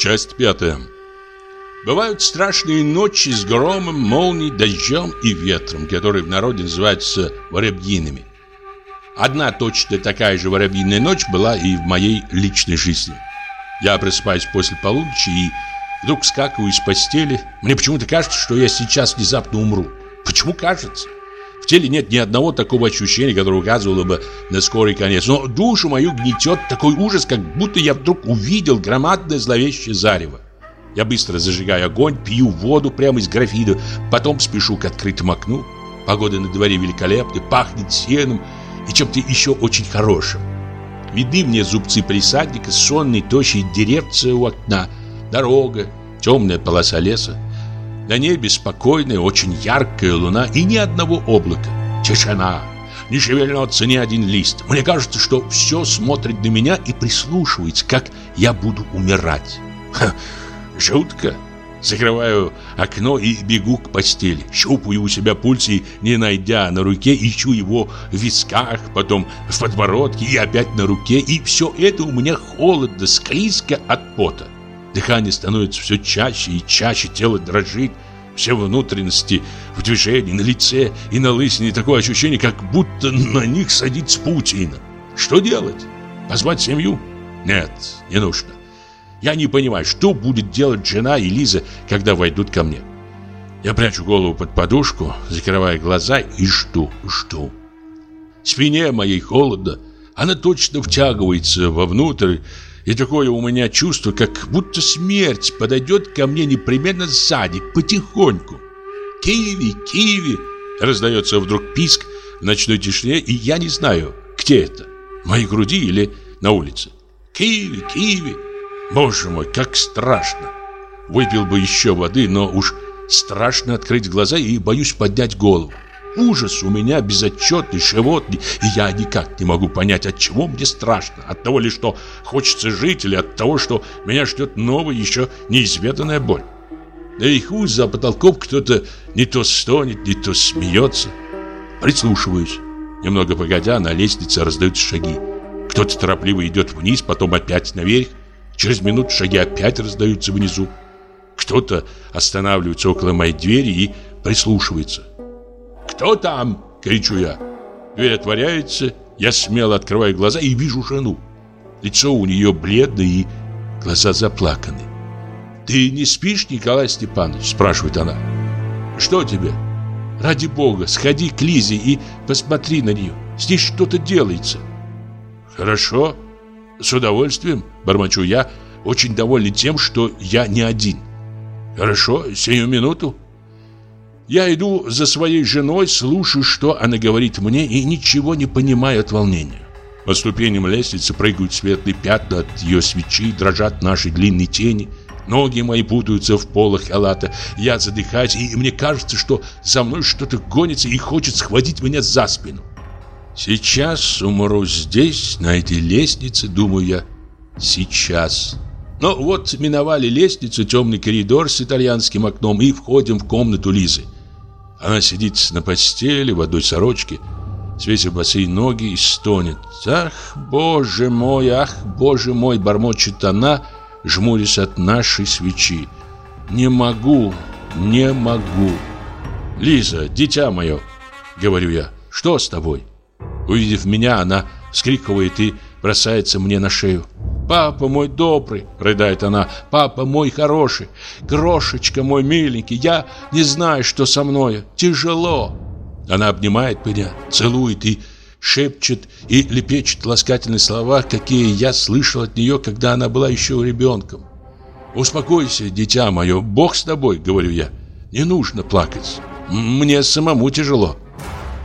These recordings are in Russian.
Часть пятая. Бывают страшные ночи с громом, молнией, дождем и ветром, которые в народе называются воробьиными. Одна точно такая же воробьиная ночь была и в моей личной жизни. Я просыпаюсь после полуночи и вдруг скакиваю из постели. Мне почему-то кажется, что я сейчас внезапно умру. Почему кажется? Теле нет ни одного такого ощущения, которое указывало бы на скорый конец. Но душу мою гнетет такой ужас, как будто я вдруг увидел громадное зловещее зарево. Я быстро зажигаю огонь, пью воду прямо из графина, потом спешу к открытому окну. Погода на дворе великолепная, пахнет сеном и чем-то еще очень хорошим. Видны мне зубцы присадника, сонные, тощие деревца у окна, дорога, темная полоса леса. На небе спокойная, очень яркая луна и ни одного облака. Тишина. Не шевельнется ни один лист. Мне кажется, что все смотрит на меня и прислушивается, как я буду умирать. Ха, жутко. Закрываю окно и бегу к постели. Щупаю у себя пульс и, не найдя на руке, ищу его в висках, потом в подбородке и опять на руке. И все это у меня холодно, склизко от пота. Дыхание становится все чаще и чаще, тело дрожит. Все внутренности в движении, на лице и на лысине такое ощущение, как будто на них садится паутина. Что делать? Позвать семью? Нет, не нужно. Я не понимаю, что будет делать жена и Лиза, когда войдут ко мне. Я прячу голову под подушку, закрывая глаза и жду, жду. Спине моей холодно, она точно втягивается вовнутрь, и такое у меня чувство, как будто смерть подойдет ко мне непременно сзади, потихоньку. «Киви! Киви!» Раздается вдруг писк в ночной тишине, и я не знаю, где это, в моей груди или на улице. «Киви! Киви!» Боже мой, как страшно! Выпил бы еще воды, но уж страшно открыть глаза и боюсь поднять голову. Ужас у меня безотчетный, животный, и я никак не могу понять, от чего мне страшно. От того ли, что хочется жить, или от того, что меня ждет новая, еще неизведанная боль. Наверху за потолком кто-то не то стонет, не то смеется. Прислушиваюсь. Немного погодя, на лестнице раздаются шаги. Кто-то торопливо идет вниз, потом опять наверх. Через минуту шаги опять раздаются внизу. Кто-то останавливается около моей двери и прислушивается. «Кто там?» — кричу я. Дверь отворяется, я смело открываю глаза и вижу жену. Лицо у нее бледное и глаза заплаканы. «Ты не спишь, Николай Степанович?» — спрашивает она. «Что тебе?» «Ради бога, сходи к Лизе и посмотри на нее. Здесь что-то делается». «Хорошо, с удовольствием», — бормочу я, очень довольный тем, что я не один. «Хорошо, сию минуту». Я иду за своей женой, слушаю, что она говорит мне, и ничего не понимаю от волнения. По ступеням лестницы прыгают светлые пятна от ее свечи, дрожат наши длинные тени. Ноги мои путаются в полах халата. Я задыхаюсь, и мне кажется, что за мной что-то гонится и хочет схватить меня за спину. Сейчас умру здесь, на этой лестнице, думаю я. Сейчас. Но вот миновали лестницу, темный коридор с итальянским окном и входим в комнату Лизы. Она сидит на постели в одной сорочке, свесив босые ноги и стонет. «Ах, боже мой, ах, боже мой!» бормочет она, жмурясь от нашей свечи. «Не могу, не могу!» «Лиза, дитя мое!» — говорю я. «Что с тобой?» Увидев меня, она вскрикивает и бросается мне на шею. «Папа мой добрый!» — рыдает она. «Папа мой хороший! Крошечка мой миленький! Я не знаю, что со мною! Тяжело!» Она обнимает меня, целует и шепчет и лепечет ласкательные слова, какие я слышал от нее, когда она была еще ребенком. «Успокойся, дитя мое, Бог с тобой!» — говорю я. «Не нужно плакать. Мне самому тяжело».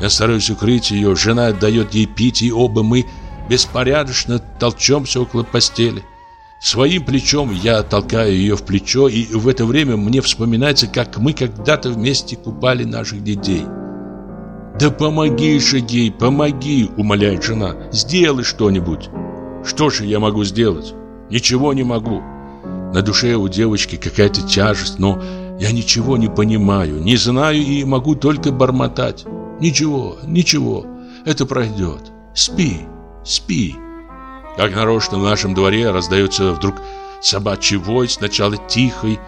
Я стараюсь укрыть ее, жена дает ей пить, и оба мы беспорядочно толчемся около постели. Своим плечом я толкаю ее в плечо, и в это время мне вспоминается, как мы когда-то вместе купали наших детей. «Да помоги же ей, помоги!» — умоляет жена. «Сделай что-нибудь!» «Что же я могу сделать?» «Ничего не могу!» На душе у девочки какая-то тяжесть, но я ничего не понимаю, не знаю и могу только бормотать. «Ничего, ничего, это пройдет. Спи!» Спи. Как нарочно в нашем дворе раздается вдруг Собачий вой сначала тихий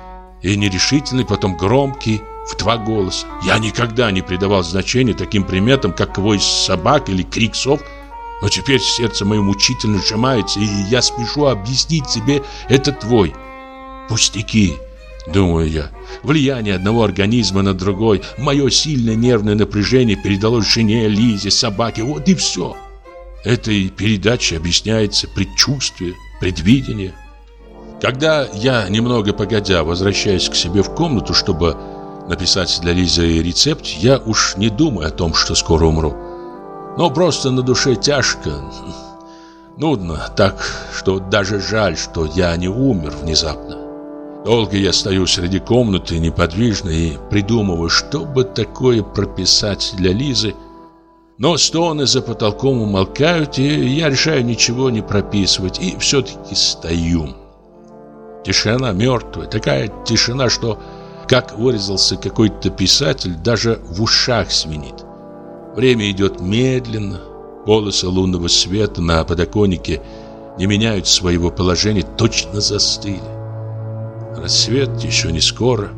и нерешительный, потом громкий, в два голоса. Я никогда не придавал значения таким приметам, как вой собак или крик сов, но теперь сердце мое мучительно сжимается, и я спешу объяснить себе этот твой. Пустяки, думаю я. Влияние одного организма на другой, мое сильное нервное напряжение передалось жене, Лизе, собаке, вот и все. Этой передачей объясняется предчувствие, предвидение. Когда я, немного погодя, возвращаюсь к себе в комнату, чтобы написать для Лизы рецепт, я уж не думаю о том, что скоро умру. Но просто на душе тяжко, нудно, так, что даже жаль, что я не умер внезапно. Долго я стою среди комнаты неподвижно и придумываю, что бы такое прописать для Лизы. Но стоны за потолком умолкают, и я решаю ничего не прописывать, и все-таки стою. Тишина мертвая, такая тишина, что, как вырезался какой-то писатель, даже в ушах свинит. Время идет медленно, полосы лунного света на подоконнике не меняют своего положения, точно застыли. Рассвет еще не скоро.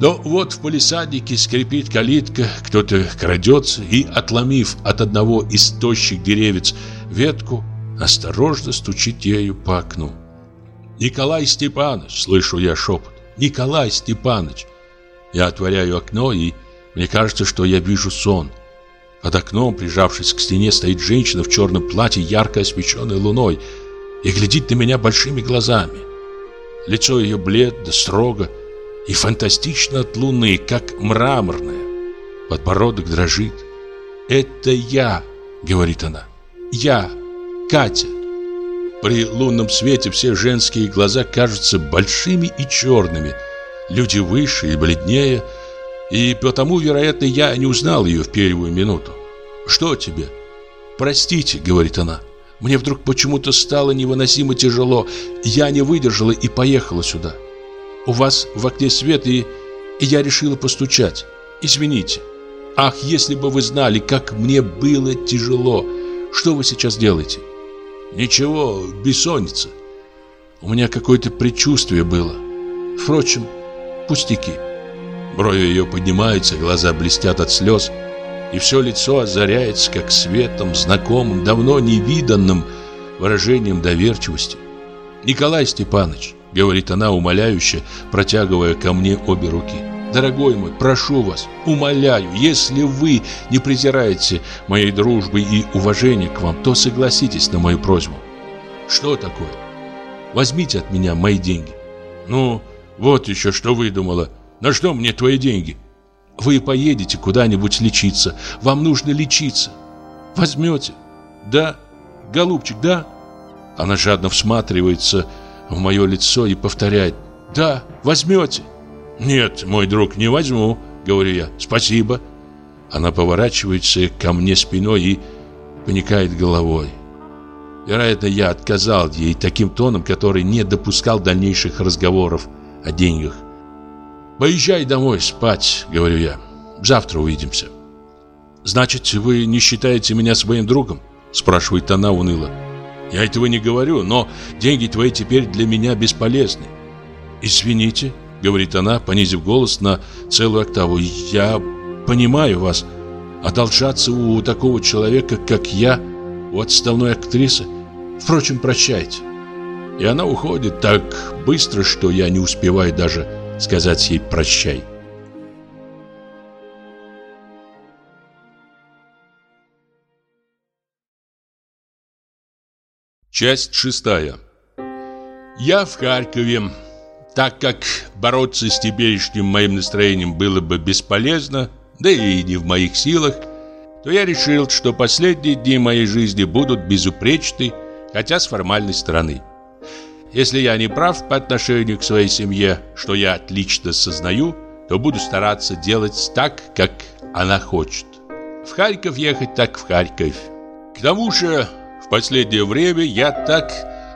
Но вот в полисаднике скрипит калитка, кто-то крадется и, отломив от одного из тощих деревец ветку, осторожно стучит ею по окну. «Николай Степанович!» — слышу я шепот. «Николай Степанович!» Я отворяю окно, и мне кажется, что я вижу сон. Под окном, прижавшись к стене, стоит женщина в черном платье, ярко освещенной луной, и глядит на меня большими глазами. Лицо ее бледно, строго и фантастично от луны, как мраморное. Подбородок дрожит. «Это я!» — говорит она. «Я, Катя!» При лунном свете все женские глаза кажутся большими и черными. Люди выше и бледнее. И потому, вероятно, я не узнал ее в первую минуту. «Что тебе?» «Простите», — говорит она. «Мне вдруг почему-то стало невыносимо тяжело. Я не выдержала и поехала сюда. У вас в окне свет, и, и я решила постучать. Извините. Ах, если бы вы знали, как мне было тяжело. Что вы сейчас делаете?» Ничего, бессонница. У меня какое-то предчувствие было. Впрочем, пустяки. Брови ее поднимаются, глаза блестят от слез, и все лицо озаряется, как светом, знакомым, давно невиданным выражением доверчивости. «Николай Степанович», — говорит она умоляюще, протягивая ко мне обе руки, — Дорогой мой, прошу вас, умоляю, если вы не презираете моей дружбы и уважения к вам, то согласитесь на мою просьбу. Что такое? Возьмите от меня мои деньги. Ну, вот еще что выдумала. На что мне твои деньги? Вы поедете куда-нибудь лечиться. Вам нужно лечиться. Возьмете? Да? Голубчик, да? Она жадно всматривается в мое лицо и повторяет. Да, возьмете. «Нет, мой друг, не возьму», — говорю я. «Спасибо». Она поворачивается ко мне спиной и поникает головой. Вероятно, я отказал ей таким тоном, который не допускал дальнейших разговоров о деньгах. «Поезжай домой спать», — говорю я. «Завтра увидимся». «Значит, вы не считаете меня своим другом?» — спрашивает она уныло. «Я этого не говорю, но деньги твои теперь для меня бесполезны». «Извините», говорит она, понизив голос на целую октаву. Я понимаю вас. Одолжаться у такого человека, как я, у отставной актрисы. Впрочем, прощайте. И она уходит так быстро, что я не успеваю даже сказать ей «прощай». Часть шестая. Я в Харькове. Так как бороться с теперешним моим настроением было бы бесполезно, да и не в моих силах, то я решил, что последние дни моей жизни будут безупречны, хотя с формальной стороны. Если я не прав по отношению к своей семье, что я отлично сознаю, то буду стараться делать так, как она хочет. В Харьков ехать так в Харьков. К тому же, в последнее время я так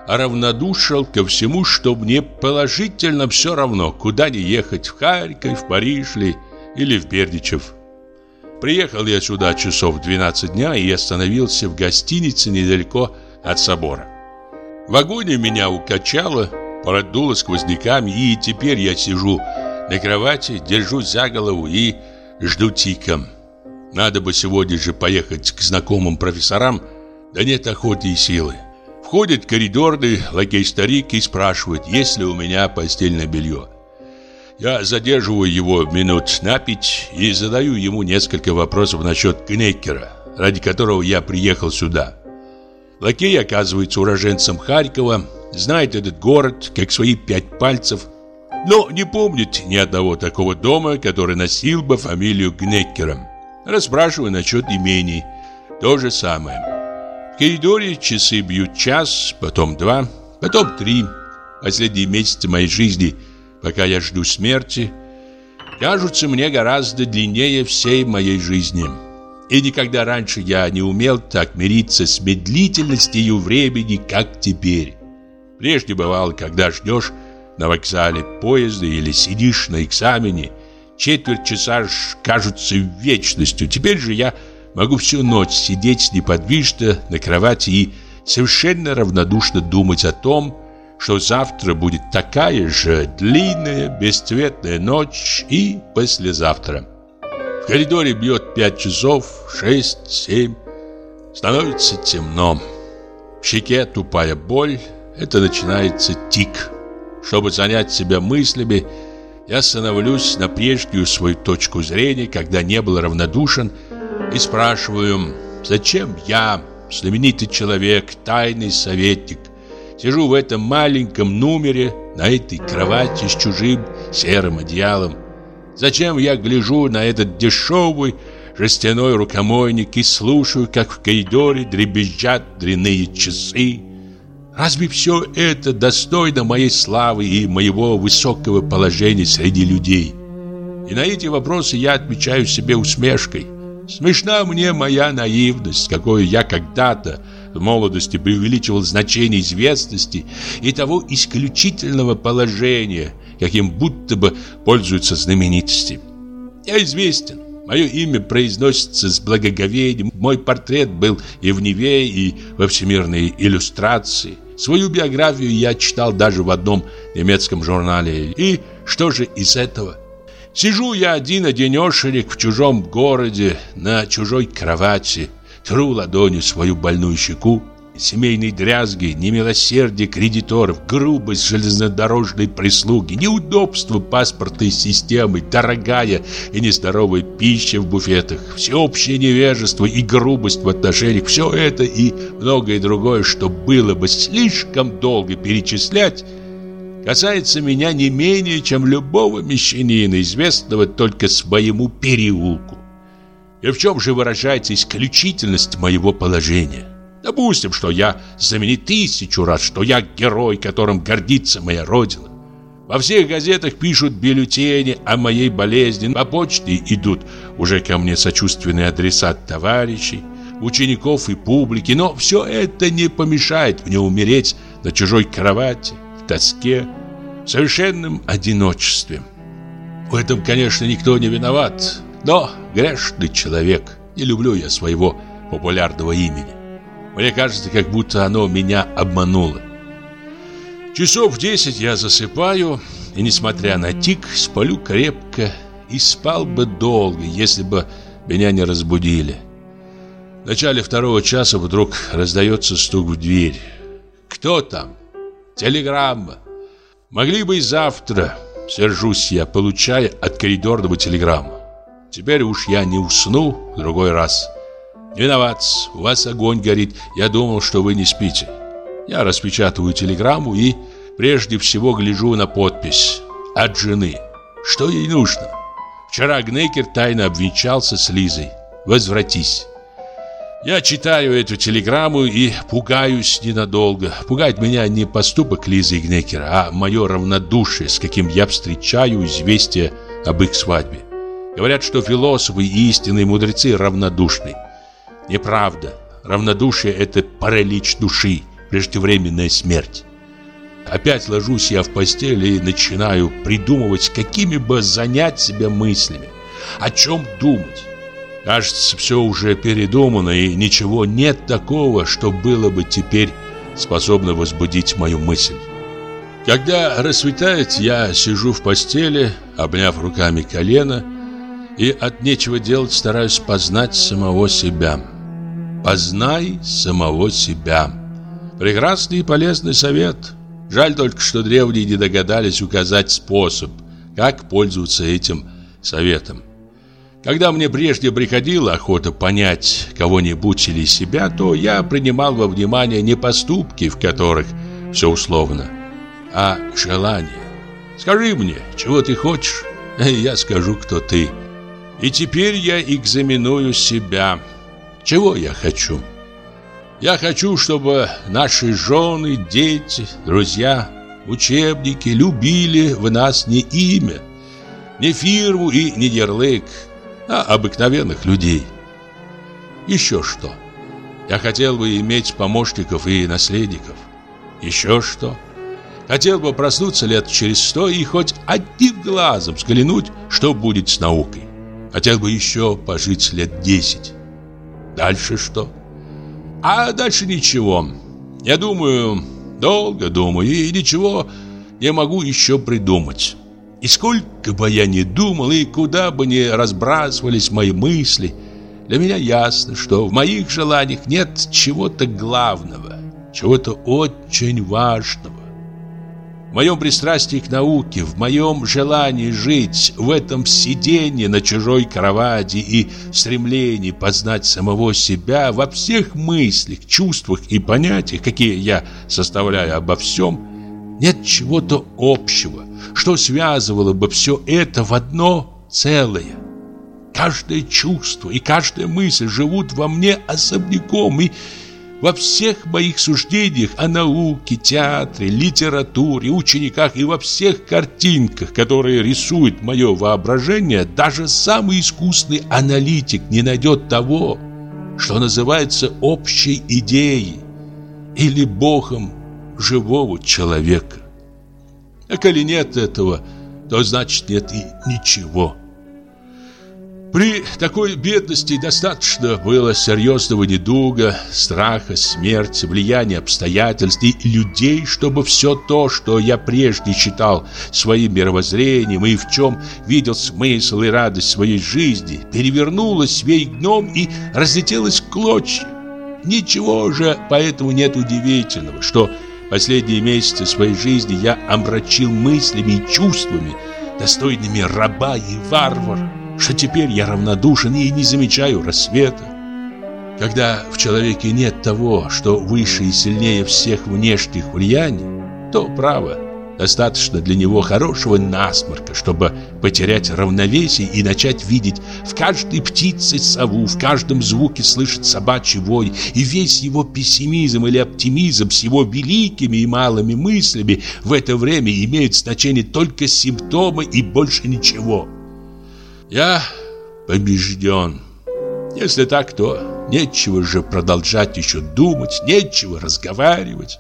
равнодушил ко всему, что мне положительно все равно, куда не ехать, в Харьков, в Париж ли или в Бердичев. Приехал я сюда часов 12 дня и остановился в гостинице недалеко от собора. В вагоне меня укачало, продуло сквозняками, и теперь я сижу на кровати, держусь за голову и жду тиком. Надо бы сегодня же поехать к знакомым профессорам, да нет охоты и силы. Входит коридорный лакей-старик и спрашивает, есть ли у меня постельное белье. Я задерживаю его минут на пять и задаю ему несколько вопросов насчет Кнеккера, ради которого я приехал сюда. Лакей оказывается уроженцем Харькова, знает этот город как свои пять пальцев, но не помнит ни одного такого дома, который носил бы фамилию Гнеккера. Расспрашиваю насчет имений. То же самое. Коридоре часы бьют час, потом два, потом три. Последние месяцы моей жизни, пока я жду смерти, кажутся мне гораздо длиннее всей моей жизни. И никогда раньше я не умел так мириться с медлительностью времени, как теперь. Прежде бывало, когда ждешь на вокзале поезда или сидишь на экзамене, четверть часа кажутся вечностью. Теперь же я могу всю ночь сидеть неподвижно на кровати и совершенно равнодушно думать о том, что завтра будет такая же длинная, бесцветная ночь и послезавтра коридоре бьет пять часов, шесть, семь. Становится темно. В щеке тупая боль. Это начинается тик. Чтобы занять себя мыслями, я становлюсь на прежнюю свою точку зрения, когда не был равнодушен, и спрашиваю, зачем я, знаменитый человек, тайный советник, сижу в этом маленьком номере на этой кровати с чужим серым одеялом, Зачем я гляжу на этот дешевый жестяной рукомойник и слушаю, как в коридоре дребезжат дряные часы? Разве все это достойно моей славы и моего высокого положения среди людей? И на эти вопросы я отвечаю себе усмешкой. Смешна мне моя наивность, какой я когда-то в молодости преувеличивал значение известности и того исключительного положения, каким будто бы пользуются знаменитости. Я известен. Мое имя произносится с благоговением. Мой портрет был и в Неве, и во всемирной иллюстрации. Свою биографию я читал даже в одном немецком журнале. И что же из этого? Сижу я один-одинешенек в чужом городе, на чужой кровати, тру ладонью свою больную щеку, семейные дрязги, немилосердие кредиторов, грубость железнодорожной прислуги, неудобство паспортной системы, дорогая и нездоровая пища в буфетах, всеобщее невежество и грубость в отношениях, все это и многое другое, что было бы слишком долго перечислять, касается меня не менее, чем любого мещанина, известного только своему переулку. И в чем же выражается исключительность моего положения? Допустим, что я знаменит тысячу раз, что я герой, которым гордится моя родина. Во всех газетах пишут бюллетени о моей болезни, по почте идут уже ко мне сочувственные адреса товарищей, учеников и публики, но все это не помешает мне умереть на чужой кровати, тоске, в совершенном одиночестве. В этом, конечно, никто не виноват, но грешный человек, не люблю я своего популярного имени. Мне кажется, как будто оно меня обмануло. Часов в десять я засыпаю, и, несмотря на тик, сплю крепко и спал бы долго, если бы меня не разбудили. В начале второго часа вдруг раздается стук в дверь. «Кто там?» «Телеграмма». «Могли бы и завтра», — сержусь я, получая от коридорного телеграмму. «Теперь уж я не усну другой раз». «Виноват, у вас огонь горит. Я думал, что вы не спите». Я распечатываю телеграмму и прежде всего гляжу на подпись «От жены». Что ей нужно? Вчера Гнекер тайно обвенчался с Лизой. «Возвратись». Я читаю эту телеграмму и пугаюсь ненадолго. Пугает меня не поступок Лизы и Гнекера, а мое равнодушие, с каким я встречаю известие об их свадьбе. Говорят, что философы и истинные мудрецы равнодушны. Неправда. Равнодушие – это паралич души, преждевременная смерть. Опять ложусь я в постель и начинаю придумывать, какими бы занять себя мыслями. О чем думать? Кажется, все уже передумано, и ничего нет такого, что было бы теперь способно возбудить мою мысль. Когда рассветает, я сижу в постели, обняв руками колено, и от нечего делать стараюсь познать самого себя. Познай самого себя. Прекрасный и полезный совет. Жаль только, что древние не догадались указать способ, как пользоваться этим советом. Когда мне прежде приходила охота понять кого-нибудь или себя, то я принимал во внимание не поступки, в которых все условно, а желание. Скажи мне, чего ты хочешь, и я скажу, кто ты. И теперь я экзаменую себя. Чего я хочу? Я хочу, чтобы наши жены, дети, друзья, учебники любили в нас не имя, не фирму и не ярлык, а обыкновенных людей. Еще что? Я хотел бы иметь помощников и наследников. Еще что? Хотел бы проснуться лет через сто и хоть одним глазом взглянуть, что будет с наукой. Хотел бы еще пожить лет десять. Дальше что? А дальше ничего. Я думаю, долго думаю, и ничего не могу еще придумать. И сколько бы я ни думал, и куда бы ни разбрасывались мои мысли, для меня ясно, что в моих желаниях нет чего-то главного, чего-то очень важного. В моем пристрастии к науке, в моем желании жить, в этом сидении на чужой кровати и стремлении познать самого себя, во всех мыслях, чувствах и понятиях, какие я составляю обо всем – нет чего-то общего, что связывало бы все это в одно целое. Каждое чувство и каждая мысль живут во мне особняком, и во всех моих суждениях о науке, театре, литературе, учениках и во всех картинках, которые рисует мое воображение, даже самый искусный аналитик не найдет того, что называется общей идеей или Богом живого человека. А коли нет этого, то значит нет и ничего. При такой бедности достаточно было серьезного недуга, страха, смерти, влияния обстоятельств и людей, чтобы все то, что я прежде считал своим мировоззрением и в чем видел смысл и радость своей жизни, перевернулось гном и разлетелось клочья. Ничего же поэтому нет удивительного, что Последние месяцы своей жизни я омрачил мыслями и чувствами, достойными раба и варвара, что теперь я равнодушен и не замечаю рассвета. Когда в человеке нет того, что выше и сильнее всех внешних влияний, то право – Достаточно для него хорошего насморка, чтобы потерять равновесие и начать видеть в каждой птице сову, в каждом звуке слышать собачий вой, и весь его пессимизм или оптимизм с его великими и малыми мыслями в это время имеет значение только симптомы и больше ничего. Я побежден. Если так, то нечего же продолжать еще думать, нечего разговаривать.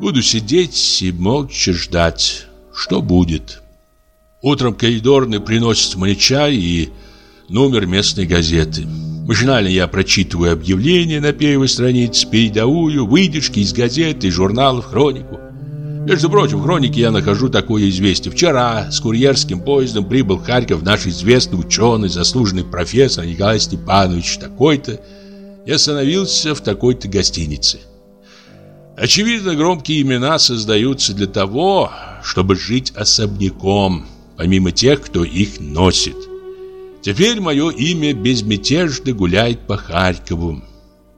Буду сидеть и молча ждать, что будет. Утром коридорный приносит мне чай и номер местной газеты. Машинально я прочитываю объявления на первой странице, передовую, выдержки из газеты, журналов, хронику. Между прочим, в хронике я нахожу такое известие. Вчера с курьерским поездом прибыл в Харьков наш известный ученый, заслуженный профессор Николай Степанович такой-то и остановился в такой-то гостинице. Очевидно, громкие имена создаются для того, чтобы жить особняком, помимо тех, кто их носит. Теперь мое имя безмятежно гуляет по Харькову.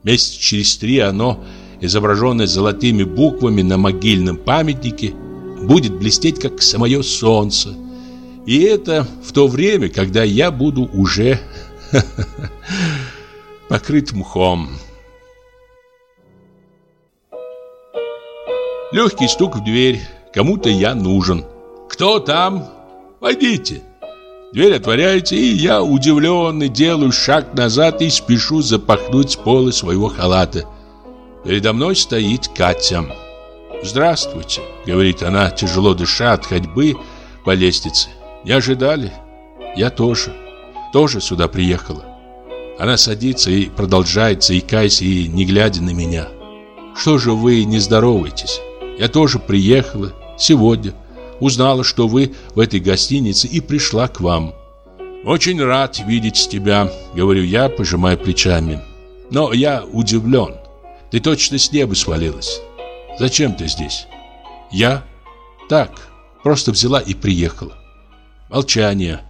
Месяц через три оно, изображенное золотыми буквами на могильном памятнике, будет блестеть, как самое солнце. И это в то время, когда я буду уже покрыт мхом. Легкий стук в дверь. Кому-то я нужен. Кто там? Войдите. Дверь отворяется, и я, удивленный, делаю шаг назад и спешу запахнуть полы своего халата. Передо мной стоит Катя. «Здравствуйте», — говорит она, тяжело дыша от ходьбы по лестнице. «Не ожидали?» «Я тоже. Тоже сюда приехала». Она садится и продолжает, заикаясь и не глядя на меня. Что же вы не здороваетесь? Я тоже приехала сегодня, узнала, что вы в этой гостинице и пришла к вам. Очень рад видеть тебя, говорю я, пожимая плечами. Но я удивлен. Ты точно с неба свалилась. Зачем ты здесь? Я? Так, просто взяла и приехала. Молчание.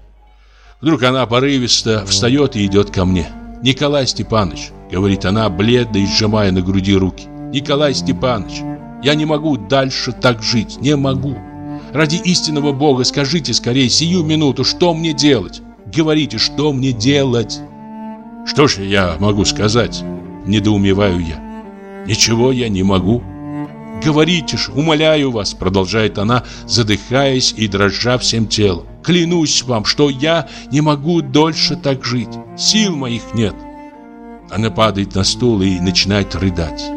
Вдруг она порывисто встает и идет ко мне. «Николай Степанович», — говорит она, бледно и сжимая на груди руки. «Николай Степанович, я не могу дальше так жить, не могу. Ради истинного Бога скажите скорее сию минуту, что мне делать? Говорите, что мне делать?» «Что же я могу сказать?» — недоумеваю я. «Ничего я не могу». «Говорите же, умоляю вас», — продолжает она, задыхаясь и дрожа всем телом. «Клянусь вам, что я не могу дольше так жить. Сил моих нет». Она падает на стул и начинает рыдать.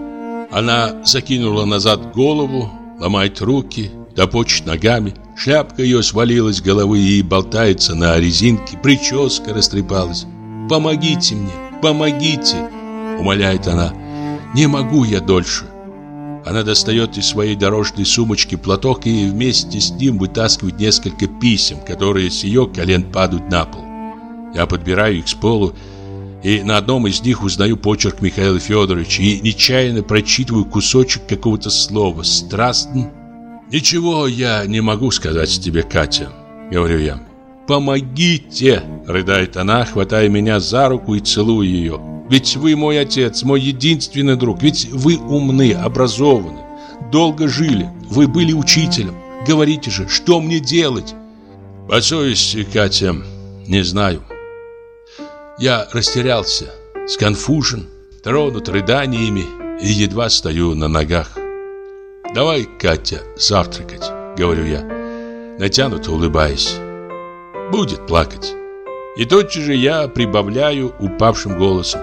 Она закинула назад голову, ломает руки, топочет ногами. Шляпка ее свалилась с головы и болтается на резинке, прическа растрепалась. «Помогите мне, помогите!» — умоляет она. «Не могу я дольше». Она достает из своей дорожной сумочки платок и вместе с ним вытаскивает несколько писем, которые с ее колен падают на пол. Я подбираю их с полу и на одном из них узнаю почерк Михаила Федоровича и нечаянно прочитываю кусочек какого-то слова. Страстно. «Ничего я не могу сказать тебе, Катя», — говорю я. «Помогите!» — рыдает она, хватая меня за руку и целуя ее. Ведь вы мой отец, мой единственный друг. Ведь вы умны, образованы, долго жили. Вы были учителем. Говорите же, что мне делать? По совести, Катя, не знаю. Я растерялся, сконфужен, тронут рыданиями и едва стою на ногах. «Давай, Катя, завтракать», — говорю я, натянуто улыбаясь. «Будет плакать». И тотчас же я прибавляю упавшим голосом.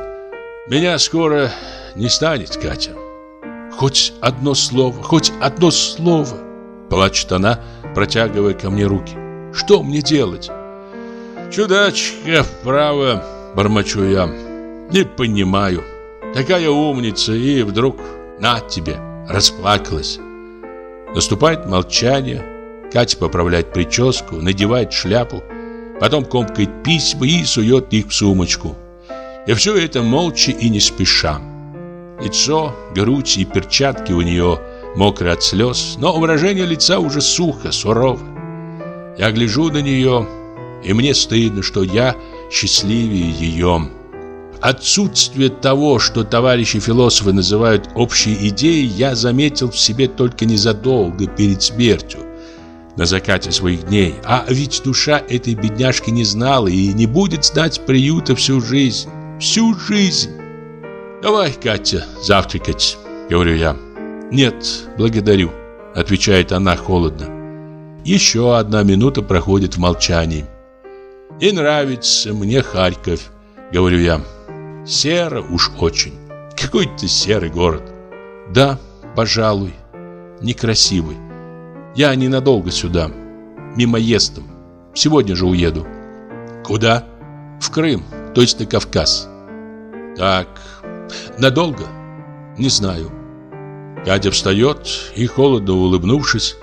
Меня скоро не станет, Катя. Хоть одно слово, хоть одно слово. Плачет она, протягивая ко мне руки. Что мне делать? Чудачка, право, бормочу я. Не понимаю. Такая умница и вдруг на тебе, расплакалась. Наступает молчание. Катя поправляет прическу, надевает шляпу, потом комкает письма и сует их в сумочку. И все это молча и не спеша. Лицо, грудь и перчатки у нее мокрые от слез, но выражение лица уже сухо, сурово. Я гляжу на нее, и мне стыдно, что я счастливее ее. Отсутствие того, что товарищи философы называют общей идеей, я заметил в себе только незадолго перед смертью, на закате своих дней. А ведь душа этой бедняжки не знала и не будет знать приюта всю жизнь всю жизнь. Давай, Катя, завтракать, говорю я. Нет, благодарю, отвечает она холодно. Еще одна минута проходит в молчании. Не нравится мне Харьков, говорю я. Серо уж очень. Какой-то серый город. Да, пожалуй, некрасивый. Я ненадолго сюда, мимоездом. Сегодня же уеду. Куда? В Крым то есть на Кавказ. Так, надолго? Не знаю. Катя встает и, холодно улыбнувшись,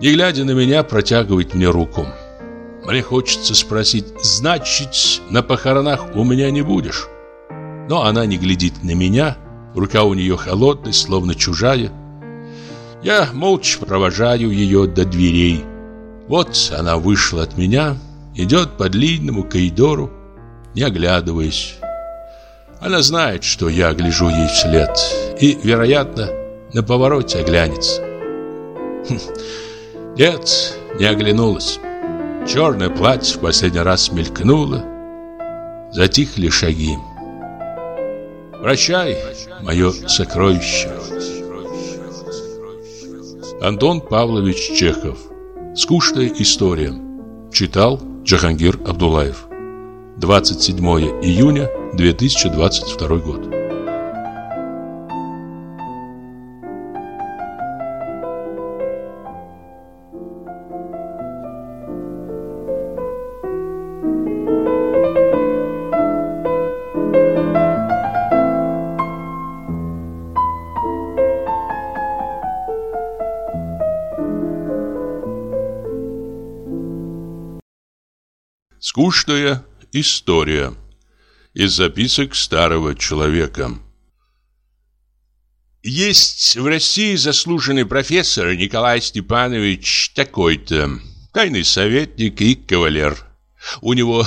не глядя на меня, протягивает мне руку. Мне хочется спросить, значит, на похоронах у меня не будешь? Но она не глядит на меня, рука у нее холодная, словно чужая. Я молча провожаю ее до дверей. Вот она вышла от меня, идет по длинному коридору, не оглядываясь. Она знает, что я гляжу ей вслед и, вероятно, на повороте оглянется. Хм. Нет, не оглянулась. Черное платье в последний раз мелькнуло. Затихли шаги. Прощай, мое сокровище. Антон Павлович Чехов. Скучная история. Читал Джахангир Абдулаев. 27 июня 2022 год. Скучная история. Из записок старого человека. Есть в России заслуженный профессор Николай Степанович такой-то, тайный советник и кавалер. У него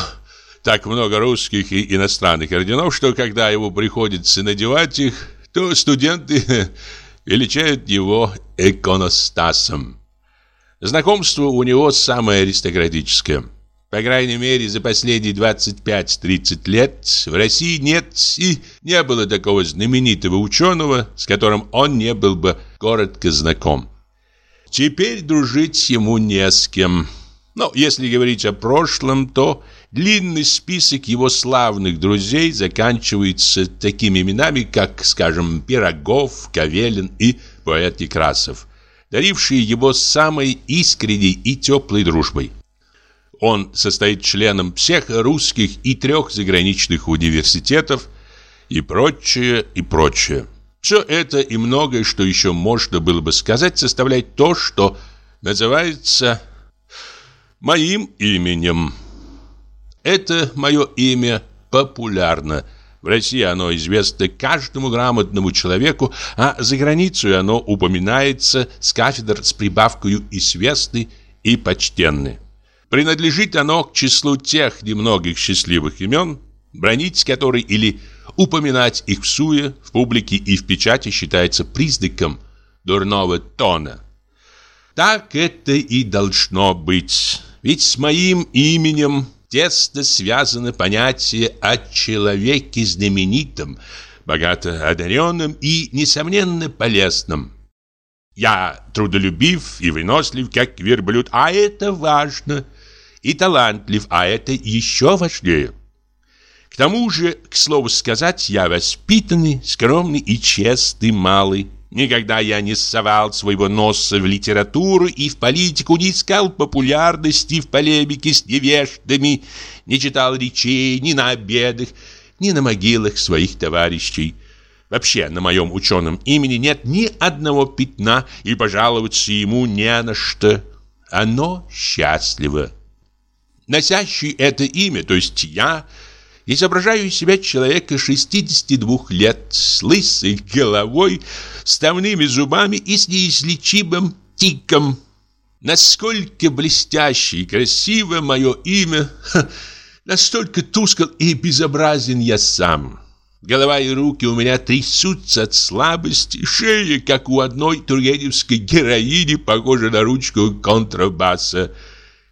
так много русских и иностранных орденов, что когда ему приходится надевать их, то студенты величают его иконостасом. Знакомство у него самое аристократическое – по крайней мере, за последние 25-30 лет в России нет и не было такого знаменитого ученого, с которым он не был бы коротко знаком. Теперь дружить ему не с кем. Но если говорить о прошлом, то длинный список его славных друзей заканчивается такими именами, как, скажем, Пирогов, Кавелин и поэт Некрасов, дарившие его самой искренней и теплой дружбой. Он состоит членом всех русских и трех заграничных университетов и прочее, и прочее. Все это и многое, что еще можно было бы сказать, составляет то, что называется моим именем. Это мое имя популярно. В России оно известно каждому грамотному человеку, а за границей оно упоминается с кафедр с прибавкой «известный» и «почтенный». Принадлежит оно к числу тех немногих счастливых имен, бронить которые или упоминать их в суе, в публике и в печати считается признаком дурного тона. Так это и должно быть, ведь с моим именем тесно связано понятие о человеке знаменитом, богато одаренном и, несомненно, полезном. Я трудолюбив и вынослив, как верблюд, а это важно – и талантлив, а это еще важнее. К тому же, к слову сказать, я воспитанный, скромный и честный малый. Никогда я не совал своего носа в литературу и в политику, не искал популярности в полемике с невеждами, не читал речей ни на обедах, ни на могилах своих товарищей. Вообще, на моем ученом имени нет ни одного пятна, и пожаловаться ему не на что. Оно счастливо. Носящий это имя, то есть я, изображаю из себя человека 62 лет, с лысой головой, ставными зубами и с неизлечимым тиком. Насколько блестяще и красиво мое имя, настолько тускл и безобразен я сам. Голова и руки у меня трясутся от слабости, шея, как у одной тургеневской героини, похожа на ручку контрабаса.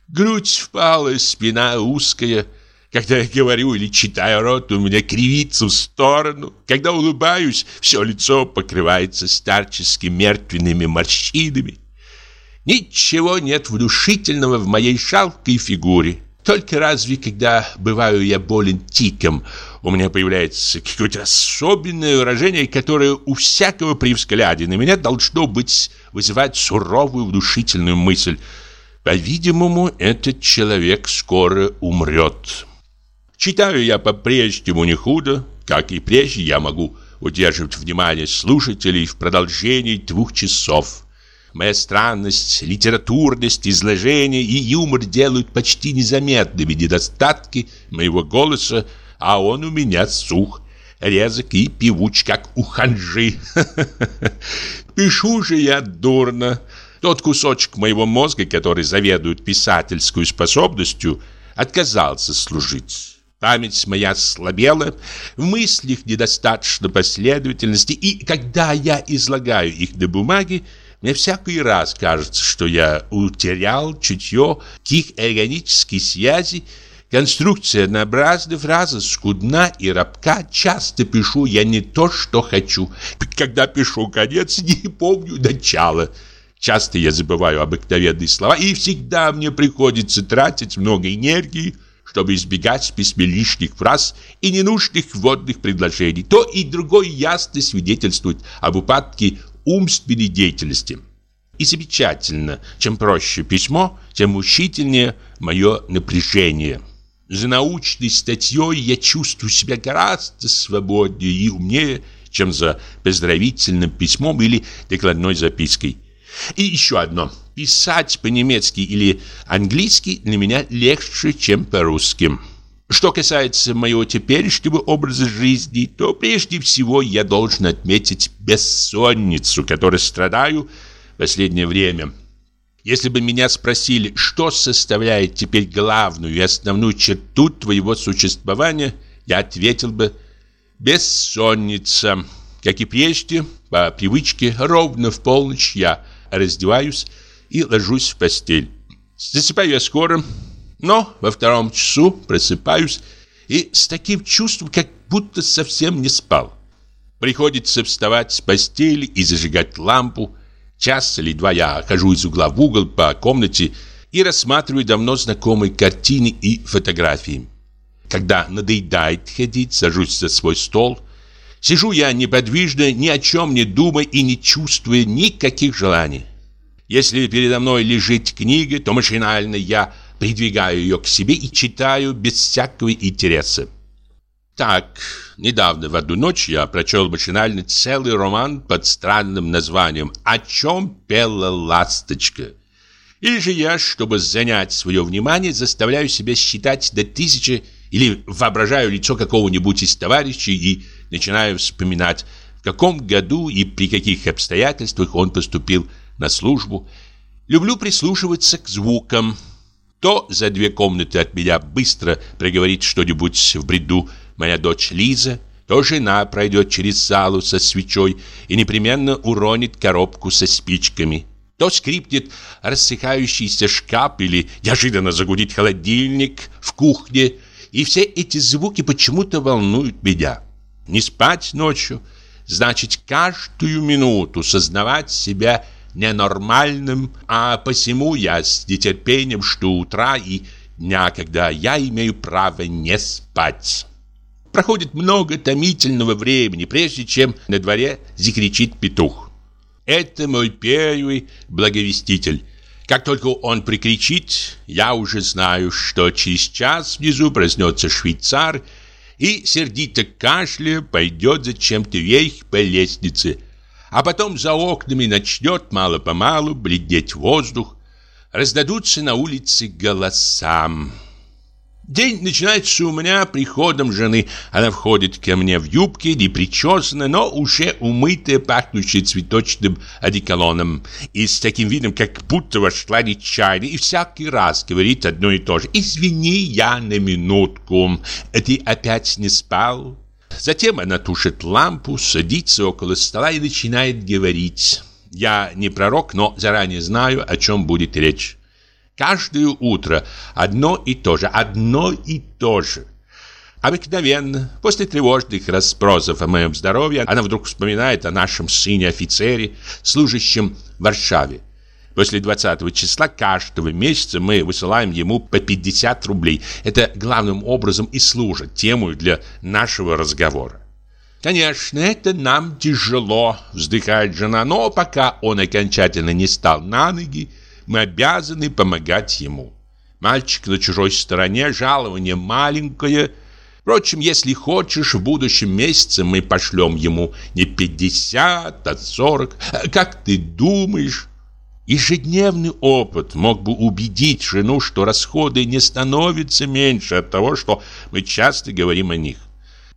Грудь впалая, спина узкая. Когда я говорю или читаю рот, у меня кривится в сторону. Когда улыбаюсь, все лицо покрывается старчески мертвенными морщинами. Ничего нет внушительного в моей шалкой фигуре. Только разве, когда бываю я болен тиком, у меня появляется какое-то особенное выражение, которое у всякого при взгляде на меня должно быть вызывать суровую внушительную мысль – по-видимому, этот человек скоро умрет. Читаю я по-прежнему не худо, как и прежде я могу удерживать внимание слушателей в продолжении двух часов. Моя странность, литературность, изложение и юмор делают почти незаметными недостатки моего голоса, а он у меня сух, резок и певуч, как у ханжи. Пишу же я дурно, тот кусочек моего мозга, который заведует писательскую способностью, отказался служить. Память моя слабела, в мыслях недостаточно последовательности, и когда я излагаю их на бумаге, мне всякий раз кажется, что я утерял чутье к их органической связи, Конструкция однообразна, фраза скудна и рабка. Часто пишу я не то, что хочу. Когда пишу конец, не помню начала. Часто я забываю обыкновенные слова, и всегда мне приходится тратить много энергии, чтобы избегать в письме лишних фраз и ненужных вводных предложений. То и другое ясно свидетельствует об упадке умственной деятельности. И замечательно, чем проще письмо, тем мучительнее мое напряжение. За научной статьей я чувствую себя гораздо свободнее и умнее, чем за поздравительным письмом или докладной запиской. И еще одно. писать по-немецки или английски для меня легче, чем по-русски. Что касается моего теперешнего образа жизни, то прежде всего я должен отметить бессонницу, которой страдаю в последнее время. Если бы меня спросили, что составляет теперь главную и основную черту твоего существования, я ответил бы «бессонница». Как и прежде, по привычке, ровно в полночь я раздеваюсь и ложусь в постель. Засыпаю я скоро, но во втором часу просыпаюсь и с таким чувством, как будто совсем не спал. Приходится вставать с постели и зажигать лампу. Час или два я хожу из угла в угол по комнате и рассматриваю давно знакомые картины и фотографии. Когда надоедает ходить, сажусь за свой стол. Сижу я неподвижно, ни о чем не думая и не чувствуя никаких желаний. Если передо мной лежит книга, то машинально я придвигаю ее к себе и читаю без всякого интереса. Так, недавно в одну ночь я прочел машинально целый роман под странным названием «О чем пела ласточка». Или же я, чтобы занять свое внимание, заставляю себя считать до тысячи или воображаю лицо какого-нибудь из товарищей и начинаю вспоминать, в каком году и при каких обстоятельствах он поступил на службу. Люблю прислушиваться к звукам. То за две комнаты от меня быстро проговорит что-нибудь в бреду моя дочь Лиза, то жена пройдет через залу со свечой и непременно уронит коробку со спичками. То скрипнет рассыхающийся шкаф или неожиданно загудит холодильник в кухне. И все эти звуки почему-то волнуют меня. Не спать ночью значит каждую минуту сознавать себя ненормальным, а посему я с нетерпением жду утра и дня, когда я имею право не спать. Проходит много томительного времени, прежде чем на дворе закричит петух. Это мой первый благовеститель. Как только он прикричит, я уже знаю, что через час внизу проснется швейцар и, сердито кашля, пойдет зачем-то вверх по лестнице, а потом за окнами начнет мало-помалу бледнеть воздух, раздадутся на улице голосам. День начинается у меня приходом жены. Она входит ко мне в юбке, не причесанная, но уже умытая, пахнущая цветочным одеколоном. И с таким видом, как будто вошла нечаянно, и всякий раз говорит одно и то же. «Извини, я на минутку. Ты опять не спал?» Затем она тушит лампу, садится около стола и начинает говорить. Я не пророк, но заранее знаю, о чем будет речь. Каждое утро одно и то же, одно и то же. Обыкновенно, после тревожных расспросов о моем здоровье, она вдруг вспоминает о нашем сыне-офицере, служащем в Варшаве. После 20 числа каждого месяца мы высылаем ему по 50 рублей. Это главным образом и служит темой для нашего разговора. «Конечно, это нам тяжело», — вздыхает жена, «но пока он окончательно не стал на ноги, мы обязаны помогать ему. Мальчик на чужой стороне, жалование маленькое. Впрочем, если хочешь, в будущем месяце мы пошлем ему не 50, а 40. Как ты думаешь?» Ежедневный опыт мог бы убедить жену, что расходы не становятся меньше от того, что мы часто говорим о них.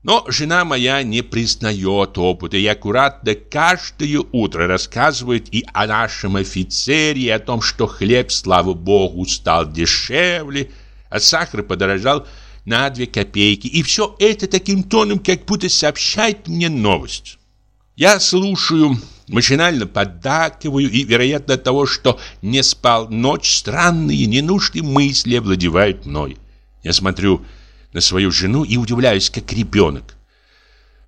Но жена моя не признает опыта и аккуратно каждое утро рассказывает и о нашем офицере, и о том, что хлеб, слава богу, стал дешевле, а сахар подорожал на две копейки. И все это таким тоном, как будто сообщает мне новость. Я слушаю Машинально поддакиваю, и, вероятно, от того, что не спал ночь, странные, ненужные мысли овладевают мной. Я смотрю на свою жену и удивляюсь, как ребенок.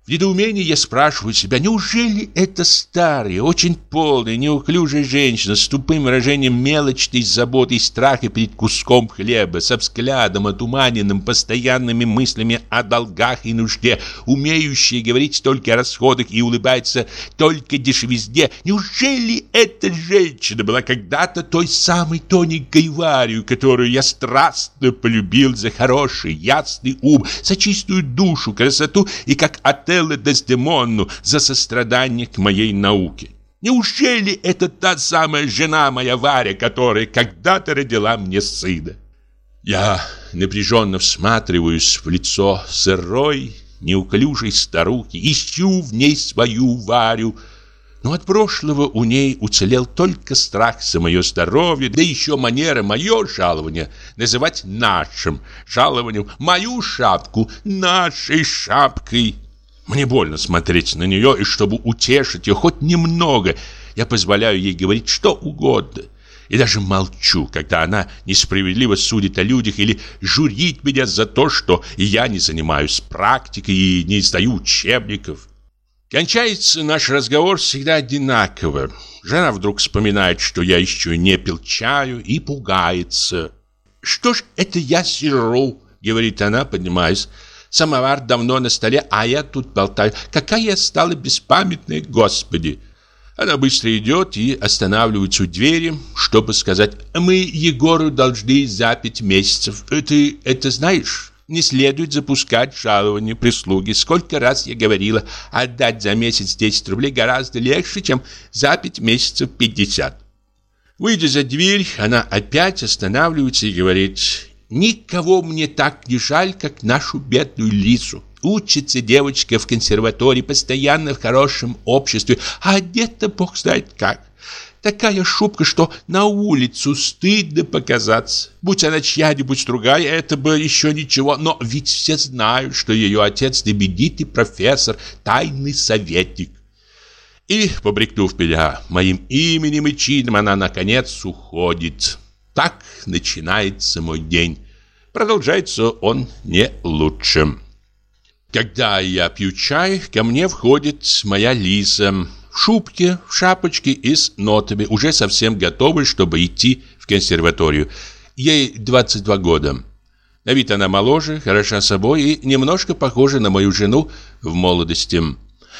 В недоумении я спрашиваю себя, неужели эта старая, очень полная, неуклюжая женщина с тупым выражением мелочной заботы и страха перед куском хлеба, со взглядом отуманенным постоянными мыслями о долгах и нужде, умеющая говорить только о расходах и улыбается только дешевизне, неужели эта женщина была когда-то той самой тоненькой Варью, которую я страстно полюбил за хороший, ясный ум, за чистую душу, красоту и как от Отелло Дездемонну за сострадание к моей науке. Неужели это та самая жена моя Варя, которая когда-то родила мне сына? Я напряженно всматриваюсь в лицо сырой, неуклюжей старухи, ищу в ней свою Варю, но от прошлого у ней уцелел только страх за мое здоровье, да еще манера мое жалование называть нашим жалованием, мою шапку нашей шапкой. Мне больно смотреть на нее, и чтобы утешить ее хоть немного, я позволяю ей говорить что угодно. И даже молчу, когда она несправедливо судит о людях или журит меня за то, что я не занимаюсь практикой и не издаю учебников. Кончается наш разговор всегда одинаково. Жена вдруг вспоминает, что я еще не пил чаю и пугается. «Что ж это я сижу?» — говорит она, поднимаясь. «Самовар давно на столе, а я тут болтаю. Какая я стала беспамятная, Господи!» Она быстро идет и останавливается у двери, чтобы сказать «Мы Егору должны за пять месяцев. Ты это знаешь?» не следует запускать жалование прислуги. Сколько раз я говорила, отдать за месяц 10 рублей гораздо легче, чем за 5 месяцев 50. Выйдя за дверь, она опять останавливается и говорит, «Никого мне так не жаль, как нашу бедную Лису. Учится девочка в консерватории, постоянно в хорошем обществе, а одета бог знает как. Такая шубка, что на улицу стыдно показаться. Будь она чья-нибудь другая, это бы еще ничего. Но ведь все знают, что ее отец знаменитый профессор, тайный советник. И, побрякнув меня моим именем и чином, она, наконец, уходит. Так начинается мой день. Продолжается он не лучше. Когда я пью чай, ко мне входит моя Лиза в шубке, в шапочке и с нотами, уже совсем готовы, чтобы идти в консерваторию. Ей 22 года. На вид она моложе, хороша собой и немножко похожа на мою жену в молодости.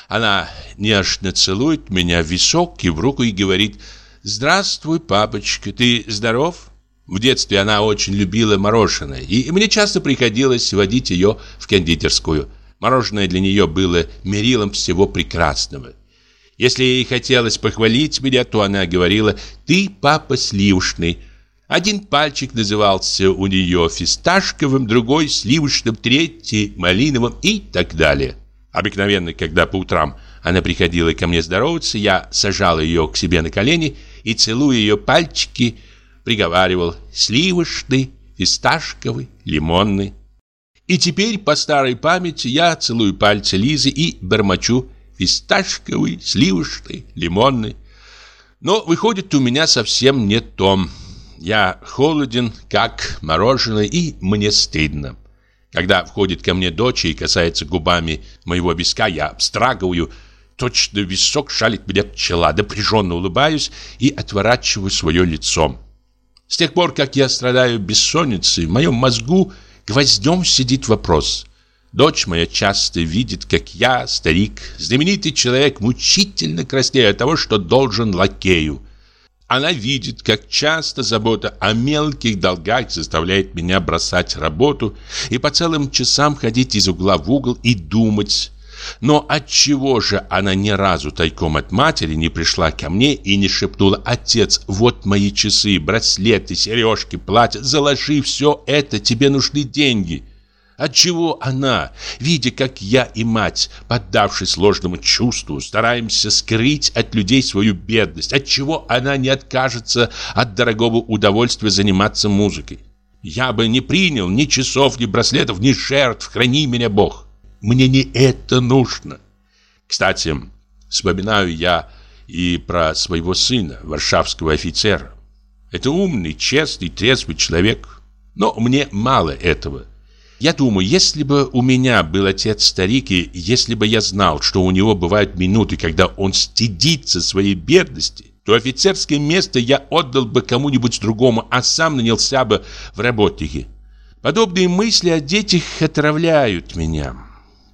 Она нежно целует меня в висок и в руку и говорит «Здравствуй, папочка, ты здоров?» В детстве она очень любила мороженое, и мне часто приходилось водить ее в кондитерскую. Мороженое для нее было мерилом всего прекрасного. Если ей хотелось похвалить меня, то она говорила «Ты, папа, сливочный». Один пальчик назывался у нее фисташковым, другой сливочным, третий малиновым и так далее. Обыкновенно, когда по утрам она приходила ко мне здороваться, я сажал ее к себе на колени и, целуя ее пальчики, приговаривал «сливочный, фисташковый, лимонный». И теперь, по старой памяти, я целую пальцы Лизы и бормочу фисташковый, сливочный, лимонный. Но выходит у меня совсем не то. Я холоден, как мороженое, и мне стыдно. Когда входит ко мне дочь и касается губами моего виска, я абстрагиваю, точно висок шалит меня пчела, напряженно улыбаюсь и отворачиваю свое лицо. С тех пор, как я страдаю бессонницей, в моем мозгу гвоздем сидит вопрос – Дочь моя часто видит, как я, старик, знаменитый человек, мучительно краснею от того, что должен лакею. Она видит, как часто забота о мелких долгах заставляет меня бросать работу и по целым часам ходить из угла в угол и думать. Но от чего же она ни разу тайком от матери не пришла ко мне и не шепнула «Отец, вот мои часы, браслеты, сережки, платья, заложи все это, тебе нужны деньги». Отчего она, видя, как я и мать, поддавшись ложному чувству, стараемся скрыть от людей свою бедность, отчего она не откажется от дорогого удовольствия заниматься музыкой? Я бы не принял ни часов, ни браслетов, ни жертв, храни меня Бог. Мне не это нужно. Кстати, вспоминаю я и про своего сына, варшавского офицера. Это умный, честный, трезвый человек. Но мне мало этого. Я думаю, если бы у меня был отец-старик, и если бы я знал, что у него бывают минуты, когда он стыдится своей бедности, то офицерское место я отдал бы кому-нибудь другому, а сам нанялся бы в работники. Подобные мысли о детях отравляют меня.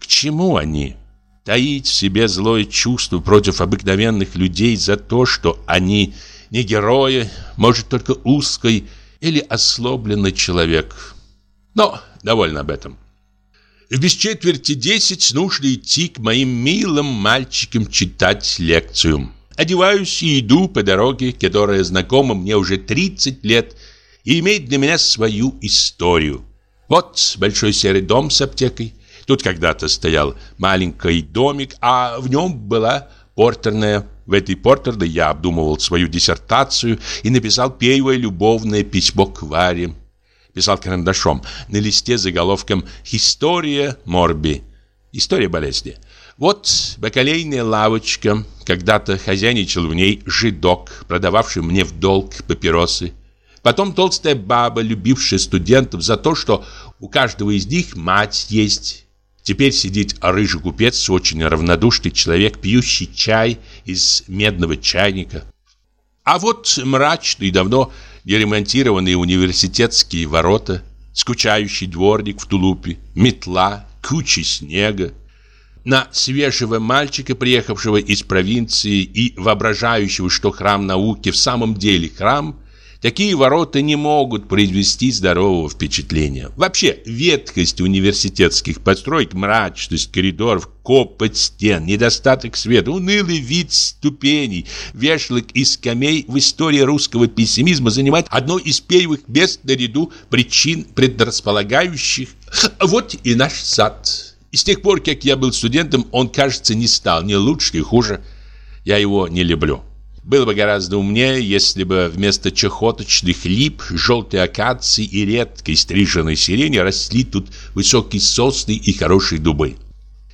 К чему они? Таить в себе злое чувство против обыкновенных людей за то, что они не герои, может, только узкий или ослобленный человек. Но довольно об этом. В без четверти десять нужно идти к моим милым мальчикам читать лекцию. одеваюсь и иду по дороге, которая знакома мне уже 30 лет и имеет для меня свою историю. Вот большой серый дом с аптекой. Тут когда-то стоял маленький домик, а в нем была портерная. В этой портерной я обдумывал свою диссертацию и написал первое любовное письмо к Варе. Писал карандашом на листе заголовком «История Морби». История болезни. Вот бакалейная лавочка. Когда-то хозяйничал в ней жидок, продававший мне в долг папиросы. Потом толстая баба, любившая студентов за то, что у каждого из них мать есть. Теперь сидит рыжий купец, очень равнодушный человек, пьющий чай из медного чайника. А вот мрачные, давно неремонтированные университетские ворота, скучающий дворник в тулупе, метла, куча снега. На свежего мальчика, приехавшего из провинции и воображающего, что храм науки в самом деле храм – Такие ворота не могут произвести здорового впечатления. Вообще, ветхость университетских построек, мрачность коридоров, копоть стен, недостаток света, унылый вид ступеней, вешалок и скамей в истории русского пессимизма занимает одно из первых мест наряду причин предрасполагающих. Вот и наш сад. И с тех пор, как я был студентом, он, кажется, не стал ни лучше, ни хуже. Я его не люблю. Было бы гораздо умнее, если бы вместо чехоточных лип, желтой акации и редкой стриженной сирени росли тут высокие сосны и хорошие дубы.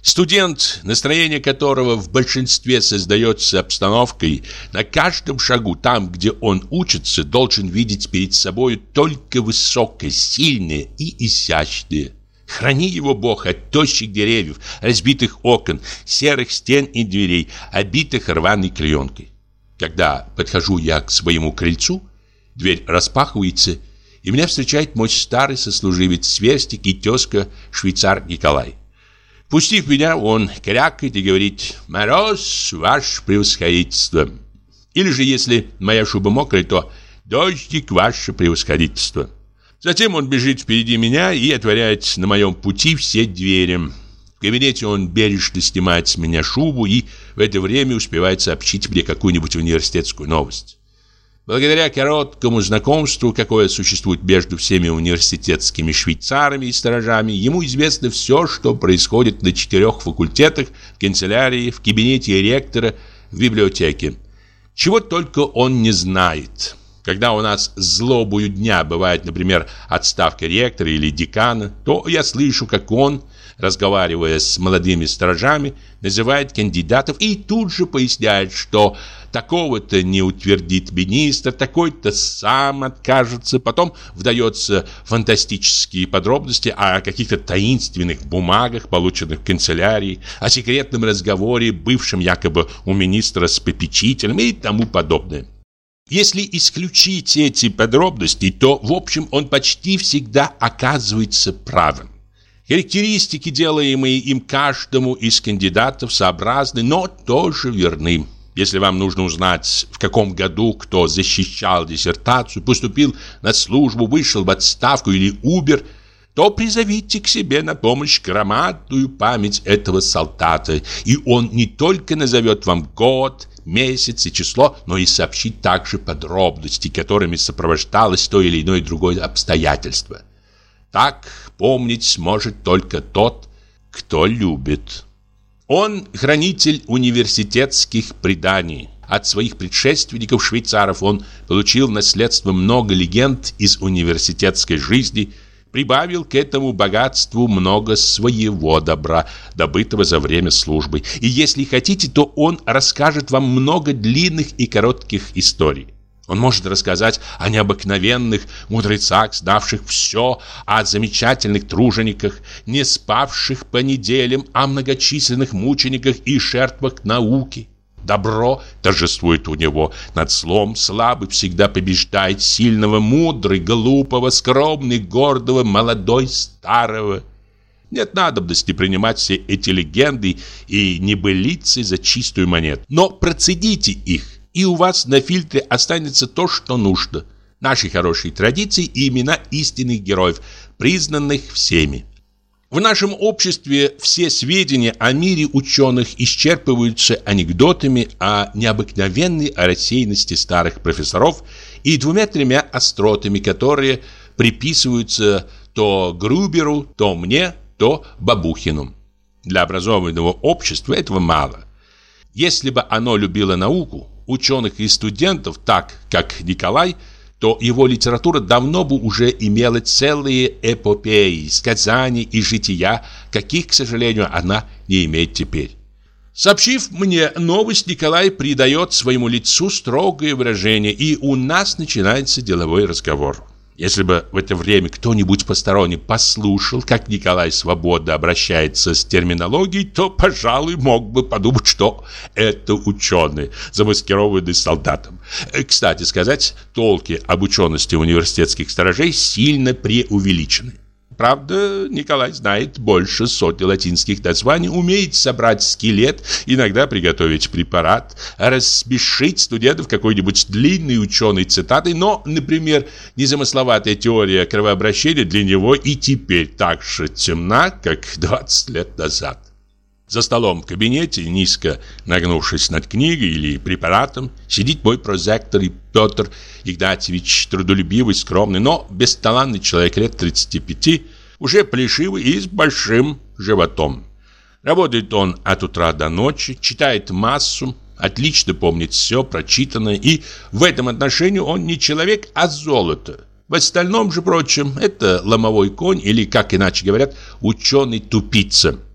Студент, настроение которого в большинстве создается обстановкой, на каждом шагу, там, где он учится, должен видеть перед собой только высокое, сильное и изящное. Храни его Бог от тощих деревьев, разбитых окон, серых стен и дверей, обитых рваной клеенкой. Когда подхожу я к своему крыльцу, дверь распахивается, и меня встречает мой старый сослуживец сверстик и тезка швейцар Николай. Пустив меня, он крякает и говорит «Мороз, ваше превосходительство». Или же, если моя шуба мокрая, то «Дождик, ваше превосходительство». Затем он бежит впереди меня и отворяет на моем пути все двери кабинете он бережно снимает с меня шубу и в это время успевает сообщить мне какую-нибудь университетскую новость. Благодаря короткому знакомству, какое существует между всеми университетскими швейцарами и сторожами, ему известно все, что происходит на четырех факультетах, в канцелярии, в кабинете ректора, в библиотеке. Чего только он не знает. Когда у нас злобую дня бывает, например, отставка ректора или декана, то я слышу, как он разговаривая с молодыми сторожами, называет кандидатов и тут же поясняет, что такого-то не утвердит министр, такой-то сам откажется. Потом вдается фантастические подробности о каких-то таинственных бумагах, полученных в канцелярии, о секретном разговоре, бывшем якобы у министра с попечителем и тому подобное. Если исключить эти подробности, то, в общем, он почти всегда оказывается правым. Характеристики, делаемые им каждому из кандидатов, сообразны, но тоже верны. Если вам нужно узнать, в каком году кто защищал диссертацию, поступил на службу, вышел в отставку или умер, то призовите к себе на помощь громадную память этого солдата, и он не только назовет вам год, месяц и число, но и сообщит также подробности, которыми сопровождалось то или иное другое обстоятельство. Так помнить сможет только тот, кто любит. Он хранитель университетских преданий. От своих предшественников швейцаров он получил наследство много легенд из университетской жизни, прибавил к этому богатству много своего добра, добытого за время службы. И если хотите, то он расскажет вам много длинных и коротких историй. Он может рассказать о необыкновенных мудрецах, знавших все, о замечательных тружениках, не спавших по неделям, о многочисленных мучениках и жертвах науки. Добро торжествует у него над злом, слабый всегда побеждает сильного, мудрый, глупого, скромный, гордого, молодой, старого. Нет надобности принимать все эти легенды и небылицы за чистую монету. Но процедите их, и у вас на фильтре останется то, что нужно. Наши хорошие традиции и имена истинных героев, признанных всеми. В нашем обществе все сведения о мире ученых исчерпываются анекдотами о необыкновенной рассеянности старых профессоров и двумя-тремя остротами, которые приписываются то Груберу, то мне, то Бабухину. Для образованного общества этого мало. Если бы оно любило науку, ученых и студентов так, как Николай – то его литература давно бы уже имела целые эпопеи, сказания и жития, каких, к сожалению, она не имеет теперь. Сообщив мне новость, Николай придает своему лицу строгое выражение, и у нас начинается деловой разговор. Если бы в это время кто-нибудь посторонний послушал, как Николай свободно обращается с терминологией, то, пожалуй, мог бы подумать, что это ученый, замаскированный солдатом. Э, кстати сказать, толки об учености университетских сторожей сильно преувеличены. Правда, Николай знает больше сотни латинских названий, умеет собрать скелет, иногда приготовить препарат, рассмешить студентов какой-нибудь длинной ученой цитатой, но, например, незамысловатая теория кровообращения для него и теперь так же темна, как 20 лет назад. За столом в кабинете, низко нагнувшись над книгой или препаратом, сидит мой прозектор и Петр Игнатьевич, трудолюбивый, скромный, но бесталанный человек лет 35, уже плешивый и с большим животом. Работает он от утра до ночи, читает массу, отлично помнит все прочитанное, и в этом отношении он не человек, а золото. В остальном же, прочем, это ломовой конь или, как иначе говорят, ученый-тупица –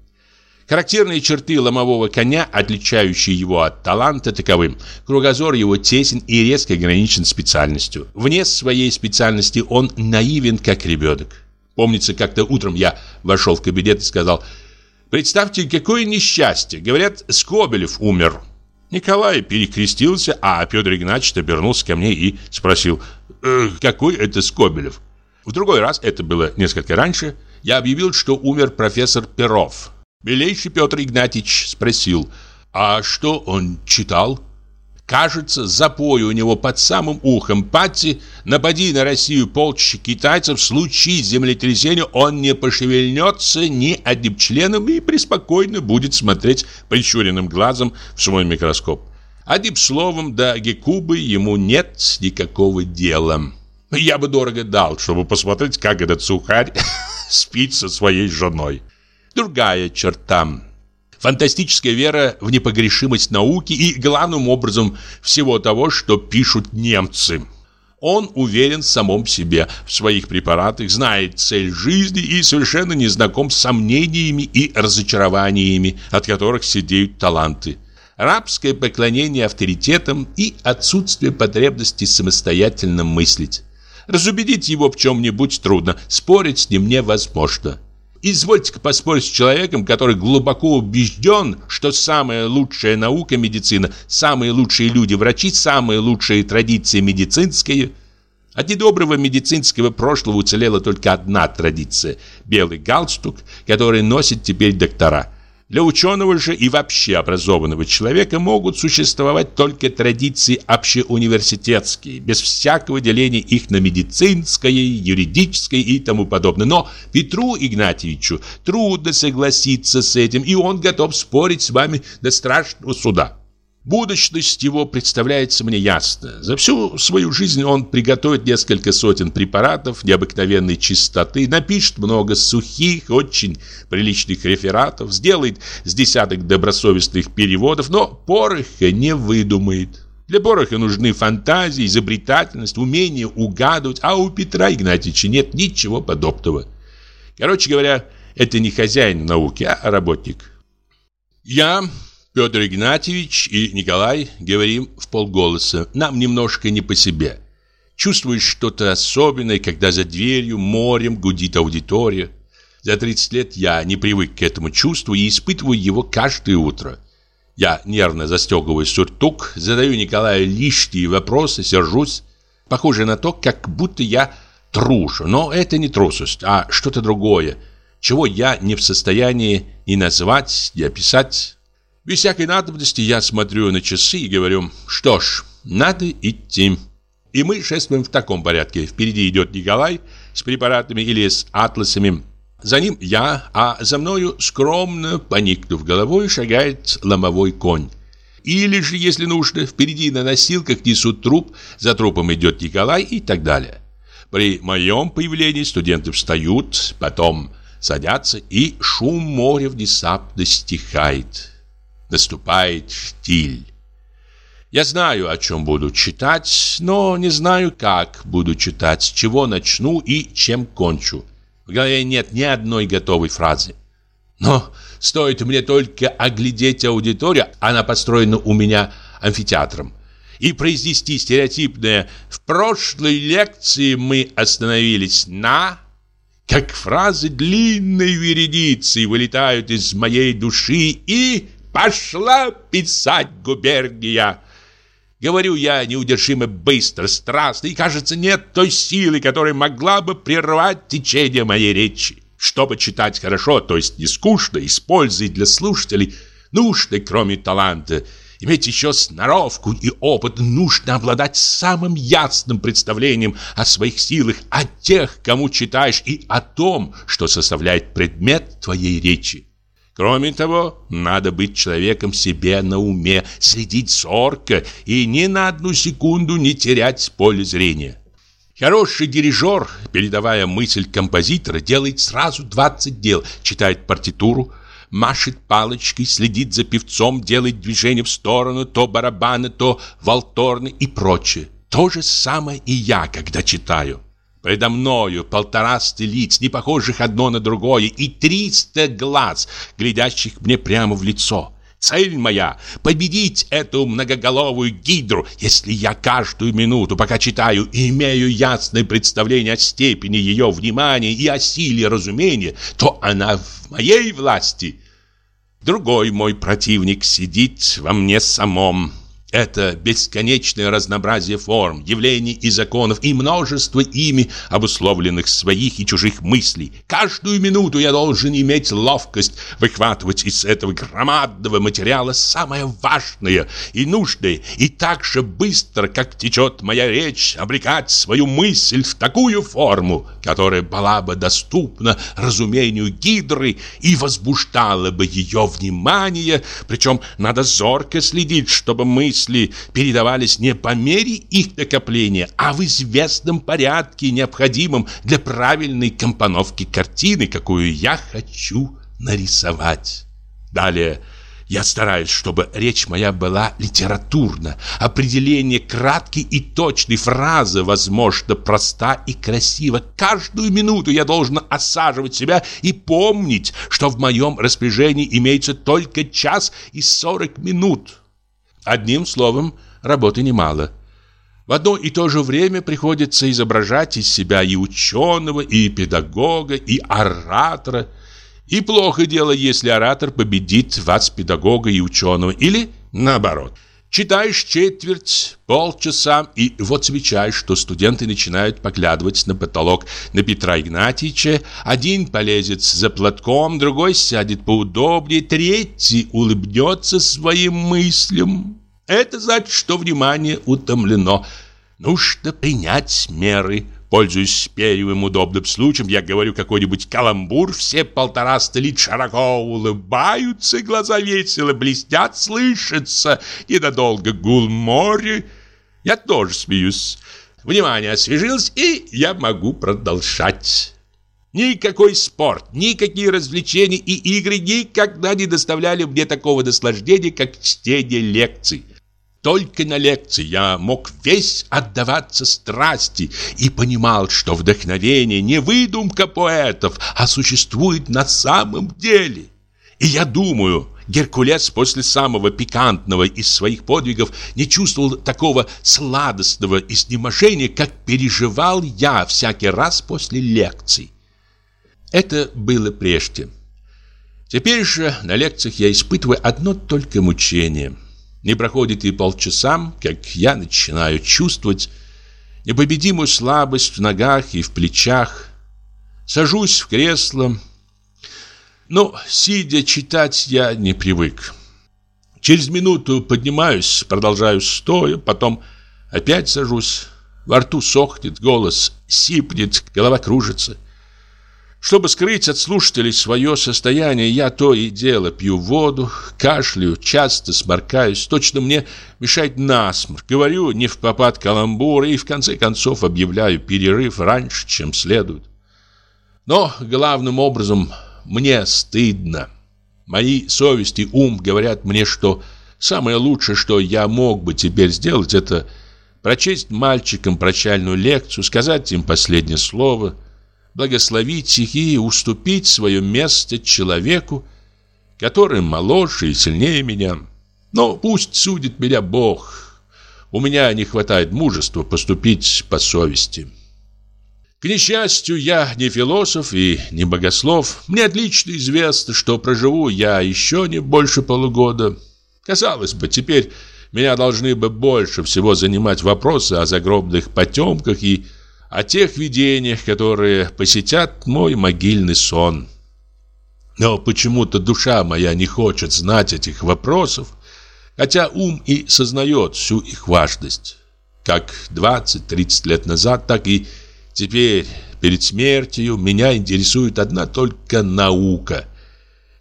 Характерные черты ломового коня, отличающие его от таланта, таковым. Кругозор его тесен и резко ограничен специальностью. Вне своей специальности он наивен, как ребенок. Помнится, как-то утром я вошел в кабинет и сказал, «Представьте, какое несчастье! Говорят, Скобелев умер». Николай перекрестился, а Петр Игнатьевич обернулся ко мне и спросил, э, «Какой это Скобелев?» В другой раз, это было несколько раньше, я объявил, что умер профессор Перов. Милейший Петр Игнатьевич спросил, а что он читал? Кажется, запой у него под самым ухом Патти, напади на Россию полчища китайцев, в случае землетрясения он не пошевельнется ни одним членом и преспокойно будет смотреть прищуренным глазом в свой микроскоп. Одним словом, до Гекубы ему нет никакого дела. Я бы дорого дал, чтобы посмотреть, как этот сухарь спит со своей женой другая черта. Фантастическая вера в непогрешимость науки и, главным образом, всего того, что пишут немцы. Он уверен в самом себе, в своих препаратах, знает цель жизни и совершенно не знаком с сомнениями и разочарованиями, от которых сидеют таланты. Рабское поклонение авторитетам и отсутствие потребности самостоятельно мыслить. Разубедить его в чем-нибудь трудно, спорить с ним невозможно. Извольте-ка поспорить с человеком, который глубоко убежден, что самая лучшая наука – медицина, самые лучшие люди – врачи, самые лучшие традиции – медицинские. От недоброго медицинского прошлого уцелела только одна традиция – белый галстук, который носит теперь доктора – для ученого же и вообще образованного человека могут существовать только традиции общеуниверситетские, без всякого деления их на медицинское, юридическое и тому подобное. Но Петру Игнатьевичу трудно согласиться с этим, и он готов спорить с вами до страшного суда. Будущность его представляется мне ясно. За всю свою жизнь он приготовит несколько сотен препаратов необыкновенной чистоты, напишет много сухих, очень приличных рефератов, сделает с десяток добросовестных переводов, но пороха не выдумает. Для пороха нужны фантазии, изобретательность, умение угадывать, а у Петра Игнатьевича нет ничего подобного. Короче говоря, это не хозяин науки, а работник. Я Петр Игнатьевич и Николай говорим в полголоса. Нам немножко не по себе. Чувствуешь что-то особенное, когда за дверью морем гудит аудитория. За 30 лет я не привык к этому чувству и испытываю его каждое утро. Я нервно застегиваю сюртук, задаю Николаю лишние вопросы, сержусь. Похоже на то, как будто я трушу. Но это не трусость, а что-то другое, чего я не в состоянии ни назвать, ни описать. Без всякой надобности я смотрю на часы и говорю, что ж, надо идти. И мы шествуем в таком порядке. Впереди идет Николай с препаратами или с атласами. За ним я, а за мною, скромно поникнув головой, шагает ломовой конь. Или же, если нужно, впереди на носилках несут труп, за трупом идет Николай и так далее. При моем появлении студенты встают, потом садятся, и шум моря внезапно стихает. Наступает штиль. Я знаю, о чем буду читать, но не знаю, как буду читать, с чего начну и чем кончу. В голове нет ни одной готовой фразы. Но стоит мне только оглядеть аудиторию, она построена у меня амфитеатром, и произнести стереотипное «в прошлой лекции мы остановились на...» как фразы длинной вередицей вылетают из моей души и «пошла писать губерния». Говорю я неудержимо быстро, страстно, и, кажется, нет той силы, которая могла бы прервать течение моей речи. Чтобы читать хорошо, то есть не скучно, использовать для слушателей, нужно, кроме таланта, иметь еще сноровку и опыт, нужно обладать самым ясным представлением о своих силах, о тех, кому читаешь, и о том, что составляет предмет твоей речи. Кроме того, надо быть человеком себе на уме, следить зорко и ни на одну секунду не терять поле зрения. Хороший дирижер, передавая мысль композитора, делает сразу 20 дел, читает партитуру, машет палочкой, следит за певцом, делает движение в сторону, то барабаны, то валторны и прочее. То же самое и я, когда читаю. Предо мною полтораста лиц, не похожих одно на другое, и триста глаз, глядящих мне прямо в лицо. Цель моя — победить эту многоголовую гидру. Если я каждую минуту, пока читаю, имею ясное представление о степени ее внимания и о силе разумения, то она в моей власти. Другой мой противник сидит во мне самом. Это бесконечное разнообразие форм, явлений и законов и множество ими обусловленных своих и чужих мыслей. Каждую минуту я должен иметь ловкость выхватывать из этого громадного материала самое важное и нужное, и так же быстро, как течет моя речь, обрекать свою мысль в такую форму, которая была бы доступна разумению гидры и возбуждала бы ее внимание, причем надо зорко следить, чтобы мысль мысли передавались не по мере их накопления, а в известном порядке, необходимом для правильной компоновки картины, какую я хочу нарисовать. Далее я стараюсь, чтобы речь моя была литературна, определение краткой и точной фразы, возможно, проста и красива. Каждую минуту я должен осаживать себя и помнить, что в моем распоряжении имеется только час и сорок минут. Одним словом, работы немало. В одно и то же время приходится изображать из себя и ученого, и педагога, и оратора. И плохо дело, если оратор победит вас, педагога и ученого, или наоборот. Читаешь четверть, полчаса, и вот замечаешь, что студенты начинают поглядывать на потолок на Петра Игнатьевича. Один полезет за платком, другой сядет поудобнее, третий улыбнется своим мыслям. Это значит, что внимание утомлено. Нужно принять меры. Пользуясь первым удобным случаем, я говорю какой-нибудь каламбур, все полтораста лит широко улыбаются, глаза весело блестят, слышится ненадолго гул моря. Я тоже смеюсь. Внимание освежилось, и я могу продолжать. Никакой спорт, никакие развлечения и игры никогда не доставляли мне такого наслаждения, как чтение лекций. Только на лекции я мог весь отдаваться страсти и понимал, что вдохновение не выдумка поэтов, а существует на самом деле. И я думаю, Геркулес после самого пикантного из своих подвигов не чувствовал такого сладостного изнеможения, как переживал я всякий раз после лекций. Это было прежде. Теперь же на лекциях я испытываю одно только мучение – не проходит и полчаса, как я начинаю чувствовать непобедимую слабость в ногах и в плечах. Сажусь в кресло. Но, сидя читать, я не привык. Через минуту поднимаюсь, продолжаю стоя, потом опять сажусь. Во рту сохнет, голос сипнет, голова кружится. Чтобы скрыть от слушателей свое состояние, я то и дело пью воду, кашляю, часто сморкаюсь. Точно мне мешает насморк. Говорю не в попад каламбур и в конце концов объявляю перерыв раньше, чем следует. Но главным образом мне стыдно. Мои совесть и ум говорят мне, что самое лучшее, что я мог бы теперь сделать, это прочесть мальчикам прощальную лекцию, сказать им последнее слово – благословить их и уступить свое место человеку, который моложе и сильнее меня. Но пусть судит меня Бог. У меня не хватает мужества поступить по совести. К несчастью, я не философ и не богослов. Мне отлично известно, что проживу я еще не больше полугода. Казалось бы, теперь меня должны бы больше всего занимать вопросы о загробных потемках и о тех видениях, которые посетят мой могильный сон. Но почему-то душа моя не хочет знать этих вопросов, хотя ум и сознает всю их важность. Как 20-30 лет назад, так и теперь, перед смертью, меня интересует одна только наука –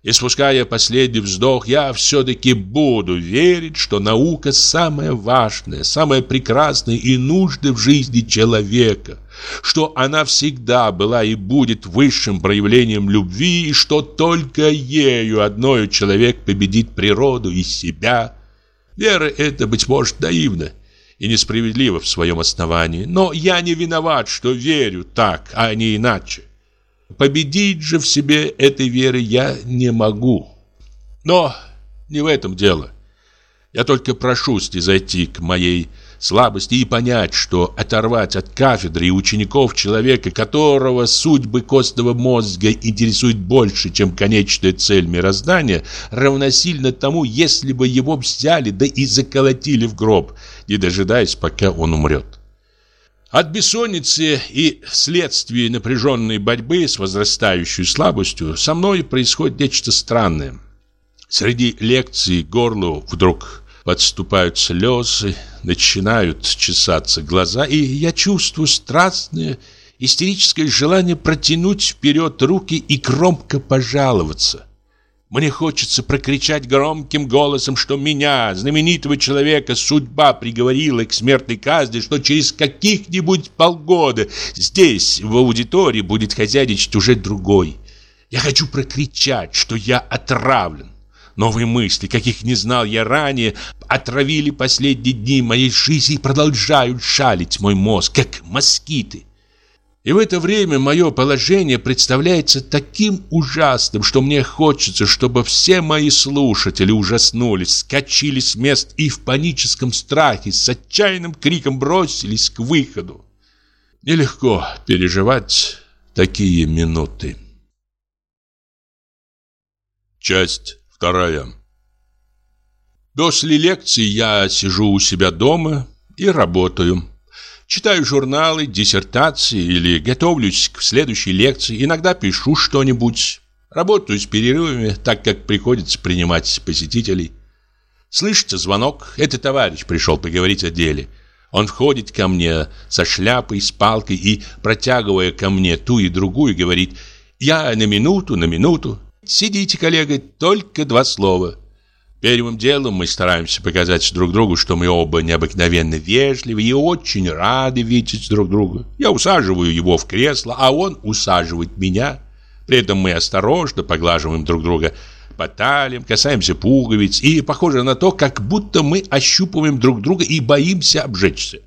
и спуская последний вздох, я все-таки буду верить, что наука самое важное, самое прекрасное и нужное в жизни человека, что она всегда была и будет высшим проявлением любви, и что только ею одной человек победит природу и себя. Вера эта, быть может, наивна и несправедлива в своем основании, но я не виноват, что верю так, а не иначе. Победить же в себе этой веры я не могу. Но не в этом дело. Я только прошу снизойти к моей слабости и понять, что оторвать от кафедры и учеников человека, которого судьбы костного мозга интересует больше, чем конечная цель мироздания, равносильно тому, если бы его взяли да и заколотили в гроб, не дожидаясь, пока он умрет. От бессонницы и вследствие напряженной борьбы с возрастающей слабостью со мной происходит нечто странное. Среди лекций горлу вдруг подступают слезы, начинают чесаться глаза, и я чувствую страстное, истерическое желание протянуть вперед руки и громко пожаловаться. Мне хочется прокричать громким голосом, что меня, знаменитого человека, судьба приговорила к смертной казни, что через каких-нибудь полгода здесь, в аудитории, будет хозяйничать уже другой. Я хочу прокричать, что я отравлен. Новые мысли, каких не знал я ранее, отравили последние дни моей жизни и продолжают шалить мой мозг, как москиты. И в это время мое положение представляется таким ужасным, что мне хочется, чтобы все мои слушатели ужаснулись, скачили с мест и в паническом страхе с отчаянным криком бросились к выходу. Нелегко переживать такие минуты. Часть вторая. После лекции я сижу у себя дома и работаю. Читаю журналы, диссертации или готовлюсь к следующей лекции. Иногда пишу что-нибудь. Работаю с перерывами, так как приходится принимать посетителей. Слышится звонок. Это товарищ пришел поговорить о деле. Он входит ко мне со шляпой, с палкой и, протягивая ко мне ту и другую, говорит «Я на минуту, на минуту». «Сидите, коллега, только два слова». Первым делом мы стараемся показать друг другу, что мы оба необыкновенно вежливы и очень рады видеть друг друга. Я усаживаю его в кресло, а он усаживает меня. При этом мы осторожно поглаживаем друг друга по талиям, касаемся пуговиц и похоже на то, как будто мы ощупываем друг друга и боимся обжечься.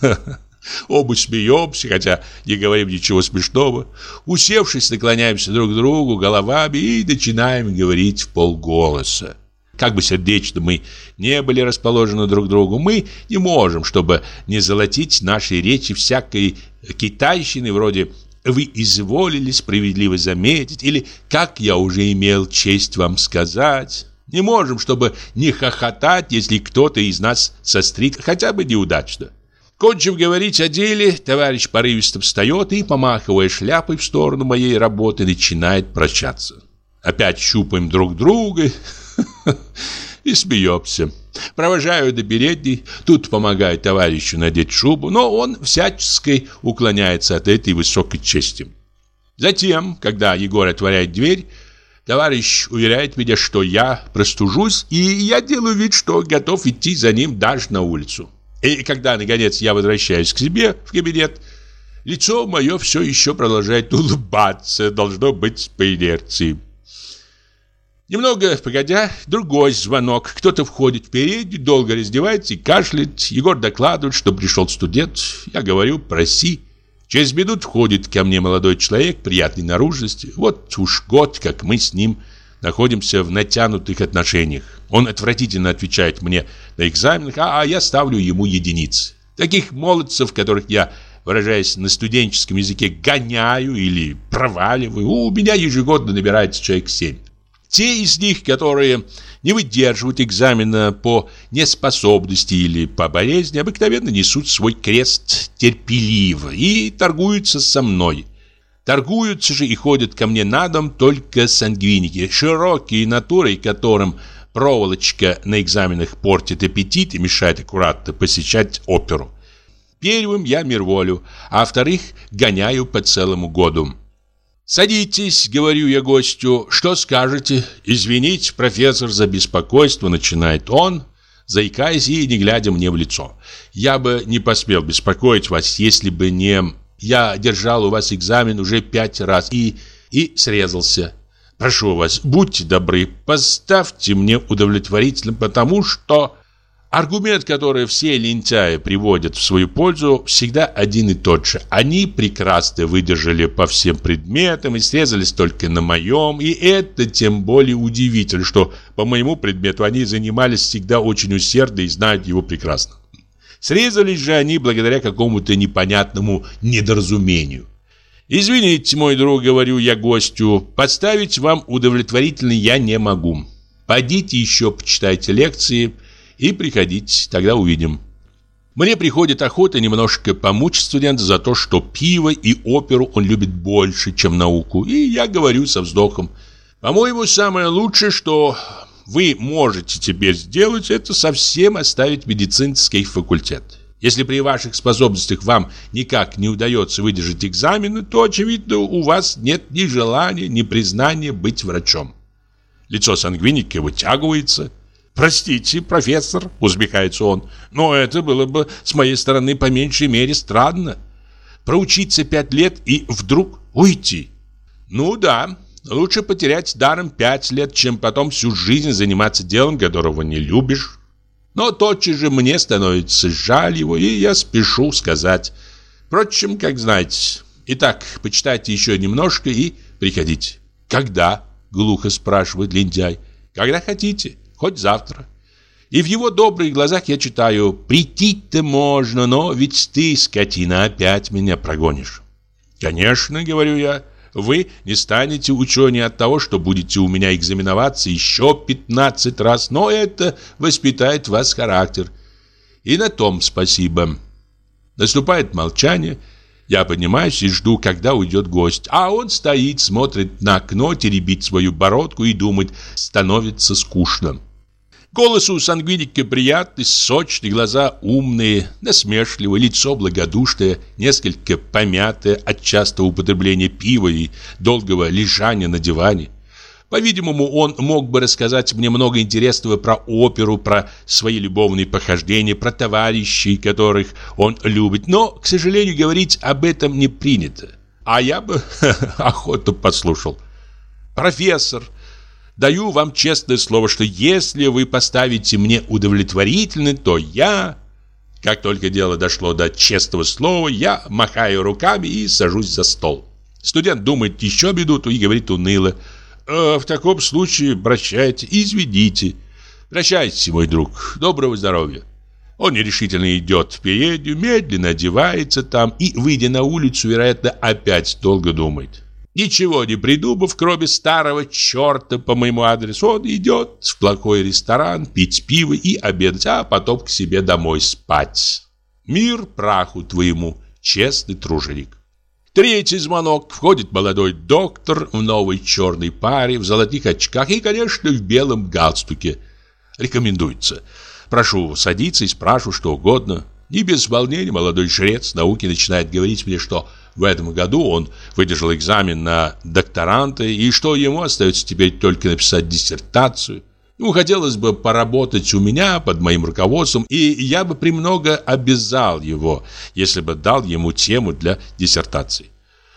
Оба смеемся, хотя не говорим ничего смешного. Усевшись, наклоняемся друг к другу головами и начинаем говорить в полголоса. Как бы сердечно мы не были расположены друг к другу, мы не можем, чтобы не золотить наши речи всякой китайщины вроде «вы изволили справедливо заметить» или «как я уже имел честь вам сказать». Не можем, чтобы не хохотать, если кто-то из нас сострит хотя бы неудачно. Кончив говорить о деле, товарищ порывисто встает и, помахивая шляпой в сторону моей работы, начинает прощаться. Опять щупаем друг друга и смеемся. Провожаю до передней, тут помогаю товарищу надеть шубу, но он всячески уклоняется от этой высокой чести. Затем, когда Егор отворяет дверь, товарищ уверяет меня, что я простужусь, и я делаю вид, что готов идти за ним даже на улицу. И когда, наконец, я возвращаюсь к себе в кабинет, лицо мое все еще продолжает улыбаться, должно быть по инерции. Немного погодя, другой звонок. Кто-то входит в переднюю, долго раздевается и кашляет. Егор докладывает, что пришел студент. Я говорю, проси. Через минут входит ко мне молодой человек приятной наружности. Вот уж год, как мы с ним находимся в натянутых отношениях. Он отвратительно отвечает мне на экзаменах, а я ставлю ему единицы. Таких молодцев, которых я, выражаясь на студенческом языке, гоняю или проваливаю, у меня ежегодно набирается человек семь. Те из них, которые не выдерживают экзамена по неспособности или по болезни, обыкновенно несут свой крест терпеливо и торгуются со мной. Торгуются же и ходят ко мне на дом только сангвиники, широкие натурой, которым проволочка на экзаменах портит аппетит и мешает аккуратно посещать оперу. Первым я мир волю, а вторых гоняю по целому году. «Садитесь», — говорю я гостю, — «что скажете?» «Извините, профессор, за беспокойство», — начинает он, заикаясь и не глядя мне в лицо. «Я бы не посмел беспокоить вас, если бы не... Я держал у вас экзамен уже пять раз и... и срезался. Прошу вас, будьте добры, поставьте мне удовлетворительно, потому что...» Аргумент, который все лентяи приводят в свою пользу, всегда один и тот же. Они прекрасно выдержали по всем предметам и срезались только на моем, и это тем более удивительно, что по моему предмету они занимались всегда очень усердно и знают его прекрасно. Срезались же они благодаря какому-то непонятному недоразумению. «Извините, мой друг, — говорю я гостю, — подставить вам удовлетворительно я не могу. Пойдите еще почитайте лекции — и приходите, тогда увидим. Мне приходит охота немножко помучить студента за то, что пиво и оперу он любит больше, чем науку. И я говорю со вздохом. По-моему, самое лучшее, что вы можете теперь сделать, это совсем оставить медицинский факультет. Если при ваших способностях вам никак не удается выдержать экзамены, то, очевидно, у вас нет ни желания, ни признания быть врачом. Лицо сангвиника вытягивается – «Простите, профессор», — усмехается он, «но это было бы с моей стороны по меньшей мере странно. Проучиться пять лет и вдруг уйти. Ну да, лучше потерять даром пять лет, чем потом всю жизнь заниматься делом, которого не любишь. Но тотчас же мне становится жаль его, и я спешу сказать. Впрочем, как знаете. Итак, почитайте еще немножко и приходите. «Когда?» — глухо спрашивает лентяй. «Когда хотите» хоть завтра. И в его добрых глазах я читаю «Прийти-то можно, но ведь ты, скотина, опять меня прогонишь». «Конечно», — говорю я, — «вы не станете ученые от того, что будете у меня экзаменоваться еще 15 раз, но это воспитает вас характер. И на том спасибо». Наступает молчание, я поднимаюсь и жду, когда уйдет гость. А он стоит, смотрит на окно, теребит свою бородку и думает, становится скучно. Голос у сангвиника приятный, сочный, глаза умные, насмешливые, лицо благодушное, несколько помятое от частого употребления пива и долгого лежания на диване. По-видимому, он мог бы рассказать мне много интересного про оперу, про свои любовные похождения, про товарищей, которых он любит. Но, к сожалению, говорить об этом не принято. А я бы охотно послушал. Профессор, Даю вам честное слово, что если вы поставите мне удовлетворительно, то я... Как только дело дошло до честного слова, я махаю руками и сажусь за стол. Студент думает еще минуту и говорит уныло. «Э, «В таком случае прощайте, извините». «Прощайте, мой друг, доброго здоровья». Он нерешительно идет в переднюю, медленно одевается там и, выйдя на улицу, вероятно, опять долго думает. Ничего не придумав, кроме старого черта по моему адресу, он идет в плохой ресторан пить пиво и обедать, а потом к себе домой спать. Мир праху твоему, честный труженик. Третий звонок. Входит молодой доктор в новой черной паре, в золотых очках и, конечно, в белом галстуке. Рекомендуется. Прошу садиться и спрашиваю что угодно. Не без волнения молодой жрец науки начинает говорить мне, что в этом году он выдержал экзамен на докторанта и что ему остается теперь только написать диссертацию. Ему хотелось бы поработать у меня под моим руководством, и я бы премного обязал его, если бы дал ему тему для диссертации.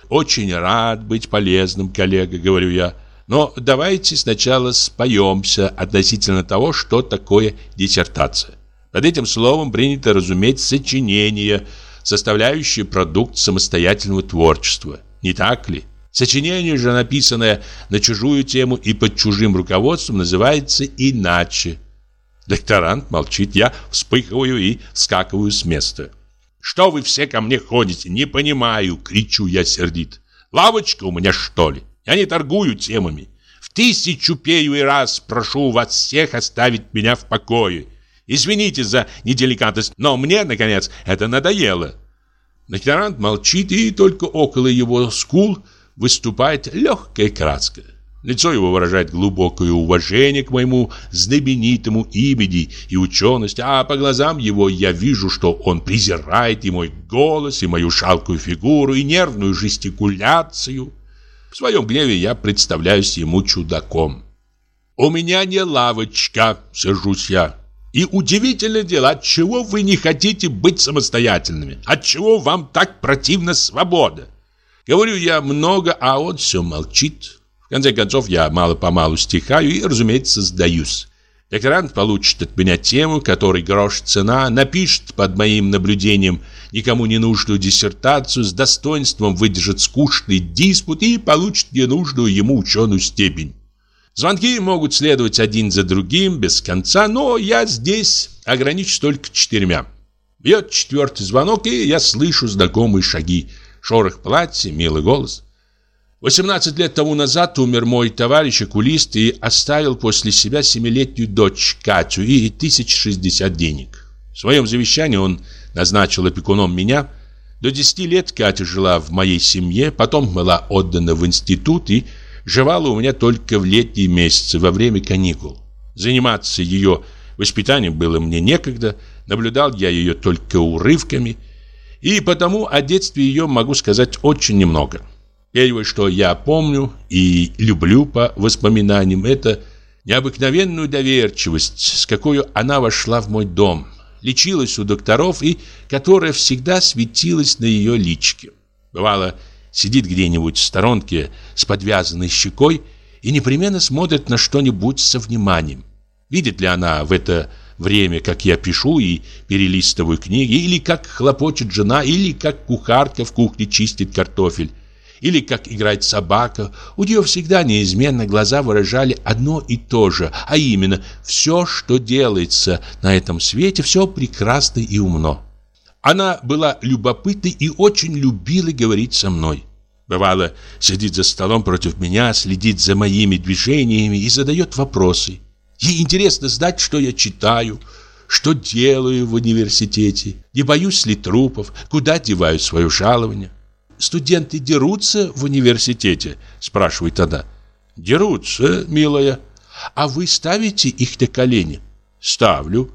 «Очень рад быть полезным, коллега», — говорю я. «Но давайте сначала споемся относительно того, что такое диссертация. Под этим словом принято разуметь сочинение, составляющее продукт самостоятельного творчества. Не так ли?» Сочинение же, написанное на чужую тему и под чужим руководством, называется иначе. Докторант молчит, я вспыхиваю и скакиваю с места. «Что вы все ко мне ходите? Не понимаю!» — кричу я сердит. «Лавочка у меня, что ли? Я не торгую темами. В тысячу пею и раз прошу вас всех оставить меня в покое. Извините за неделикатность, но мне, наконец, это надоело». Докторант молчит, и только около его скул – выступает легкая краска. Лицо его выражает глубокое уважение к моему знаменитому имени и учености, а по глазам его я вижу, что он презирает и мой голос, и мою шалкую фигуру, и нервную жестикуляцию. В своем гневе я представляюсь ему чудаком. «У меня не лавочка», — сержусь я. «И удивительное дело, отчего вы не хотите быть самостоятельными? Отчего вам так противна свобода?» Говорю я много, а он все молчит. В конце концов, я мало-помалу стихаю и, разумеется, сдаюсь. Докторант получит от меня тему, которой грош цена, напишет под моим наблюдением никому не нужную диссертацию, с достоинством выдержит скучный диспут и получит ненужную ему ученую степень. Звонки могут следовать один за другим, без конца, но я здесь ограничусь только четырьмя. Бьет четвертый звонок, и я слышу знакомые шаги шорох платья, милый голос. 18 лет тому назад умер мой товарищ окулист и оставил после себя семилетнюю дочь Катю и 1060 денег. В своем завещании он назначил опекуном меня. До 10 лет Катя жила в моей семье, потом была отдана в институт и жевала у меня только в летние месяцы, во время каникул. Заниматься ее воспитанием было мне некогда, наблюдал я ее только урывками – и потому о детстве ее могу сказать очень немного. Первое, что я помню и люблю по воспоминаниям, это необыкновенную доверчивость, с какой она вошла в мой дом, лечилась у докторов и которая всегда светилась на ее личке. Бывало, сидит где-нибудь в сторонке с подвязанной щекой и непременно смотрит на что-нибудь со вниманием. Видит ли она в это время, как я пишу и перелистываю книги, или как хлопочет жена, или как кухарка в кухне чистит картофель, или как играет собака. У нее всегда неизменно глаза выражали одно и то же, а именно все, что делается на этом свете, все прекрасно и умно. Она была любопытной и очень любила говорить со мной. Бывало, сидит за столом против меня, следит за моими движениями и задает вопросы. Ей интересно знать, что я читаю, что делаю в университете, не боюсь ли трупов, куда деваю свое жалование. «Студенты дерутся в университете?» – спрашивает она. «Дерутся, милая. А вы ставите их на колени?» «Ставлю».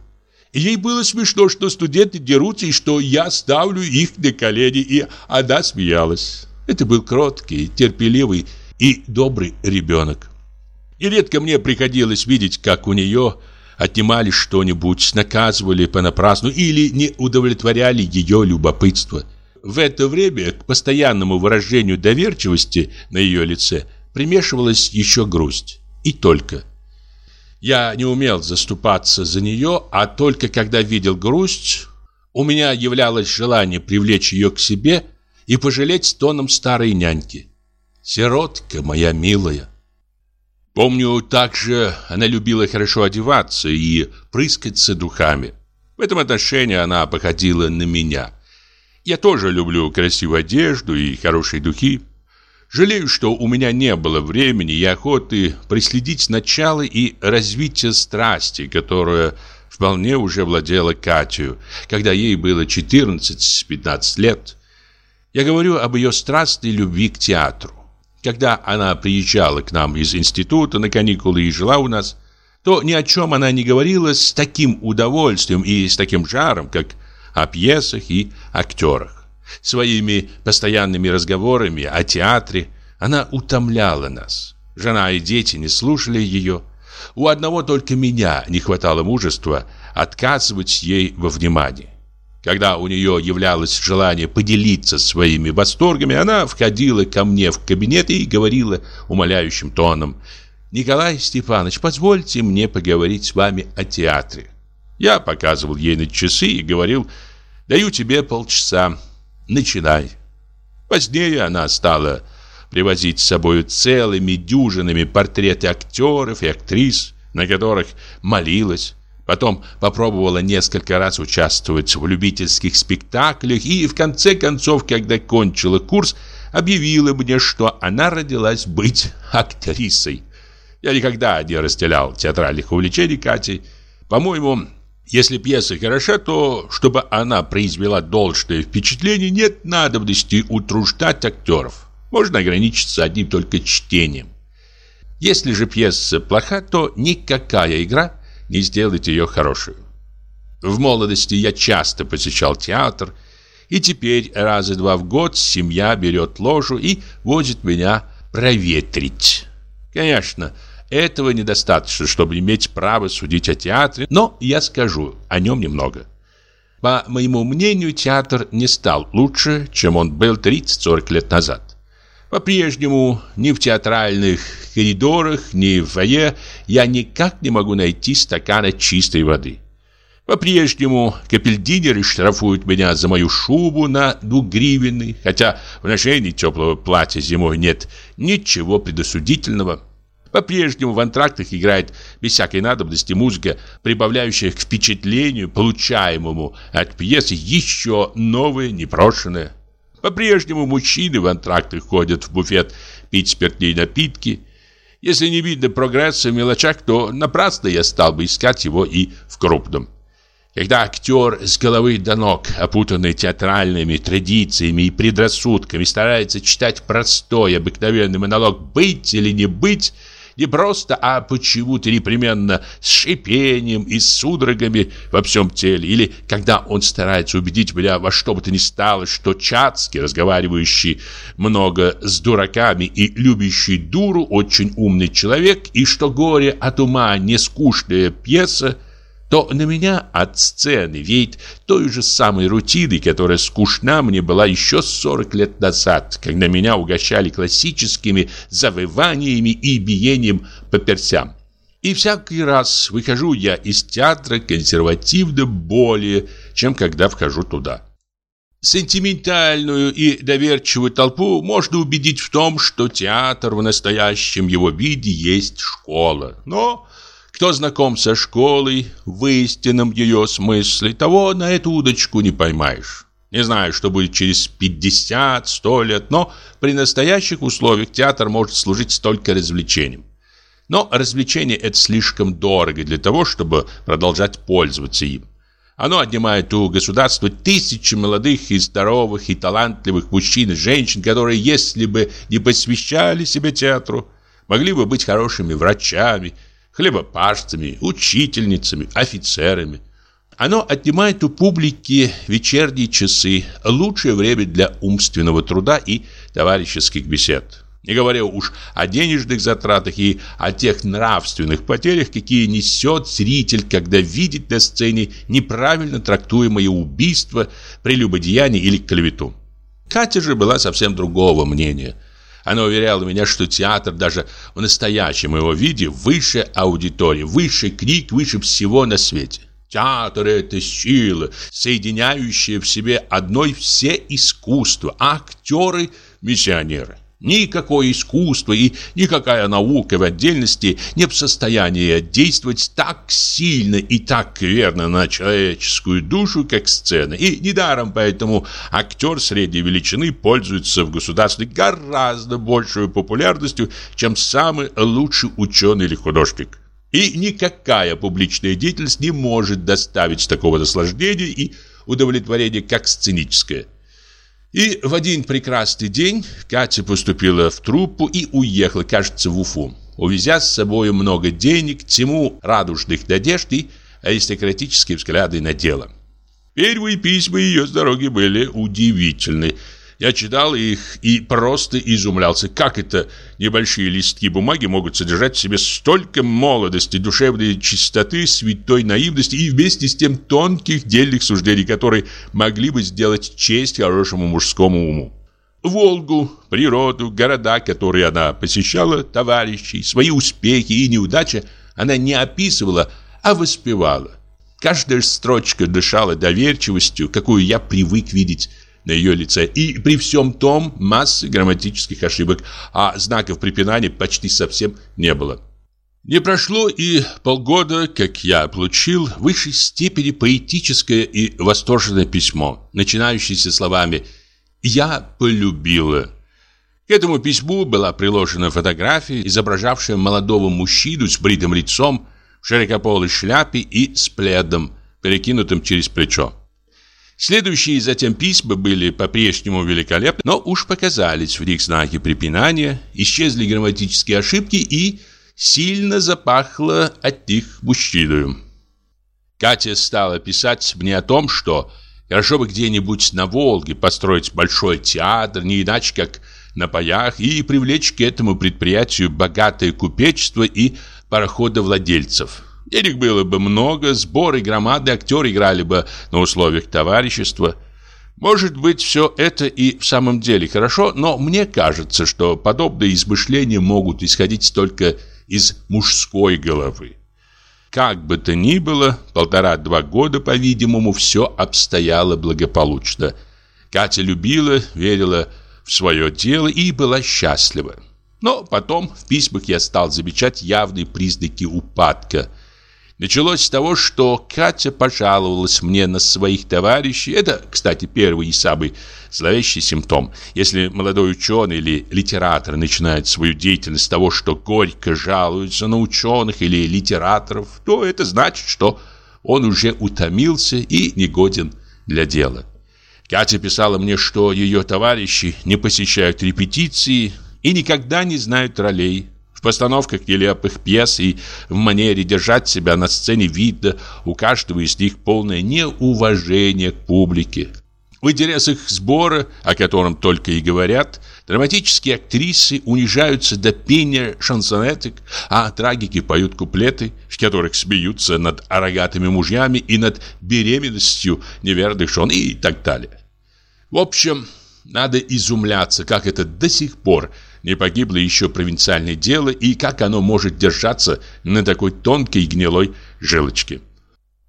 Ей было смешно, что студенты дерутся, и что я ставлю их на колени, и она смеялась. Это был кроткий, терпеливый и добрый ребенок. И редко мне приходилось видеть, как у нее отнимали что-нибудь, наказывали понапрасну или не удовлетворяли ее любопытство. В это время к постоянному выражению доверчивости на ее лице примешивалась еще грусть. И только. Я не умел заступаться за нее, а только когда видел грусть, у меня являлось желание привлечь ее к себе и пожалеть тоном старой няньки. «Сиротка моя милая, Помню, также она любила хорошо одеваться и прыскаться духами. В этом отношении она походила на меня. Я тоже люблю красивую одежду и хорошие духи. Жалею, что у меня не было времени и охоты преследить начало и развитие страсти, которая вполне уже владела Катю, когда ей было 14-15 лет. Я говорю об ее страстной любви к театру. Когда она приезжала к нам из института на каникулы и жила у нас, то ни о чем она не говорила с таким удовольствием и с таким жаром, как о пьесах и актерах. Своими постоянными разговорами о театре она утомляла нас. Жена и дети не слушали ее. У одного только меня не хватало мужества отказывать ей во внимании. Когда у нее являлось желание поделиться своими восторгами, она входила ко мне в кабинет и говорила умоляющим тоном «Николай Степанович, позвольте мне поговорить с вами о театре». Я показывал ей на часы и говорил «Даю тебе полчаса, начинай». Позднее она стала привозить с собой целыми дюжинами портреты актеров и актрис, на которых молилась. Потом попробовала несколько раз участвовать в любительских спектаклях и в конце концов, когда кончила курс, объявила мне, что она родилась быть актрисой. Я никогда не разделял театральных увлечений Кати. По-моему, если пьеса хороша, то, чтобы она произвела должное впечатление, нет надобности утруждать актеров. Можно ограничиться одним только чтением. Если же пьеса плоха, то никакая игра не сделает ее хорошей. В молодости я часто посещал театр, и теперь раза два в год семья берет ложу и возит меня проветрить. Конечно, этого недостаточно, чтобы иметь право судить о театре, но я скажу о нем немного. По моему мнению, театр не стал лучше, чем он был 30-40 лет назад. По-прежнему ни в театральных коридорах, ни в фойе я никак не могу найти стакана чистой воды. По-прежнему капельдинеры штрафуют меня за мою шубу на двугривенный, хотя в ношении теплого платья зимой нет ничего предосудительного. По-прежнему в антрактах играет без всякой надобности музыка, прибавляющая к впечатлению, получаемому от пьесы, еще новое, непрошенное. По-прежнему мужчины в антрактах ходят в буфет пить спиртные напитки. Если не видно прогресса в мелочах, то напрасно я стал бы искать его и в крупном. Когда актер с головы до ног, опутанный театральными традициями и предрассудками, старается читать простой, обыкновенный монолог «быть или не быть», не просто, а почему-то непременно с шипением и судорогами во всем теле. Или когда он старается убедить меня во что бы то ни стало, что Чацкий, разговаривающий много с дураками и любящий дуру, очень умный человек, и что горе от ума не скучная пьеса, то на меня от сцены веет той же самой рутиной, которая скучна мне была еще 40 лет назад, когда меня угощали классическими завываниями и биением по персям. И всякий раз выхожу я из театра консервативно более, чем когда вхожу туда. Сентиментальную и доверчивую толпу можно убедить в том, что театр в настоящем его виде есть школа. Но кто знаком со школой, в истинном ее смысле, того на эту удочку не поймаешь. Не знаю, что будет через 50-100 лет, но при настоящих условиях театр может служить только развлечением. Но развлечение это слишком дорого для того, чтобы продолжать пользоваться им. Оно отнимает у государства тысячи молодых и здоровых и талантливых мужчин и женщин, которые, если бы не посвящали себе театру, могли бы быть хорошими врачами, хлебопашцами, учительницами, офицерами. Оно отнимает у публики вечерние часы, лучшее время для умственного труда и товарищеских бесед. Не говоря уж о денежных затратах и о тех нравственных потерях, какие несет зритель, когда видит на сцене неправильно трактуемое убийство, прелюбодеяние или клевету. Катя же была совсем другого мнения – она уверяла меня, что театр даже в настоящем его виде выше аудитории, выше книг, выше всего на свете. Театр – это сила, соединяющая в себе одной все искусства, актеры – миссионеры. Никакое искусство и никакая наука в отдельности не в состоянии действовать так сильно и так верно на человеческую душу, как сцена. И недаром поэтому актер средней величины пользуется в государстве гораздо большей популярностью, чем самый лучший ученый или художник. И никакая публичная деятельность не может доставить такого наслаждения и удовлетворения, как сценическая. И в один прекрасный день Катя поступила в труппу и уехала, кажется, в Уфу, увезя с собой много денег, тьму радужных надежд и аристократические взгляды на дело. Первые письма ее с дороги были удивительны. Я читал их и просто изумлялся, как это небольшие листки бумаги могут содержать в себе столько молодости, душевной чистоты, святой наивности и вместе с тем тонких дельных суждений, которые могли бы сделать честь хорошему мужскому уму. Волгу, природу, города, которые она посещала, товарищей, свои успехи и неудачи она не описывала, а воспевала. Каждая строчка дышала доверчивостью, какую я привык видеть на ее лице, и при всем том массы грамматических ошибок, а знаков препинания почти совсем не было. Не прошло и полгода, как я получил в высшей степени поэтическое и восторженное письмо, начинающееся словами «Я полюбила». К этому письму была приложена фотография, изображавшая молодого мужчину с бритым лицом, в широкополой шляпе и с пледом, перекинутым через плечо. Следующие затем письма были по-прежнему великолепны, но уж показались в них знаки препинания, исчезли грамматические ошибки и сильно запахло от них мужчиною. Катя стала писать мне о том, что хорошо бы где-нибудь на Волге построить большой театр, не иначе как на паях, и привлечь к этому предприятию богатое купечество и пароходовладельцев. Денег было бы много, сборы громады, актеры играли бы на условиях товарищества. Может быть, все это и в самом деле хорошо, но мне кажется, что подобные измышления могут исходить только из мужской головы. Как бы то ни было, полтора-два года, по-видимому, все обстояло благополучно. Катя любила, верила в свое дело и была счастлива. Но потом в письмах я стал замечать явные признаки упадка – Началось с того, что Катя пожаловалась мне на своих товарищей. Это, кстати, первый и самый зловещий симптом. Если молодой ученый или литератор начинает свою деятельность с того, что горько жалуется на ученых или литераторов, то это значит, что он уже утомился и негоден для дела. Катя писала мне, что ее товарищи не посещают репетиции и никогда не знают ролей, постановках нелепых пьес и в манере держать себя на сцене видно у каждого из них полное неуважение к публике. В интересах сбора, о котором только и говорят, драматические актрисы унижаются до пения шансонеток, а трагики поют куплеты, в которых смеются над рогатыми мужьями и над беременностью неверных жен и так далее. В общем, надо изумляться, как это до сих пор не погибло еще провинциальное дело и как оно может держаться на такой тонкой и гнилой жилочке.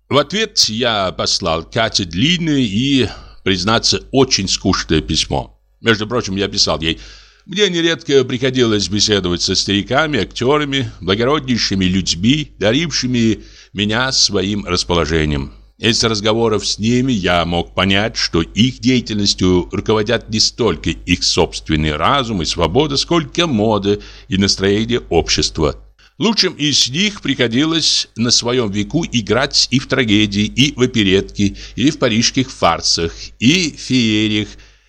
В ответ я послал Кате длинное и, признаться, очень скучное письмо. Между прочим, я писал ей мне нередко приходилось беседовать со стариками, актерами, благороднейшими людьми, дарившими меня своим расположением. Из разговоров с ними я мог понять, что их деятельностью руководят не столько их собственный разум и свобода, сколько мода и настроение общества. Лучшим из них приходилось на своем веку играть и в трагедии, и в оперетке, и в парижских фарсах, и феериях,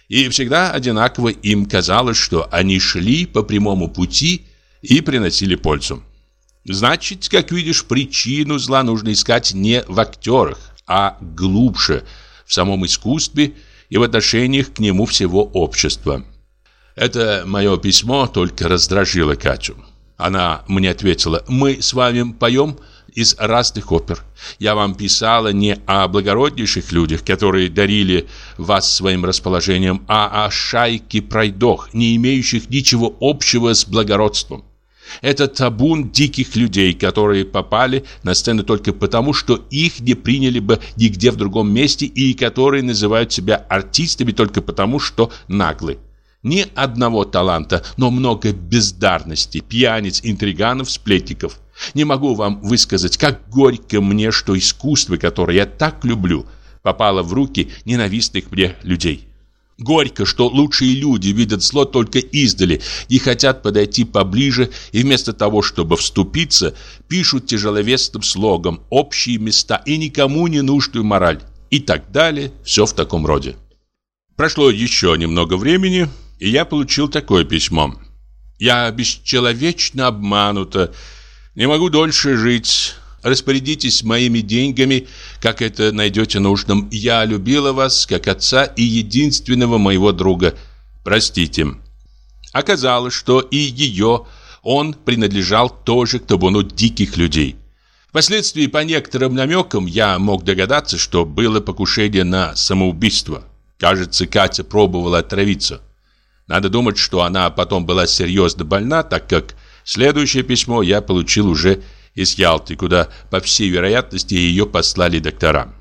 и всегда одинаково им казалось, что они шли по прямому пути и приносили пользу. Значит, как видишь, причину зла нужно искать не в актерах, а глубже в самом искусстве и в отношениях к нему всего общества. Это мое письмо только раздражило Катю. Она мне ответила, мы с вами поем из разных опер. Я вам писала не о благороднейших людях, которые дарили вас своим расположением, а о шайке пройдох, не имеющих ничего общего с благородством. Это табун диких людей, которые попали на сцену только потому, что их не приняли бы нигде в другом месте и которые называют себя артистами только потому, что наглы. Ни одного таланта, но много бездарности, пьяниц, интриганов, сплетников. Не могу вам высказать, как горько мне, что искусство, которое я так люблю, попало в руки ненавистных мне людей. Горько, что лучшие люди видят зло только издали, и хотят подойти поближе, и вместо того, чтобы вступиться, пишут тяжеловесным слогом общие места и никому не нужную мораль. И так далее, все в таком роде. Прошло еще немного времени, и я получил такое письмо. «Я бесчеловечно обманута, не могу дольше жить. Распорядитесь моими деньгами, как это найдете нужным. Я любила вас, как отца и единственного моего друга. Простите». Оказалось, что и ее он принадлежал тоже к табуну диких людей. Впоследствии по некоторым намекам я мог догадаться, что было покушение на самоубийство. Кажется, Катя пробовала отравиться. Надо думать, что она потом была серьезно больна, так как следующее письмо я получил уже из Ялты, куда, по всей вероятности, ее послали докторам.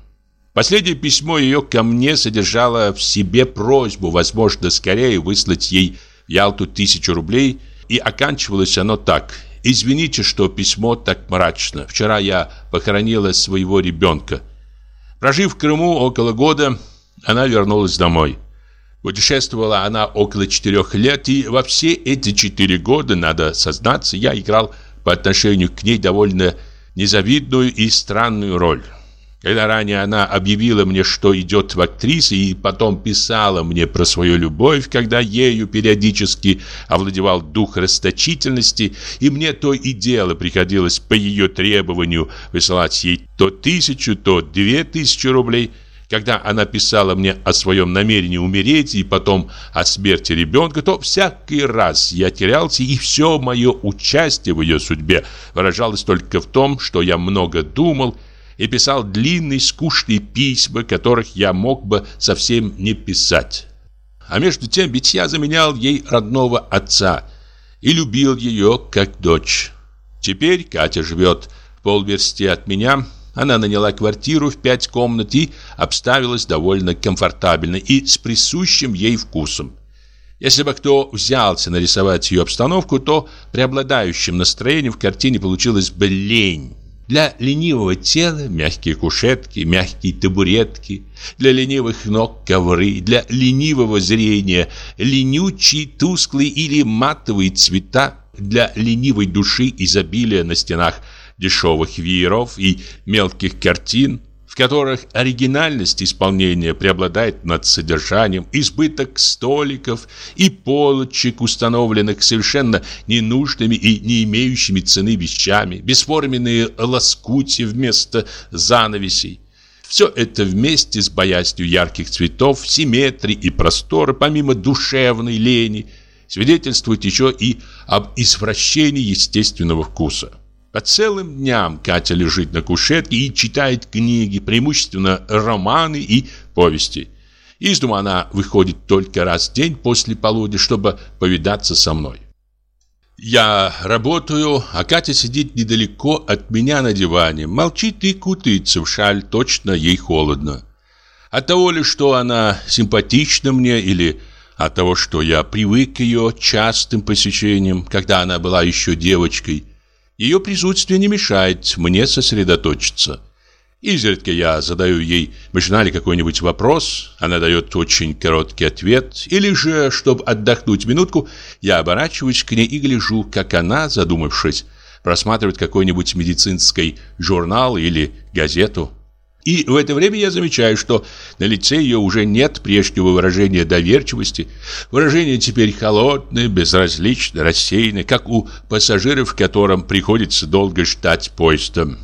Последнее письмо ее ко мне содержало в себе просьбу, возможно, скорее выслать ей в Ялту тысячу рублей, и оканчивалось оно так – Извините, что письмо так мрачно. Вчера я похоронила своего ребенка. Прожив в Крыму около года, она вернулась домой. Путешествовала она около четырех лет, и во все эти четыре года, надо сознаться, я играл по отношению к ней довольно незавидную и странную роль. Когда ранее она объявила мне, что идет в актрисы, и потом писала мне про свою любовь, когда ею периодически овладевал дух расточительности, и мне то и дело приходилось по ее требованию высылать ей то тысячу, то две тысячи рублей – когда она писала мне о своем намерении умереть и потом о смерти ребенка, то всякий раз я терялся, и все мое участие в ее судьбе выражалось только в том, что я много думал и писал длинные скучные письма, которых я мог бы совсем не писать. А между тем ведь я заменял ей родного отца и любил ее как дочь. Теперь Катя живет в полверсти от меня. Она наняла квартиру в пять комнат и обставилась довольно комфортабельно и с присущим ей вкусом. Если бы кто взялся нарисовать ее обстановку, то преобладающим настроением в картине получилось бы лень. Для ленивого тела мягкие кушетки, мягкие табуретки, для ленивых ног ковры, для ленивого зрения ленючие, тусклые или матовые цвета, для ленивой души изобилие на стенах дешевых вееров и мелких картин, которых оригинальность исполнения преобладает над содержанием, избыток столиков и полочек, установленных совершенно ненужными и не имеющими цены вещами, бесформенные лоскути вместо занавесей. Все это вместе с боязнью ярких цветов, симметрии и простора, помимо душевной лени, свидетельствует еще и об извращении естественного вкуса. По целым дням Катя лежит на кушетке и читает книги, преимущественно романы и повести. Из дома она выходит только раз в день после полудня, чтобы повидаться со мной. Я работаю, а Катя сидит недалеко от меня на диване, молчит и кутается в шаль, точно ей холодно. От того ли, что она симпатична мне, или от того, что я привык к ее частым посещениям, когда она была еще девочкой – ее присутствие не мешает мне сосредоточиться. Изредка я задаю ей машинально какой-нибудь вопрос, она дает очень короткий ответ, или же, чтобы отдохнуть минутку, я оборачиваюсь к ней и гляжу, как она, задумавшись, просматривает какой-нибудь медицинский журнал или газету. И в это время я замечаю, что на лице ее уже нет прежнего выражения доверчивости. Выражение теперь холодное, безразличное, рассеянное, как у пассажиров, которым приходится долго ждать поезда.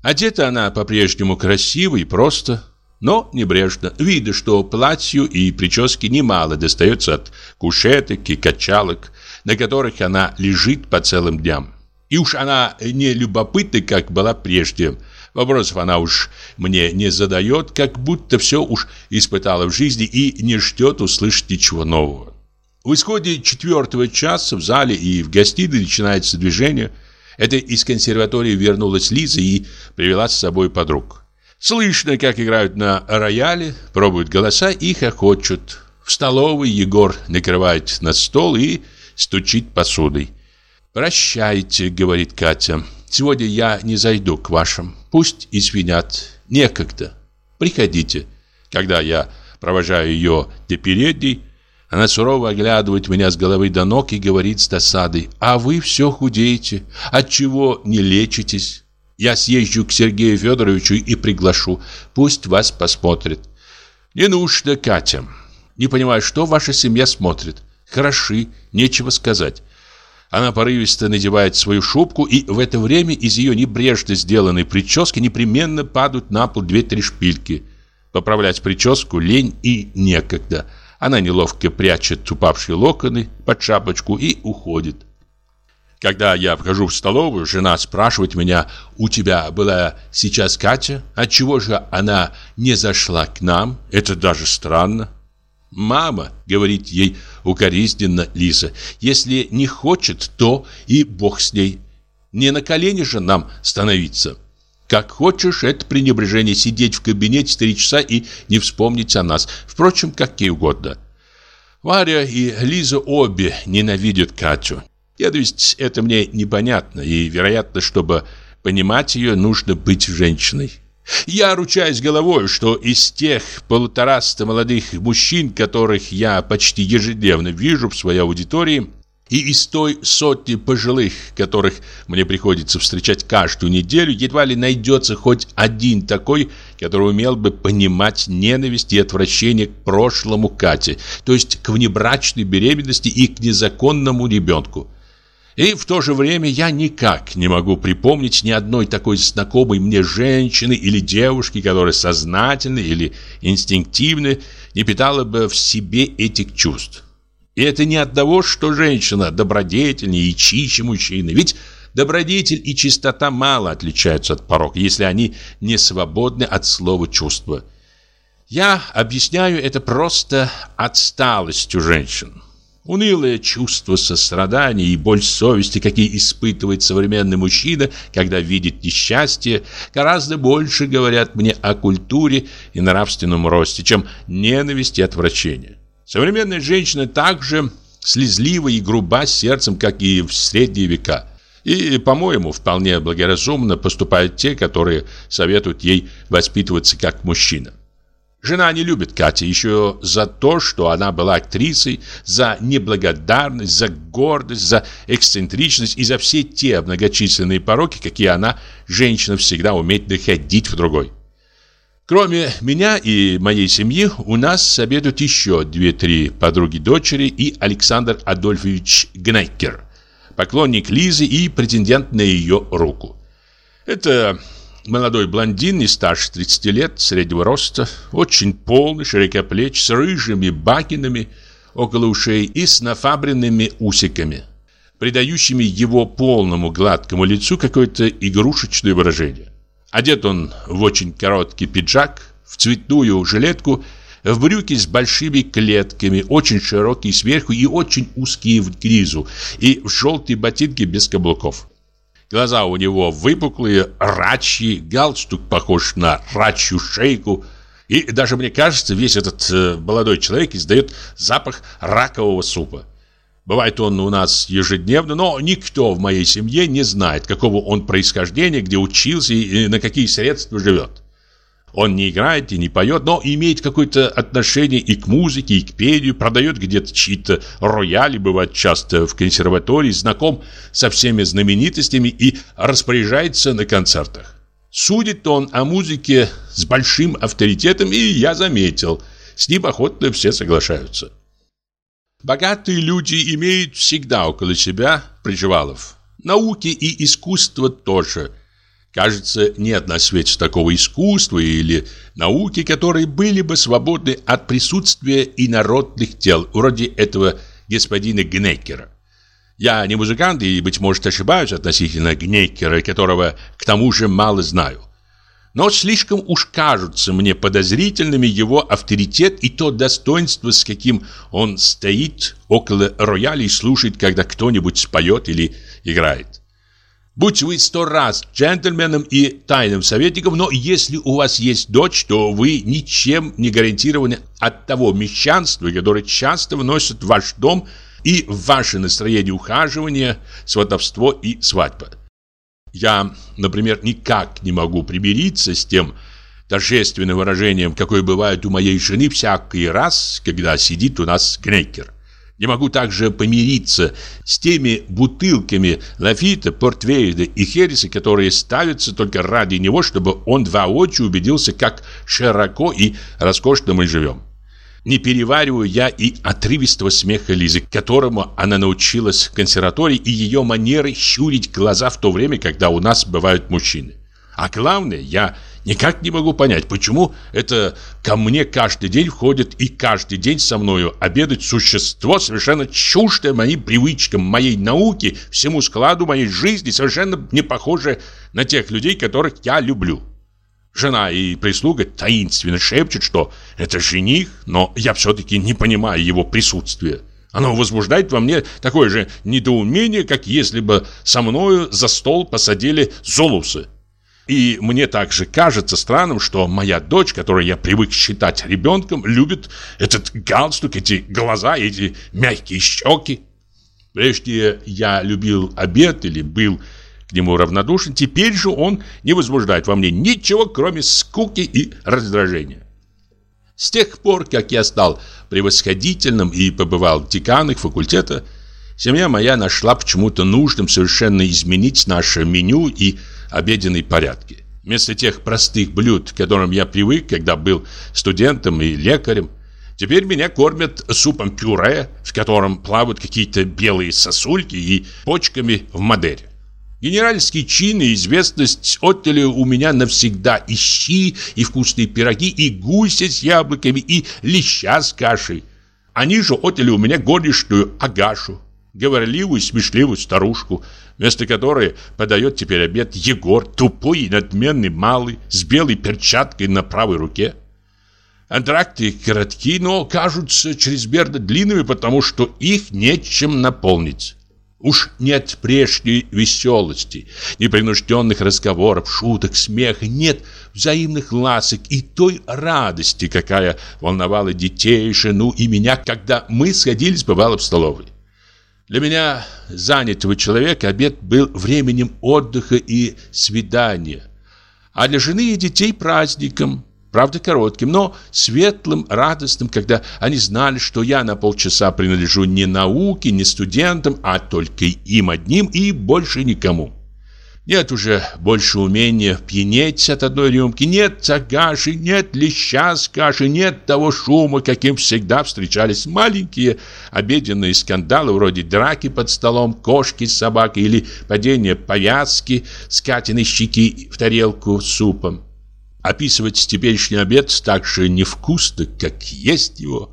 Одета она по-прежнему красиво и просто, но небрежно. Видно, что платью и прическе немало достается от кушеток и качалок, на которых она лежит по целым дням. И уж она не любопытна, как была прежде – Вопросов она уж мне не задает, как будто все уж испытала в жизни и не ждет услышать ничего нового. В исходе четвертого часа в зале и в гостиной начинается движение. Это из консерватории вернулась Лиза и привела с собой подруг. Слышно, как играют на рояле, пробуют голоса и хохочут. В столовой Егор накрывает на стол и стучит посудой. «Прощайте», — говорит Катя. «Сегодня я не зайду к вашим. Пусть извинят. Некогда. Приходите. Когда я провожаю ее до передней, она сурово оглядывает меня с головы до ног и говорит с досадой, «А вы все худеете. Отчего не лечитесь? Я съезжу к Сергею Федоровичу и приглашу. Пусть вас посмотрит». «Не нужно, Катя. Не понимаю, что ваша семья смотрит. Хороши, нечего сказать. Она порывисто надевает свою шубку, и в это время из ее небрежно сделанной прически непременно падают на пол две-три шпильки. Поправлять прическу лень и некогда. Она неловко прячет упавшие локоны под шапочку и уходит. Когда я вхожу в столовую, жена спрашивает меня, «У тебя была сейчас Катя? Отчего же она не зашла к нам? Это даже странно». «Мама», — говорит ей укоризненно Лиза, «если не хочет, то и бог с ней. Не на колени же нам становиться». Как хочешь, это пренебрежение сидеть в кабинете три часа и не вспомнить о нас. Впрочем, какие угодно. Варя и Лиза обе ненавидят Катю. Я, то это мне непонятно, и, вероятно, чтобы понимать ее, нужно быть женщиной. Я ручаюсь головой, что из тех полутораста молодых мужчин, которых я почти ежедневно вижу в своей аудитории, и из той сотни пожилых, которых мне приходится встречать каждую неделю, едва ли найдется хоть один такой, который умел бы понимать ненависть и отвращение к прошлому Кате, то есть к внебрачной беременности и к незаконному ребенку. И в то же время я никак не могу припомнить ни одной такой знакомой мне женщины или девушки, которая сознательно или инстинктивно не питала бы в себе этих чувств. И это не от того, что женщина добродетельнее и чище мужчины, ведь добродетель и чистота мало отличаются от порока, если они не свободны от слова чувства. Я объясняю это просто отсталостью женщин. Унылое чувство сострадания и боль совести, какие испытывает современный мужчина, когда видит несчастье, гораздо больше говорят мне о культуре и нравственном росте, чем ненависть и отвращение. Современная женщина также слезлива и груба сердцем, как и в средние века. И, по-моему, вполне благоразумно поступают те, которые советуют ей воспитываться как мужчина. Жена не любит Кати еще за то, что она была актрисой, за неблагодарность, за гордость, за эксцентричность и за все те многочисленные пороки, какие она, женщина, всегда умеет находить в другой. Кроме меня и моей семьи, у нас обедают еще две-три подруги-дочери и Александр Адольфович Гнеккер, поклонник Лизы и претендент на ее руку. Это Молодой блондин, не старше 30 лет, среднего роста, очень полный, широкоплеч, с рыжими бакинами около ушей и с нафабренными усиками, придающими его полному гладкому лицу какое-то игрушечное выражение. Одет он в очень короткий пиджак, в цветную жилетку, в брюки с большими клетками, очень широкие сверху и очень узкие внизу, и в желтые ботинки без каблуков. Глаза у него выпуклые, рачьи, галстук похож на рачью шейку. И даже мне кажется, весь этот э, молодой человек издает запах ракового супа. Бывает он у нас ежедневно, но никто в моей семье не знает, какого он происхождения, где учился и на какие средства живет. Он не играет и не поет, но имеет какое-то отношение и к музыке, и к пению, продает где-то чьи-то рояли, бывает часто в консерватории, знаком со всеми знаменитостями и распоряжается на концертах. Судит он о музыке с большим авторитетом, и я заметил, с ним охотно все соглашаются. Богатые люди имеют всегда около себя приживалов. Науки и искусство тоже – Кажется, нет на свете такого искусства или науки, которые были бы свободны от присутствия инородных тел, вроде этого господина Гнеккера. Я не музыкант и, быть может, ошибаюсь относительно Гнеккера, которого, к тому же, мало знаю. Но слишком уж кажутся мне подозрительными его авторитет и то достоинство, с каким он стоит около рояля и слушает, когда кто-нибудь споет или играет. Будь вы сто раз джентльменом и тайным советником, но если у вас есть дочь, то вы ничем не гарантированы от того мещанства, которое часто вносит в ваш дом и в ваше настроение ухаживания, сватовство и свадьба. Я, например, никак не могу примириться с тем торжественным выражением, какое бывает у моей жены всякий раз, когда сидит у нас Гнекер. Не могу также помириться с теми бутылками Лафита, Портвейда и Хереса, которые ставятся только ради него, чтобы он воочию убедился, как широко и роскошно мы живем. Не перевариваю я и отрывистого смеха Лизы, которому она научилась в консерватории, и ее манеры щурить глаза в то время, когда у нас бывают мужчины. А главное, я никак не могу понять, почему это ко мне каждый день входит и каждый день со мною обедать существо, совершенно чуждое моим привычкам, моей науке, всему складу моей жизни, совершенно не похожее на тех людей, которых я люблю. Жена и прислуга таинственно шепчут, что это жених, но я все-таки не понимаю его присутствия. Оно возбуждает во мне такое же недоумение, как если бы со мною за стол посадили золусы. И мне также кажется странным, что моя дочь, которую я привык считать ребенком, любит этот галстук, эти глаза, эти мягкие щеки. Прежде я любил обед или был к нему равнодушен, теперь же он не возбуждает во мне ничего, кроме скуки и раздражения. С тех пор, как я стал превосходительным и побывал в деканах факультета, семья моя нашла почему-то нужным совершенно изменить наше меню и обеденной порядке. Вместо тех простых блюд, к которым я привык, когда был студентом и лекарем, теперь меня кормят супом-пюре, в котором плавают какие-то белые сосульки и почками в Мадере. Генеральский чин и известность отняли у меня навсегда и щи, и вкусные пироги, и гуся с яблоками, и леща с кашей. Они же отняли у меня горничную Агашу, говорливую, смешливую старушку, вместо которой подает теперь обед Егор, тупой и надменный малый, с белой перчаткой на правой руке. Антракты коротки, но кажутся чрезмерно длинными, потому что их нечем наполнить. Уж нет прежней веселости, непринужденных разговоров, шуток, смеха, нет взаимных ласок и той радости, какая волновала детей, жену и меня, когда мы сходились, бывало, в столовой. Для меня, занятого человека, обед был временем отдыха и свидания, а для жены и детей праздником, правда коротким, но светлым, радостным, когда они знали, что я на полчаса принадлежу не науке, не студентам, а только им одним и больше никому. Нет уже больше умения пьянеть от одной рюмки, нет агаши, нет леща с кашей, нет того шума, каким всегда встречались маленькие обеденные скандалы вроде драки под столом, кошки с собакой или падения повязки с щеки в тарелку с супом. Описывать теперешний обед так же невкусно, как есть его.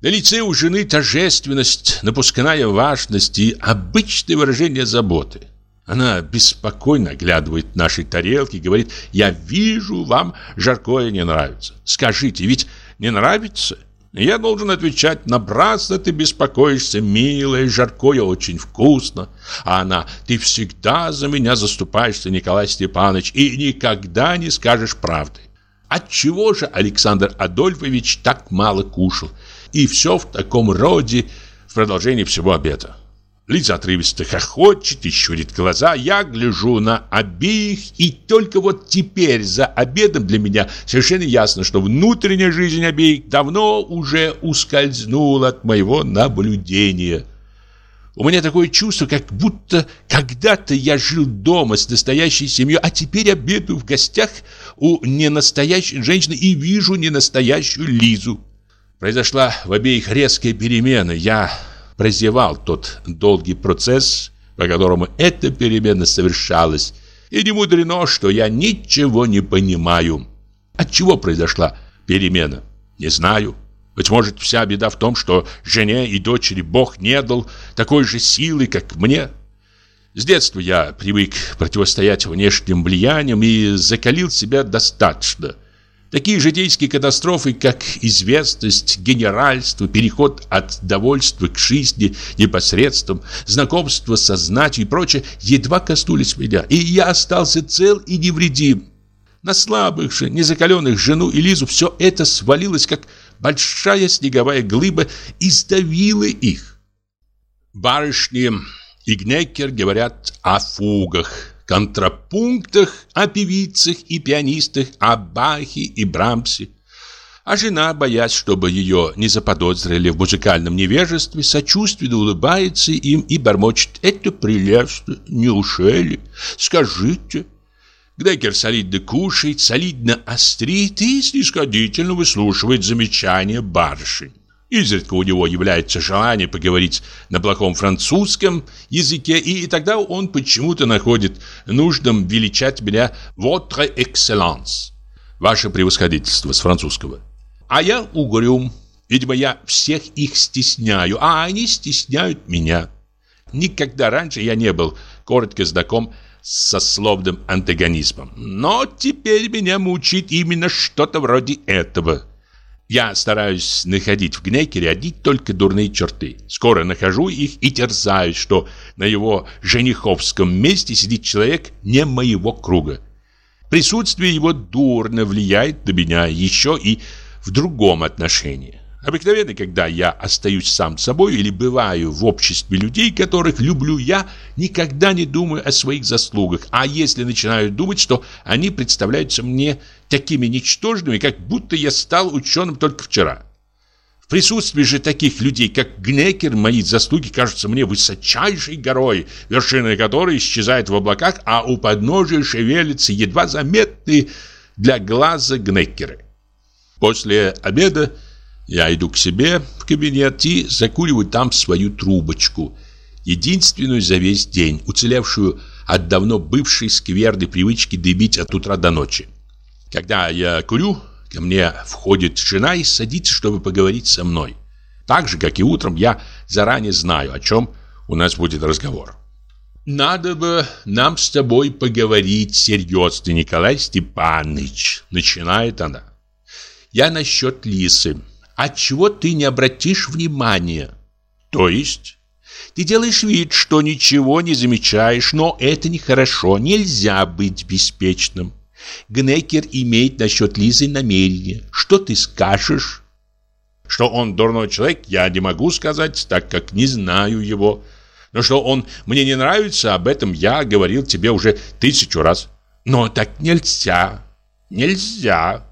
На лице у жены торжественность, напускная важность и обычное выражение заботы – она беспокойно оглядывает наши тарелки и говорит, я вижу, вам жаркое не нравится. Скажите, ведь не нравится? Я должен отвечать, напрасно ты беспокоишься, милая, жаркое очень вкусно. А она, ты всегда за меня заступаешься, Николай Степанович, и никогда не скажешь правды. Отчего же Александр Адольфович так мало кушал? И все в таком роде в продолжении всего обеда. Лиза отрывисто хохочет и щурит глаза. Я гляжу на обеих, и только вот теперь за обедом для меня совершенно ясно, что внутренняя жизнь обеих давно уже ускользнула от моего наблюдения. У меня такое чувство, как будто когда-то я жил дома с настоящей семьей, а теперь обедаю в гостях у ненастоящей женщины и вижу ненастоящую Лизу. Произошла в обеих резкая перемена. Я прозевал тот долгий процесс, по которому эта перемена совершалась, и не мудрено, что я ничего не понимаю. От чего произошла перемена? Не знаю. Быть может, вся беда в том, что жене и дочери Бог не дал такой же силы, как мне. С детства я привык противостоять внешним влияниям и закалил себя достаточно – Такие житейские катастрофы, как известность, генеральство, переход от довольства к жизни непосредством, знакомство со знатью и прочее, едва коснулись меня, и я остался цел и невредим. На слабых же, незакаленных жену и Лизу все это свалилось, как большая снеговая глыба, и сдавило их. Барышни и Гнекер говорят о фугах, контрапунктах, о певицах и пианистах, о Бахе и Брамсе. А жена, боясь, чтобы ее не заподозрили в музыкальном невежестве, сочувственно улыбается им и бормочет «Это прелестно, неужели? Скажите». Гдекер солидно кушает, солидно острит и снисходительно выслушивает замечания барышень. Изредка у него является желание поговорить на плохом французском языке, и тогда он почему-то находит нужным величать меня «Votre Excellence» – «Ваше превосходительство» с французского. А я угрюм. Видимо, я всех их стесняю, а они стесняют меня. Никогда раньше я не был коротко знаком со словным антагонизмом. Но теперь меня мучит именно что-то вроде этого – я стараюсь находить в Гнекере одни только дурные черты. Скоро нахожу их и терзаюсь, что на его жениховском месте сидит человек не моего круга. Присутствие его дурно влияет на меня еще и в другом отношении. Обыкновенно, когда я остаюсь сам собой или бываю в обществе людей, которых люблю я, никогда не думаю о своих заслугах. А если начинаю думать, что они представляются мне такими ничтожными, как будто я стал ученым только вчера. В присутствии же таких людей, как Гнекер, мои заслуги кажутся мне высочайшей горой, вершина которой исчезает в облаках, а у подножия шевелятся едва заметные для глаза Гнекеры. После обеда я иду к себе в кабинет и закуриваю там свою трубочку, единственную за весь день, уцелевшую от давно бывшей скверной привычки дымить от утра до ночи. Когда я курю, ко мне входит жена и садится, чтобы поговорить со мной. Так же, как и утром, я заранее знаю, о чем у нас будет разговор. «Надо бы нам с тобой поговорить серьезно, Николай Степанович», — начинает она. «Я насчет Лисы. Отчего ты не обратишь внимания? То есть? Ты делаешь вид, что ничего не замечаешь, но это нехорошо, нельзя быть беспечным. Гнекер имеет насчет Лизы намерение. Что ты скажешь? Что он дурной человек, я не могу сказать, так как не знаю его. Но что он мне не нравится, об этом я говорил тебе уже тысячу раз. Но так нельзя, нельзя.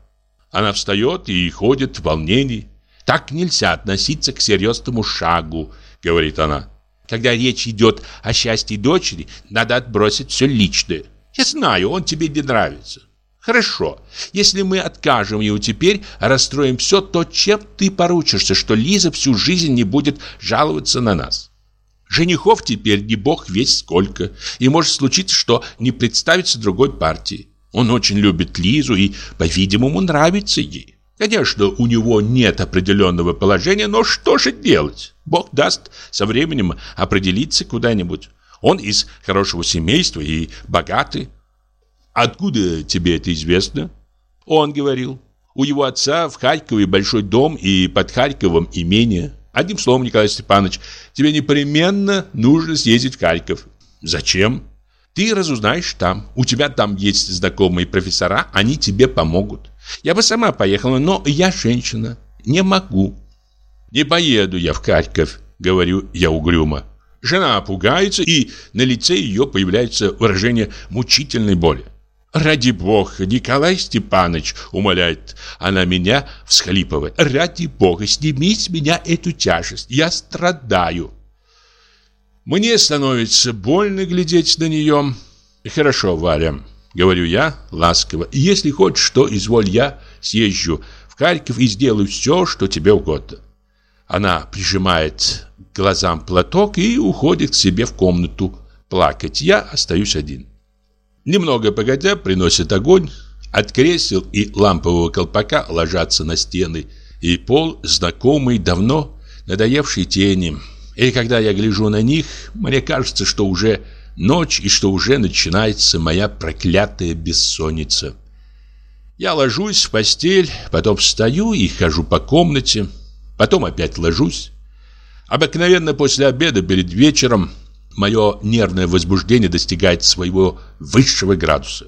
Она встает и ходит в волнении. Так нельзя относиться к серьезному шагу, говорит она. Когда речь идет о счастье дочери, надо отбросить все личное. Я знаю, он тебе не нравится. Хорошо, если мы откажем ему теперь, расстроим все, то чем ты поручишься, что Лиза всю жизнь не будет жаловаться на нас? Женихов теперь не бог весь сколько, и может случиться, что не представится другой партии. Он очень любит Лизу и, по-видимому, нравится ей. Конечно, у него нет определенного положения, но что же делать? Бог даст со временем определиться куда-нибудь. Он из хорошего семейства и богатый. Откуда тебе это известно? Он говорил. У его отца в Харькове большой дом и под Харьковом имение. Одним словом, Николай Степанович, тебе непременно нужно съездить в Харьков. Зачем? Ты разузнаешь там. У тебя там есть знакомые профессора, они тебе помогут. Я бы сама поехала, но я женщина, не могу. Не поеду я в Харьков, говорю я угрюмо. Жена пугается, и на лице ее появляется выражение мучительной боли. «Ради бога, Николай Степанович!» — умоляет она меня, всхлипывая. «Ради бога, сними с меня эту тяжесть, я страдаю!» Мне становится больно глядеть на нее. «Хорошо, Варя, Говорю я ласково. Если хочешь, что изволь я съезжу в Харьков и сделаю все, что тебе угодно. Она прижимает глазам платок и уходит к себе в комнату плакать. Я остаюсь один. Немного погодя приносит огонь. От кресел и лампового колпака ложатся на стены и пол знакомый давно надоевший тени. И когда я гляжу на них, мне кажется, что уже Ночь, и что уже начинается моя проклятая бессонница. Я ложусь в постель, потом встаю и хожу по комнате, потом опять ложусь. Обыкновенно после обеда перед вечером мое нервное возбуждение достигает своего высшего градуса.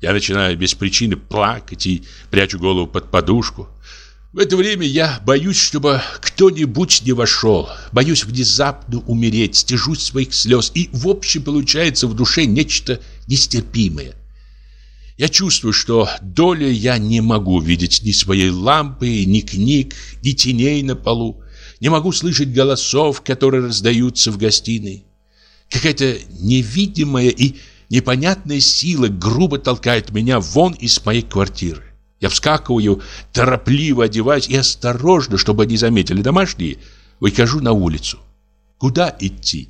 Я начинаю без причины плакать и прячу голову под подушку. В это время я боюсь, чтобы кто-нибудь не вошел. Боюсь внезапно умереть, стяжусь своих слез. И в общем получается в душе нечто нестерпимое. Я чувствую, что доля я не могу видеть ни своей лампы, ни книг, ни теней на полу. Не могу слышать голосов, которые раздаются в гостиной. Какая-то невидимая и непонятная сила грубо толкает меня вон из моей квартиры. Я вскакиваю, торопливо одеваюсь и осторожно, чтобы не заметили домашние, выхожу на улицу. Куда идти?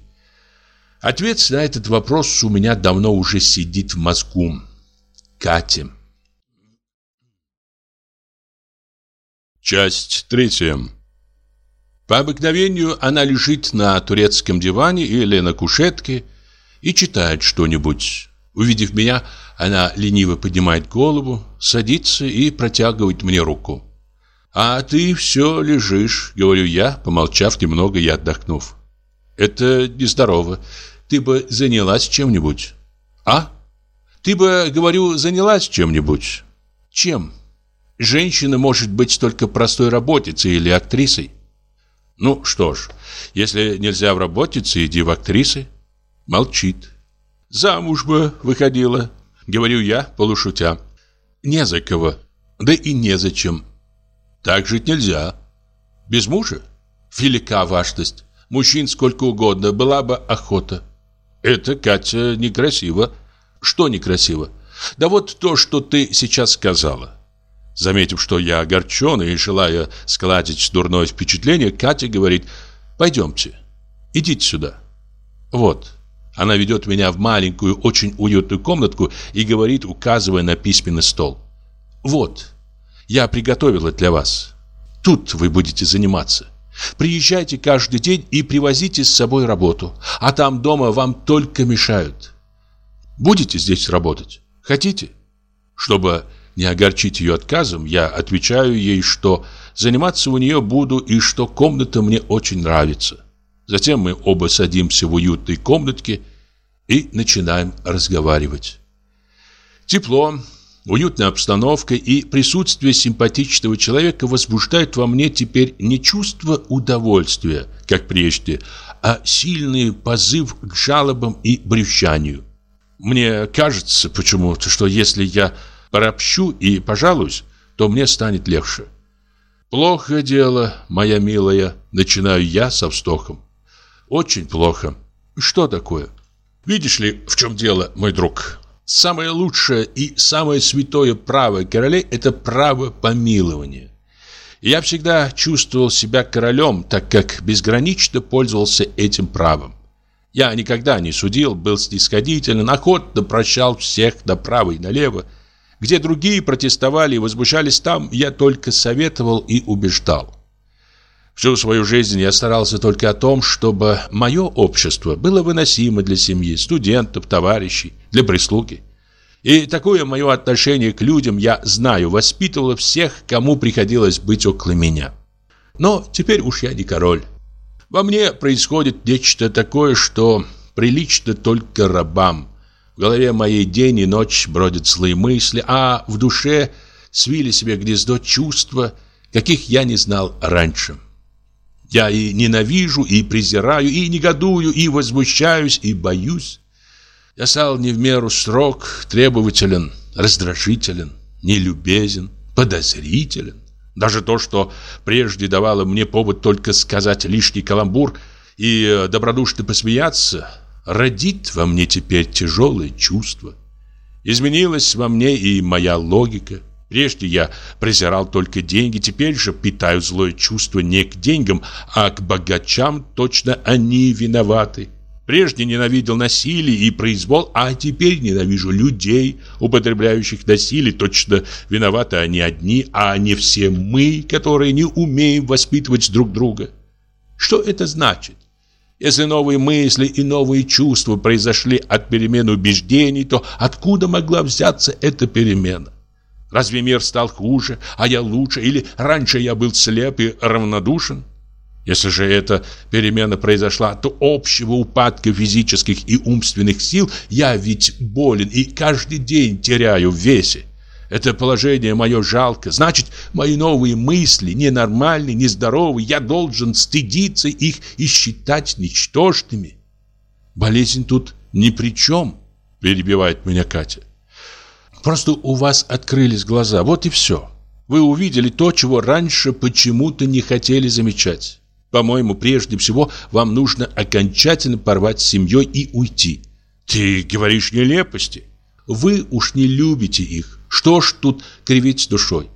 Ответ на этот вопрос у меня давно уже сидит в мозгу. Катя. Часть третья. По обыкновению она лежит на турецком диване или на кушетке и читает что-нибудь. Увидев меня, она лениво поднимает голову, садится и протягивает мне руку. «А ты все лежишь», — говорю я, помолчав немного и отдохнув. «Это нездорово. Ты бы занялась чем-нибудь». «А? Ты бы, говорю, занялась чем-нибудь». «Чем? Женщина может быть только простой работницей или актрисой». «Ну что ж, если нельзя в работнице, иди в актрисы». Молчит. «Замуж бы выходила», — говорю я, полушутя. «Не за кого, да и незачем. Так жить нельзя. Без мужа? Велика важность. Мужчин сколько угодно, была бы охота. Это, Катя, некрасиво. Что некрасиво? Да вот то, что ты сейчас сказала. Заметив, что я огорчен и желая складить дурное впечатление, Катя говорит, пойдемте, идите сюда. Вот, она ведет меня в маленькую, очень уютную комнатку и говорит, указывая на письменный стол. «Вот, я приготовила для вас. Тут вы будете заниматься. Приезжайте каждый день и привозите с собой работу, а там дома вам только мешают. Будете здесь работать? Хотите?» Чтобы не огорчить ее отказом, я отвечаю ей, что заниматься у нее буду и что комната мне очень нравится. Затем мы оба садимся в уютной комнатке и начинаем разговаривать. Тепло, уютная обстановка и присутствие симпатичного человека возбуждают во мне теперь не чувство удовольствия, как прежде, а сильный позыв к жалобам и брюзжанию. Мне кажется почему-то, что если я поропщу и пожалуюсь, то мне станет легче. Плохо дело, моя милая, начинаю я со вздохом. Очень плохо. Что такое? Видишь ли, в чем дело, мой друг? Самое лучшее и самое святое право королей – это право помилования. я всегда чувствовал себя королем, так как безгранично пользовался этим правом. Я никогда не судил, был снисходителен, охотно прощал всех направо и налево. Где другие протестовали и возмущались, там я только советовал и убеждал. Всю свою жизнь я старался только о том, чтобы мое общество было выносимо для семьи, студентов, товарищей, для прислуги. И такое мое отношение к людям, я знаю, воспитывало всех, кому приходилось быть около меня. Но теперь уж я не король. Во мне происходит нечто такое, что прилично только рабам. В голове моей день и ночь бродят злые мысли, а в душе свили себе гнездо чувства, каких я не знал раньше. Я и ненавижу, и презираю, и негодую, и возмущаюсь, и боюсь. Я стал не в меру строг, требователен, раздражителен, нелюбезен, подозрителен. Даже то, что прежде давало мне повод только сказать лишний каламбур и добродушно посмеяться, родит во мне теперь тяжелое чувство. Изменилась во мне и моя логика, Прежде я презирал только деньги, теперь же питаю злое чувство не к деньгам, а к богачам, точно они виноваты. Прежде ненавидел насилие и произвол, а теперь ненавижу людей, употребляющих насилие, точно виноваты они одни, а не все мы, которые не умеем воспитывать друг друга. Что это значит? Если новые мысли и новые чувства произошли от перемены убеждений, то откуда могла взяться эта перемена? Разве мир стал хуже, а я лучше? Или раньше я был слеп и равнодушен? Если же эта перемена произошла, то общего упадка физических и умственных сил я ведь болен и каждый день теряю в весе. Это положение мое жалко. Значит, мои новые мысли ненормальны, нездоровы. Я должен стыдиться их и считать ничтожными. Болезнь тут ни при чем, перебивает меня Катя. Просто у вас открылись глаза, вот и все. Вы увидели то, чего раньше почему-то не хотели замечать. По-моему, прежде всего вам нужно окончательно порвать с семьей и уйти. Ты говоришь нелепости. Вы уж не любите их. Что ж тут кривить с душой?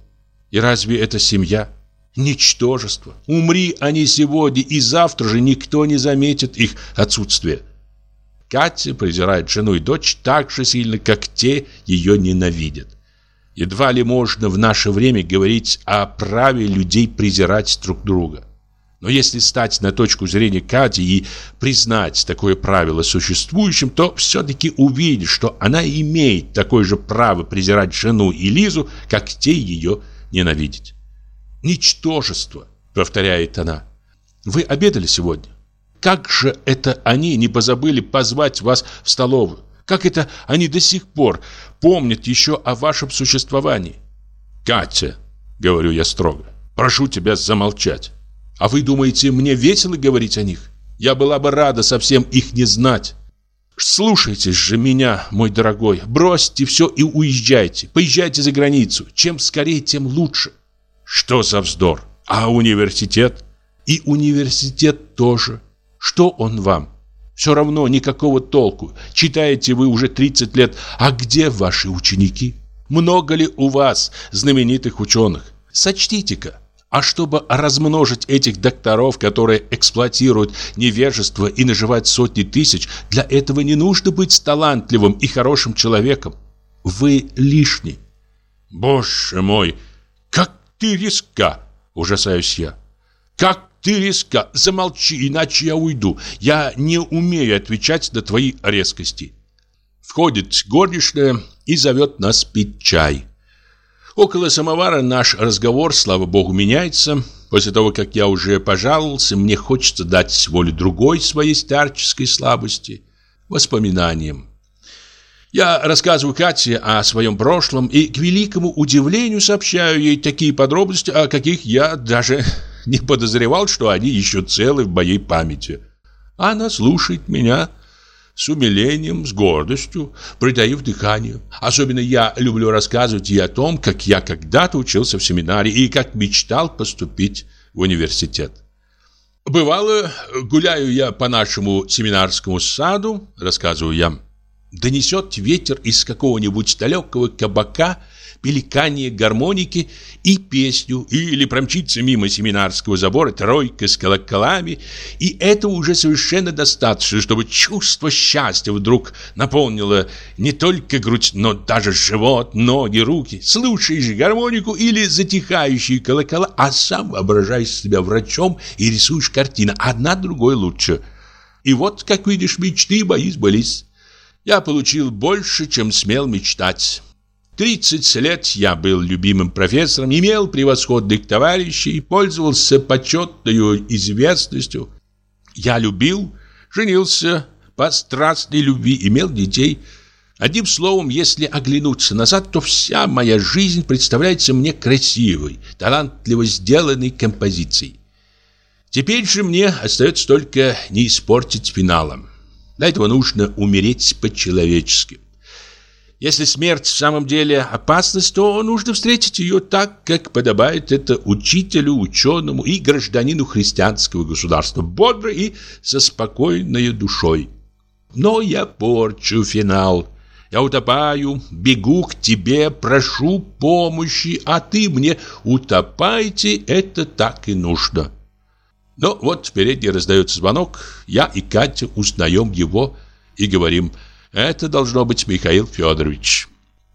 И разве это семья? Ничтожество. Умри они сегодня, и завтра же никто не заметит их отсутствие. Катя презирает жену и дочь так же сильно, как те ее ненавидят. Едва ли можно в наше время говорить о праве людей презирать друг друга. Но если стать на точку зрения Кати и признать такое правило существующим, то все-таки увидишь, что она имеет такое же право презирать жену и Лизу, как те ее ненавидеть. «Ничтожество», — повторяет она. «Вы обедали сегодня? Как же это они не позабыли позвать вас в столовую? Как это они до сих пор помнят еще о вашем существовании?» «Катя», — говорю я строго, — «прошу тебя замолчать. А вы думаете, мне весело говорить о них? Я была бы рада совсем их не знать». Слушайте же меня, мой дорогой. Бросьте все и уезжайте. Поезжайте за границу. Чем скорее, тем лучше. Что за вздор? А университет? И университет тоже. Что он вам? Все равно никакого толку. Читаете вы уже 30 лет. А где ваши ученики? Много ли у вас знаменитых ученых? Сочтите-ка. А чтобы размножить этих докторов, которые эксплуатируют невежество и наживают сотни тысяч, для этого не нужно быть талантливым и хорошим человеком. Вы лишний. Боже мой, как ты риска, ужасаюсь я. Как ты риска, замолчи, иначе я уйду. Я не умею отвечать на твои резкости. Входит горничная и зовет нас пить чай. Около самовара наш разговор, слава богу, меняется. После того, как я уже пожаловался, мне хочется дать волю другой своей старческой слабости – воспоминаниям. Я рассказываю Кате о своем прошлом и, к великому удивлению, сообщаю ей такие подробности, о каких я даже не подозревал, что они еще целы в моей памяти. Она слушает меня с умилением, с гордостью, притаив дыхание. Особенно я люблю рассказывать ей о том, как я когда-то учился в семинарии и как мечтал поступить в университет. Бывало, гуляю я по нашему семинарскому саду, рассказываю я, донесет ветер из какого-нибудь далекого кабака пеликание гармоники и песню, или промчится мимо семинарского забора тройка с колоколами, и это уже совершенно достаточно, чтобы чувство счастья вдруг наполнило не только грудь, но даже живот, ноги, руки. Слушаешь гармонику или затихающие колокола, а сам воображаешь себя врачом и рисуешь картины, одна другой лучше. И вот, как видишь, мечты мои сбылись. Я получил больше, чем смел мечтать. 30 лет я был любимым профессором, имел превосходных товарищей, пользовался почетной известностью. Я любил, женился по страстной любви, имел детей. Одним словом, если оглянуться назад, то вся моя жизнь представляется мне красивой, талантливо сделанной композицией. Теперь же мне остается только не испортить финалом. Для этого нужно умереть по-человечески. Если смерть в самом деле опасность, то нужно встретить ее так, как подобает это учителю, ученому и гражданину христианского государства, бодро и со спокойной душой. Но я порчу финал. Я утопаю, бегу к тебе, прошу помощи, а ты мне утопайте, это так и нужно. Но вот впереди раздается звонок, я и Катя узнаем его и говорим – это должно быть Михаил Федорович.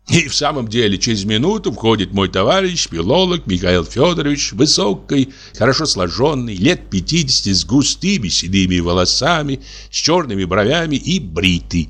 И в самом деле через минуту входит мой товарищ, филолог Михаил Федорович, высокий, хорошо сложенный, лет 50 с густыми седыми волосами, с черными бровями и бритый.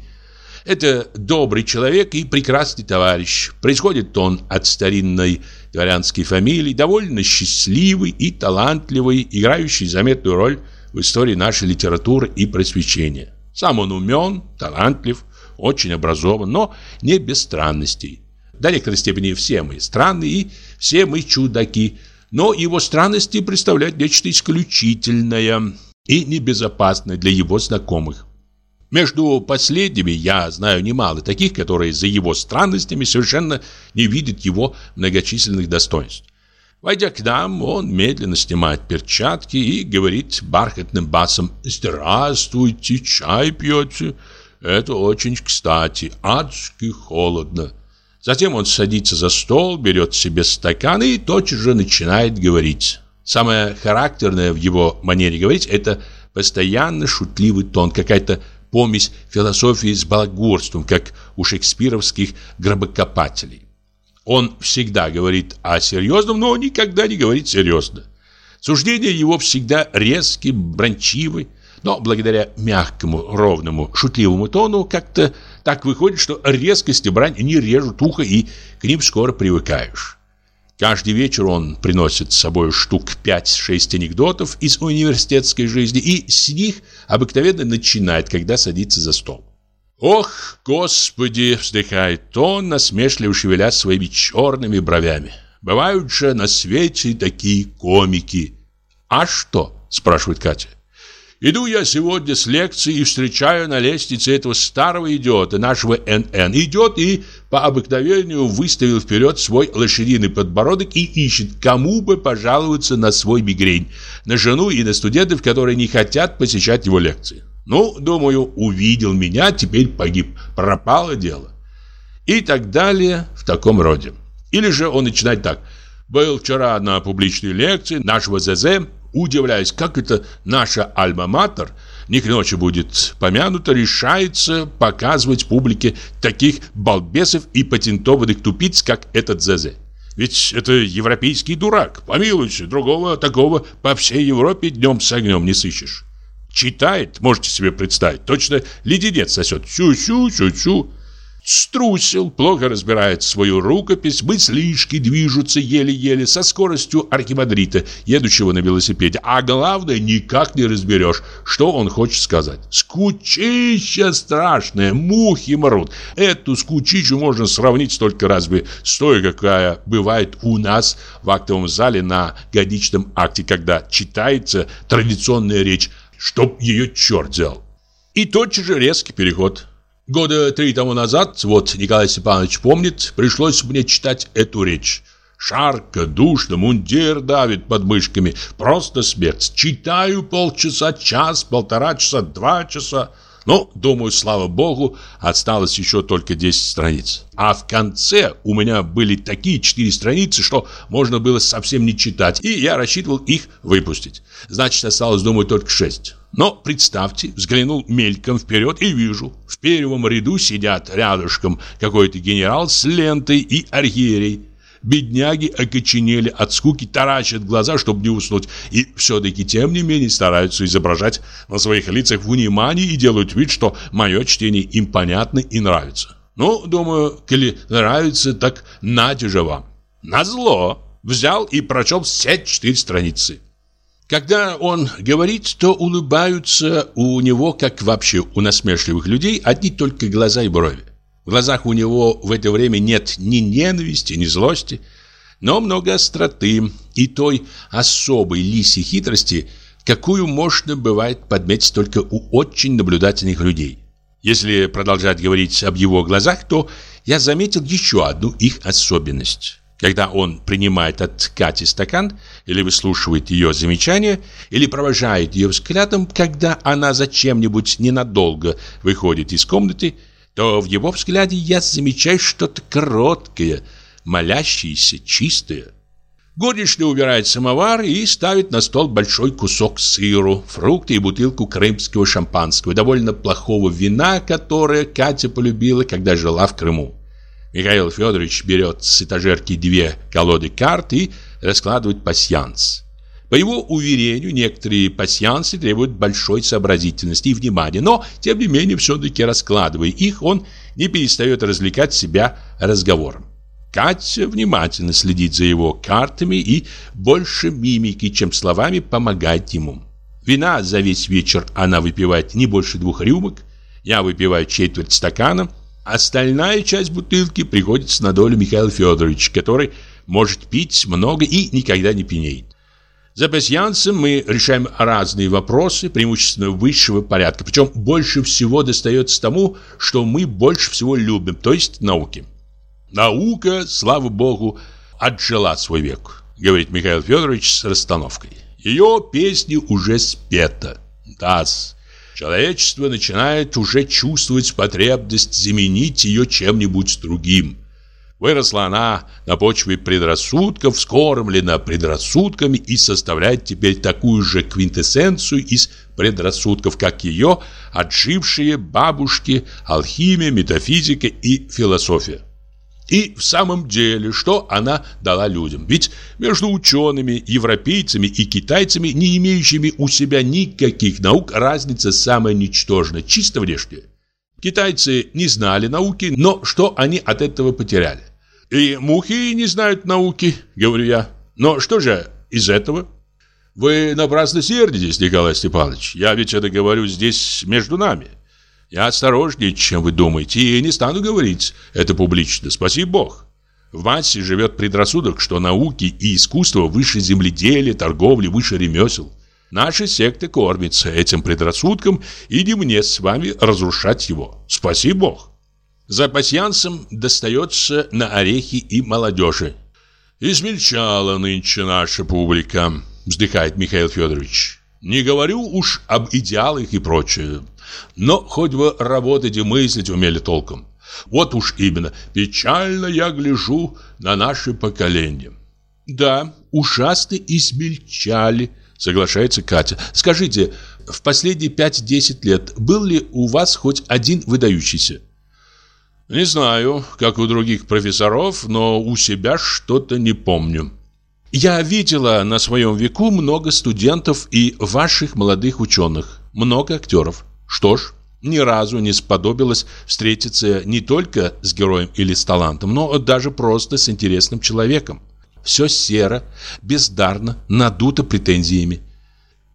Это добрый человек и прекрасный товарищ. Происходит он от старинной дворянской фамилии, довольно счастливый и талантливый, играющий заметную роль в истории нашей литературы и просвещения. Сам он умен, талантлив, очень образован, но не без странностей. До некоторой степени все мы странные и все мы чудаки, но его странности представляют нечто исключительное и небезопасное для его знакомых. Между последними я знаю немало таких, которые за его странностями совершенно не видят его многочисленных достоинств. Войдя к нам, он медленно снимает перчатки и говорит бархатным басом «Здравствуйте, чай пьете?» Это очень кстати, адски холодно. Затем он садится за стол, берет себе стакан и тотчас же начинает говорить. Самое характерное в его манере говорить – это постоянно шутливый тон, какая-то помесь философии с балагурством, как у шекспировских гробокопателей. Он всегда говорит о серьезном, но никогда не говорит серьезно. Суждения его всегда резкие, брончивы, но благодаря мягкому, ровному, шутливому тону как-то так выходит, что резкость и брань не режут ухо и к ним скоро привыкаешь. Каждый вечер он приносит с собой штук 5-6 анекдотов из университетской жизни и с них обыкновенно начинает, когда садится за стол. «Ох, Господи!» — вздыхает он, насмешливо шевеля своими черными бровями. «Бывают же на свете такие комики!» «А что?» — спрашивает Катя. Иду я сегодня с лекции и встречаю на лестнице этого старого идиота, нашего НН. Идет и по обыкновению выставил вперед свой лошадиный подбородок и ищет, кому бы пожаловаться на свой мигрень. На жену и на студентов, которые не хотят посещать его лекции. Ну, думаю, увидел меня, теперь погиб. Пропало дело. И так далее в таком роде. Или же он начинает так. Был вчера на публичной лекции нашего ЗЗ, удивляясь, как это наша альма-матер не к ночи будет помянута, решается показывать публике таких балбесов и патентованных тупиц, как этот ЗЗ. Ведь это европейский дурак. Помилуйте, другого такого по всей Европе днем с огнем не сыщешь. Читает, можете себе представить, точно леденец сосет. Сю-сю-сю-сю. Струсил, плохо разбирает свою рукопись, мыслишки движутся еле-еле со скоростью архимандрита, едущего на велосипеде. А главное, никак не разберешь, что он хочет сказать. Скучища страшная, мухи мрут. Эту скучищу можно сравнить только разве с той, какая бывает у нас в актовом зале на годичном акте, когда читается традиционная речь, чтоб ее черт взял. И тотчас же резкий переход – Года три тому назад, вот Николай Степанович помнит, пришлось мне читать эту речь. Шарко, душно, мундир давит под мышками. Просто смерть. Читаю полчаса, час, полтора часа, два часа. Но, думаю, слава богу, осталось еще только 10 страниц. А в конце у меня были такие 4 страницы, что можно было совсем не читать. И я рассчитывал их выпустить. Значит, осталось, думаю, только 6. Но представьте, взглянул мельком вперед и вижу, в первом ряду сидят рядышком какой-то генерал с лентой и архиерей. Бедняги окоченели от скуки, таращат глаза, чтобы не уснуть, и все-таки, тем не менее, стараются изображать на своих лицах внимание и делают вид, что мое чтение им понятно и нравится. Ну, думаю, коли нравится, так нате же вам. Назло взял и прочел все четыре страницы. Когда он говорит, то улыбаются у него, как вообще у насмешливых людей, одни только глаза и брови. В глазах у него в это время нет ни ненависти, ни злости, но много остроты и той особой лисьей хитрости, какую можно бывает подметить только у очень наблюдательных людей. Если продолжать говорить об его глазах, то я заметил еще одну их особенность. Когда он принимает от Кати стакан, или выслушивает ее замечания, или провожает ее взглядом, когда она зачем-нибудь ненадолго выходит из комнаты, то в его взгляде я замечаю что-то короткое, молящееся, чистое. Горничная убирает самовар и ставит на стол большой кусок сыру, фрукты и бутылку крымского шампанского, довольно плохого вина, которое Катя полюбила, когда жила в Крыму. Михаил Федорович берет с этажерки две колоды карт и раскладывает пасьянс. По его уверению, некоторые пасьянсы требуют большой сообразительности и внимания, но, тем не менее, все-таки раскладывая их, он не перестает развлекать себя разговором. Катя внимательно следит за его картами и больше мимики, чем словами, помогает ему. Вина за весь вечер она выпивает не больше двух рюмок, я выпиваю четверть стакана – Остальная часть бутылки приходится на долю Михаила Федоровича, который может пить много и никогда не пьянеет. За пасьянсом мы решаем разные вопросы, преимущественно высшего порядка. Причем больше всего достается тому, что мы больше всего любим, то есть науке. Наука, слава богу, отжила свой век, говорит Михаил Федорович с расстановкой. Ее песни уже спета. Да, Человечество начинает уже чувствовать потребность заменить ее чем-нибудь другим. Выросла она на почве предрассудков, скормлена предрассудками и составляет теперь такую же квинтэссенцию из предрассудков, как ее отжившие бабушки, алхимия, метафизика и философия. И в самом деле, что она дала людям? Ведь между учеными, европейцами и китайцами, не имеющими у себя никаких наук, разница самая ничтожная, чисто внешняя. Китайцы не знали науки, но что они от этого потеряли? И мухи не знают науки, говорю я. Но что же из этого? Вы напрасно сердитесь, Николай Степанович. Я ведь это говорю здесь между нами. Я осторожнее, чем вы думаете, и не стану говорить это публично, спаси Бог. В массе живет предрассудок, что науки и искусство выше земледелия, торговли, выше ремесел. Наша секта кормится этим предрассудком, и не мне с вами разрушать его. Спаси Бог. За пасьянсом достается на орехи и молодежи. «Измельчала нынче наша публика», — вздыхает Михаил Федорович. «Не говорю уж об идеалах и прочее. Но хоть бы работать и мыслить умели толком. Вот уж именно, печально я гляжу на наше поколение. Да, ужасно измельчали, соглашается Катя. Скажите, в последние 5-10 лет был ли у вас хоть один выдающийся? Не знаю, как у других профессоров, но у себя что-то не помню. Я видела на своем веку много студентов и ваших молодых ученых, много актеров. Что ж, ни разу не сподобилось встретиться не только с героем или с талантом, но даже просто с интересным человеком. Все серо, бездарно, надуто претензиями.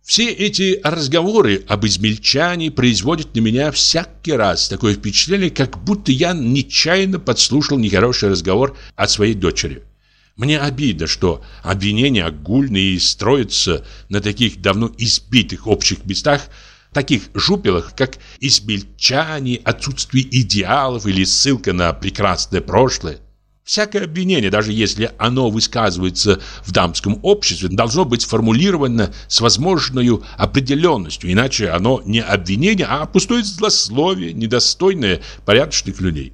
Все эти разговоры об измельчании производят на меня всякий раз такое впечатление, как будто я нечаянно подслушал нехороший разговор о своей дочери. Мне обидно, что обвинения огульные строятся на таких давно избитых общих местах, таких жупелах, как измельчание, отсутствие идеалов или ссылка на прекрасное прошлое. Всякое обвинение, даже если оно высказывается в дамском обществе, должно быть сформулировано с возможной определенностью, иначе оно не обвинение, а пустое злословие, недостойное порядочных людей.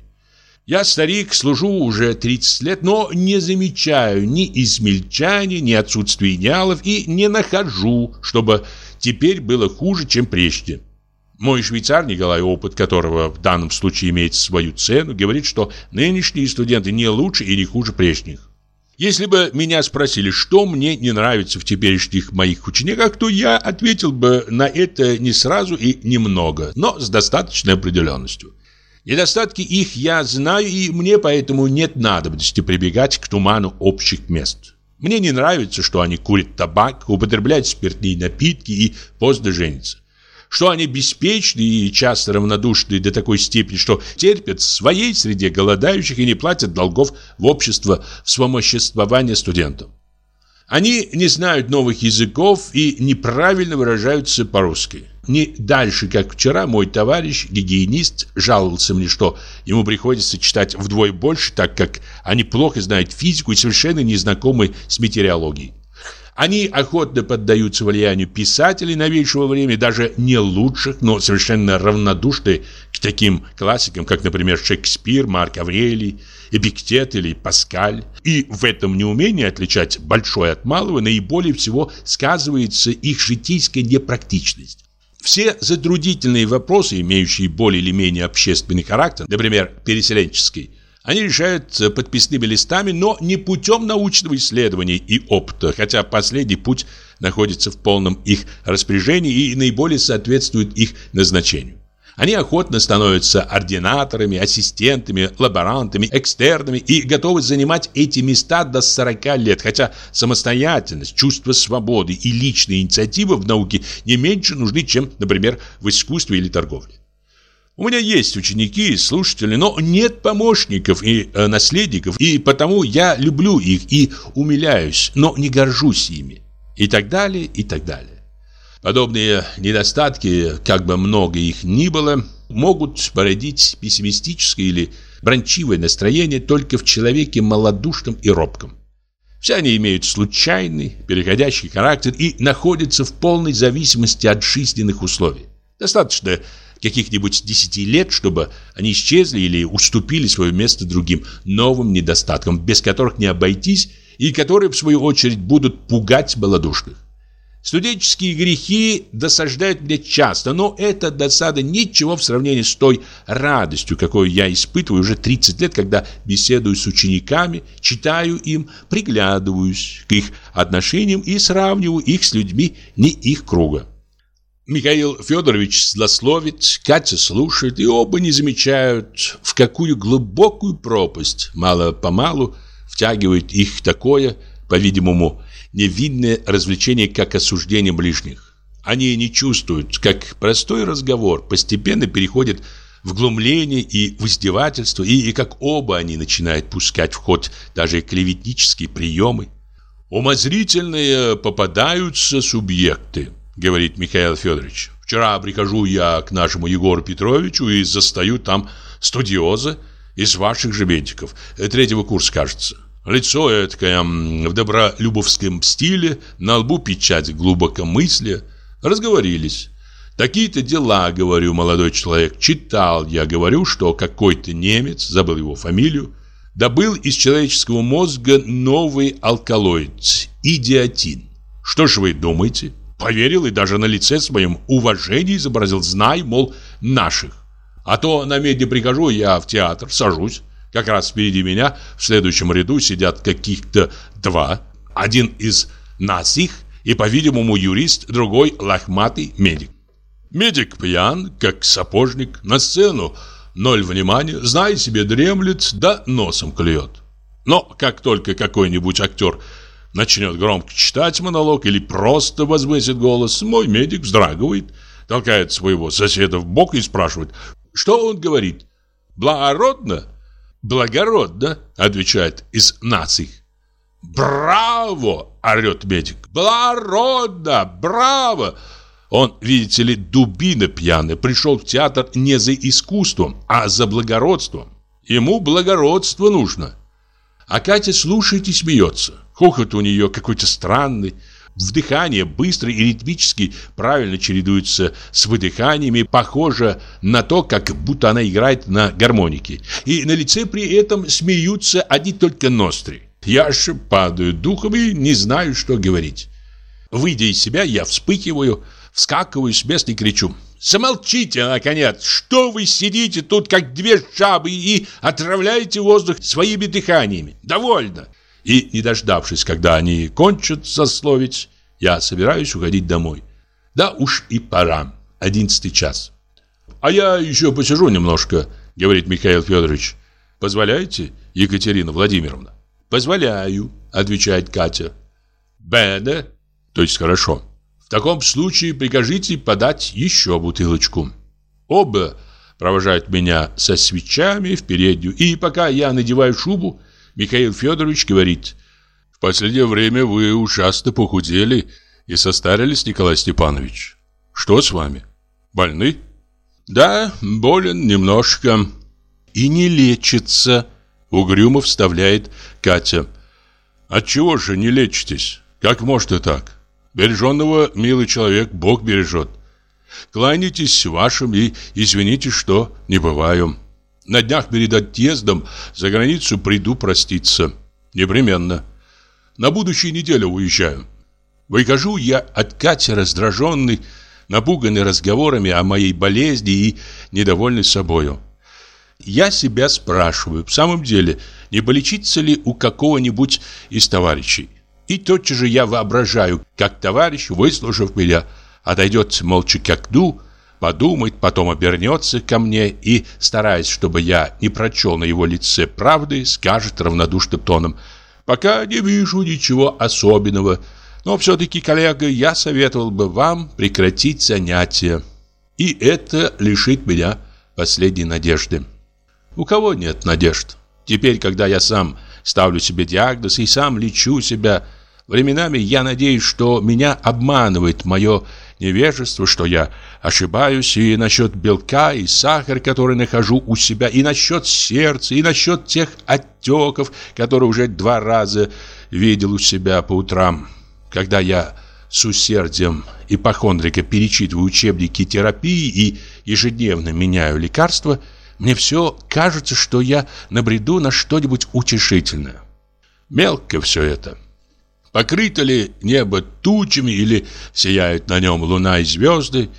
Я старик, служу уже 30 лет, но не замечаю ни измельчания, ни отсутствия идеалов и не нахожу, чтобы теперь было хуже, чем прежде. Мой швейцар Николай, опыт которого в данном случае имеет свою цену, говорит, что нынешние студенты не лучше и не хуже прежних. Если бы меня спросили, что мне не нравится в теперешних моих учениках, то я ответил бы на это не сразу и немного, но с достаточной определенностью. Недостатки их я знаю, и мне поэтому нет надобности прибегать к туману общих мест. Мне не нравится, что они курят табак, употребляют спиртные напитки и поздно женятся. Что они беспечны и часто равнодушны до такой степени, что терпят в своей среде голодающих и не платят долгов в общество вспомоществования студентам. Они не знают новых языков и неправильно выражаются по-русски. Не дальше, как вчера, мой товарищ, гигиенист, жаловался мне, что ему приходится читать вдвое больше, так как они плохо знают физику и совершенно не знакомы с метеорологией. Они охотно поддаются влиянию писателей новейшего времени, даже не лучших, но совершенно равнодушны к таким классикам, как, например, Шекспир, Марк Аврелий, Эпиктет или Паскаль. И в этом неумении отличать большое от малого наиболее всего сказывается их житейская непрактичность. Все затруднительные вопросы, имеющие более или менее общественный характер, например, переселенческий, они решают подписными листами, но не путем научного исследования и опыта, хотя последний путь находится в полном их распоряжении и наиболее соответствует их назначению. Они охотно становятся ординаторами, ассистентами, лаборантами, экстернами и готовы занимать эти места до 40 лет, хотя самостоятельность, чувство свободы и личная инициатива в науке не меньше нужны, чем, например, в искусстве или торговле. У меня есть ученики и слушатели, но нет помощников и э, наследников, и потому я люблю их и умиляюсь, но не горжусь ими. И так далее, и так далее. Подобные недостатки, как бы много их ни было, могут породить пессимистическое или бранчивое настроение только в человеке малодушном и робком. Все они имеют случайный, переходящий характер и находятся в полной зависимости от жизненных условий. Достаточно каких-нибудь десяти лет, чтобы они исчезли или уступили свое место другим новым недостаткам, без которых не обойтись и которые, в свою очередь, будут пугать малодушных. Студенческие грехи досаждают мне часто, но эта досада ничего в сравнении с той радостью, какую я испытываю уже 30 лет, когда беседую с учениками, читаю им, приглядываюсь к их отношениям и сравниваю их с людьми не их круга. Михаил Федорович злословит, Катя слушает, и оба не замечают, в какую глубокую пропасть мало-помалу втягивает их такое, по-видимому, невинное развлечение, как осуждение ближних. Они не чувствуют, как простой разговор постепенно переходит в глумление и в издевательство, и, и как оба они начинают пускать в ход даже клеветнические приемы. «Умозрительные попадаются субъекты», — говорит Михаил Федорович. «Вчера прихожу я к нашему Егору Петровичу и застаю там студиоза из ваших же медиков, третьего курса, кажется. Лицо эткое в добролюбовском стиле, на лбу печать глубокомыслия. Разговорились. Такие-то дела, говорю, молодой человек, читал я, говорю, что какой-то немец, забыл его фамилию, добыл из человеческого мозга новый алкалоид – идиотин. Что ж вы думаете? Поверил и даже на лице своем уважение изобразил, знай, мол, наших. А то на медне прихожу я в театр, сажусь, как раз впереди меня в следующем ряду сидят каких-то два. Один из нас их и, по-видимому, юрист, другой лохматый медик. Медик пьян, как сапожник, на сцену ноль внимания, зная себе дремлет, да носом клюет. Но как только какой-нибудь актер начнет громко читать монолог или просто возвысит голос, мой медик вздрагивает, толкает своего соседа в бок и спрашивает, что он говорит. Благородно? «Благородно», — отвечает из наций. «Браво!» — орет медик. «Благородно! Браво!» Он, видите ли, дубина пьяный, пришел в театр не за искусством, а за благородством. Ему благородство нужно. А Катя слушает и смеется. Хохот у нее какой-то странный. Вдыхание быстро и ритмически правильно чередуется с выдыханиями, похоже на то, как будто она играет на гармонике. И на лице при этом смеются одни только ностри. Я же падаю духом и не знаю, что говорить. Выйдя из себя, я вспыхиваю, вскакиваю с места и кричу. «Замолчите, наконец! Что вы сидите тут, как две жабы, и отравляете воздух своими дыханиями? Довольно!» И, не дождавшись, когда они кончат засловить, я собираюсь уходить домой. Да уж и пора. Одиннадцатый час. А я еще посижу немножко, говорит Михаил Федорович. Позволяете, Екатерина Владимировна? Позволяю, отвечает Катя. Бене, то есть хорошо. В таком случае прикажите подать еще бутылочку. Оба провожают меня со свечами в переднюю, и пока я надеваю шубу, Михаил Федорович говорит, «В последнее время вы ужасно похудели и состарились, Николай Степанович. Что с вами? Больны?» «Да, болен немножко». «И не лечится», — угрюмо вставляет Катя. «Отчего же не лечитесь? Как может и так? Береженного, милый человек, Бог бережет. Кланяйтесь вашим и извините, что не бываю». На днях перед отъездом за границу приду проститься. Непременно. На будущей неделе уезжаю. Выхожу я от Кати раздраженный, напуганный разговорами о моей болезни и недовольный собою. Я себя спрашиваю, в самом деле, не полечиться ли у какого-нибудь из товарищей. И тотчас же я воображаю, как товарищ, выслушав меня, отойдет молча к окну, подумает, потом обернется ко мне и, стараясь, чтобы я не прочел на его лице правды, скажет равнодушным тоном «Пока не вижу ничего особенного, но все-таки, коллега, я советовал бы вам прекратить занятия». И это лишит меня последней надежды. У кого нет надежд? Теперь, когда я сам ставлю себе диагноз и сам лечу себя, временами я надеюсь, что меня обманывает мое невежество, что я ошибаюсь и насчет белка и сахара, который нахожу у себя, и насчет сердца, и насчет тех отеков, которые уже два раза видел у себя по утрам. Когда я с усердием ипохондрика перечитываю учебники терапии и ежедневно меняю лекарства, мне все кажется, что я набреду на что-нибудь утешительное. Мелко все это. Покрыто ли небо тучами или сияют на нем луна и звезды,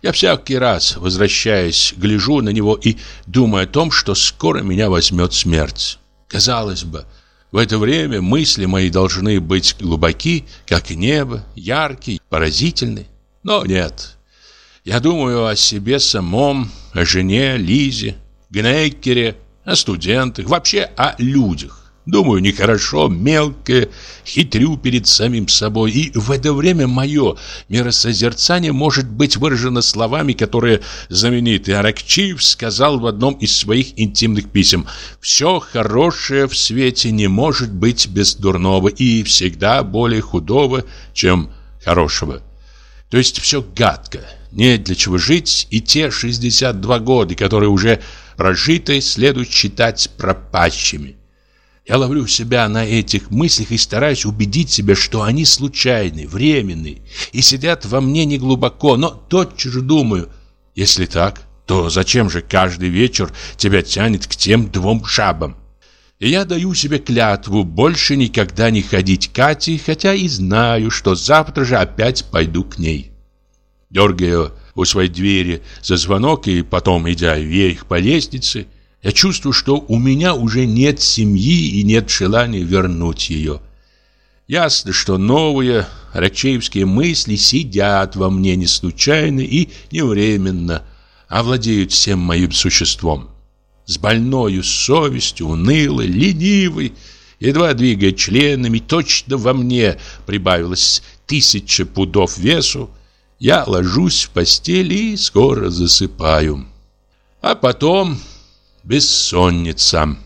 я всякий раз, возвращаясь, гляжу на него и думаю о том, что скоро меня возьмет смерть. Казалось бы, в это время мысли мои должны быть глубоки, как небо, яркие, поразительны. Но нет. Я думаю о себе самом, о жене, Лизе, Гнекере, о студентах, вообще о людях. Думаю, нехорошо, мелко, хитрю перед самим собой. И в это время мое миросозерцание может быть выражено словами, которые знаменитый Аракчиев сказал в одном из своих интимных писем. «Все хорошее в свете не может быть без дурного и всегда более худого, чем хорошего». То есть все гадко, нет для чего жить, и те 62 года, которые уже прожиты, следует считать пропащими. Я ловлю себя на этих мыслях и стараюсь убедить себя, что они случайны, временны и сидят во мне неглубоко, но тотчас же думаю, если так, то зачем же каждый вечер тебя тянет к тем двум шабам? И я даю себе клятву больше никогда не ходить к Кате, хотя и знаю, что завтра же опять пойду к ней. Дергаю у своей двери за звонок и потом, идя вверх по лестнице, я чувствую, что у меня уже нет семьи и нет желания вернуть ее. Ясно, что новые ракчеевские мысли сидят во мне не случайно и не временно, а всем моим существом. С больною совестью, унылой, ленивой, едва двигая членами, точно во мне прибавилось тысяча пудов весу, я ложусь в постели и скоро засыпаю. А потом бессонница.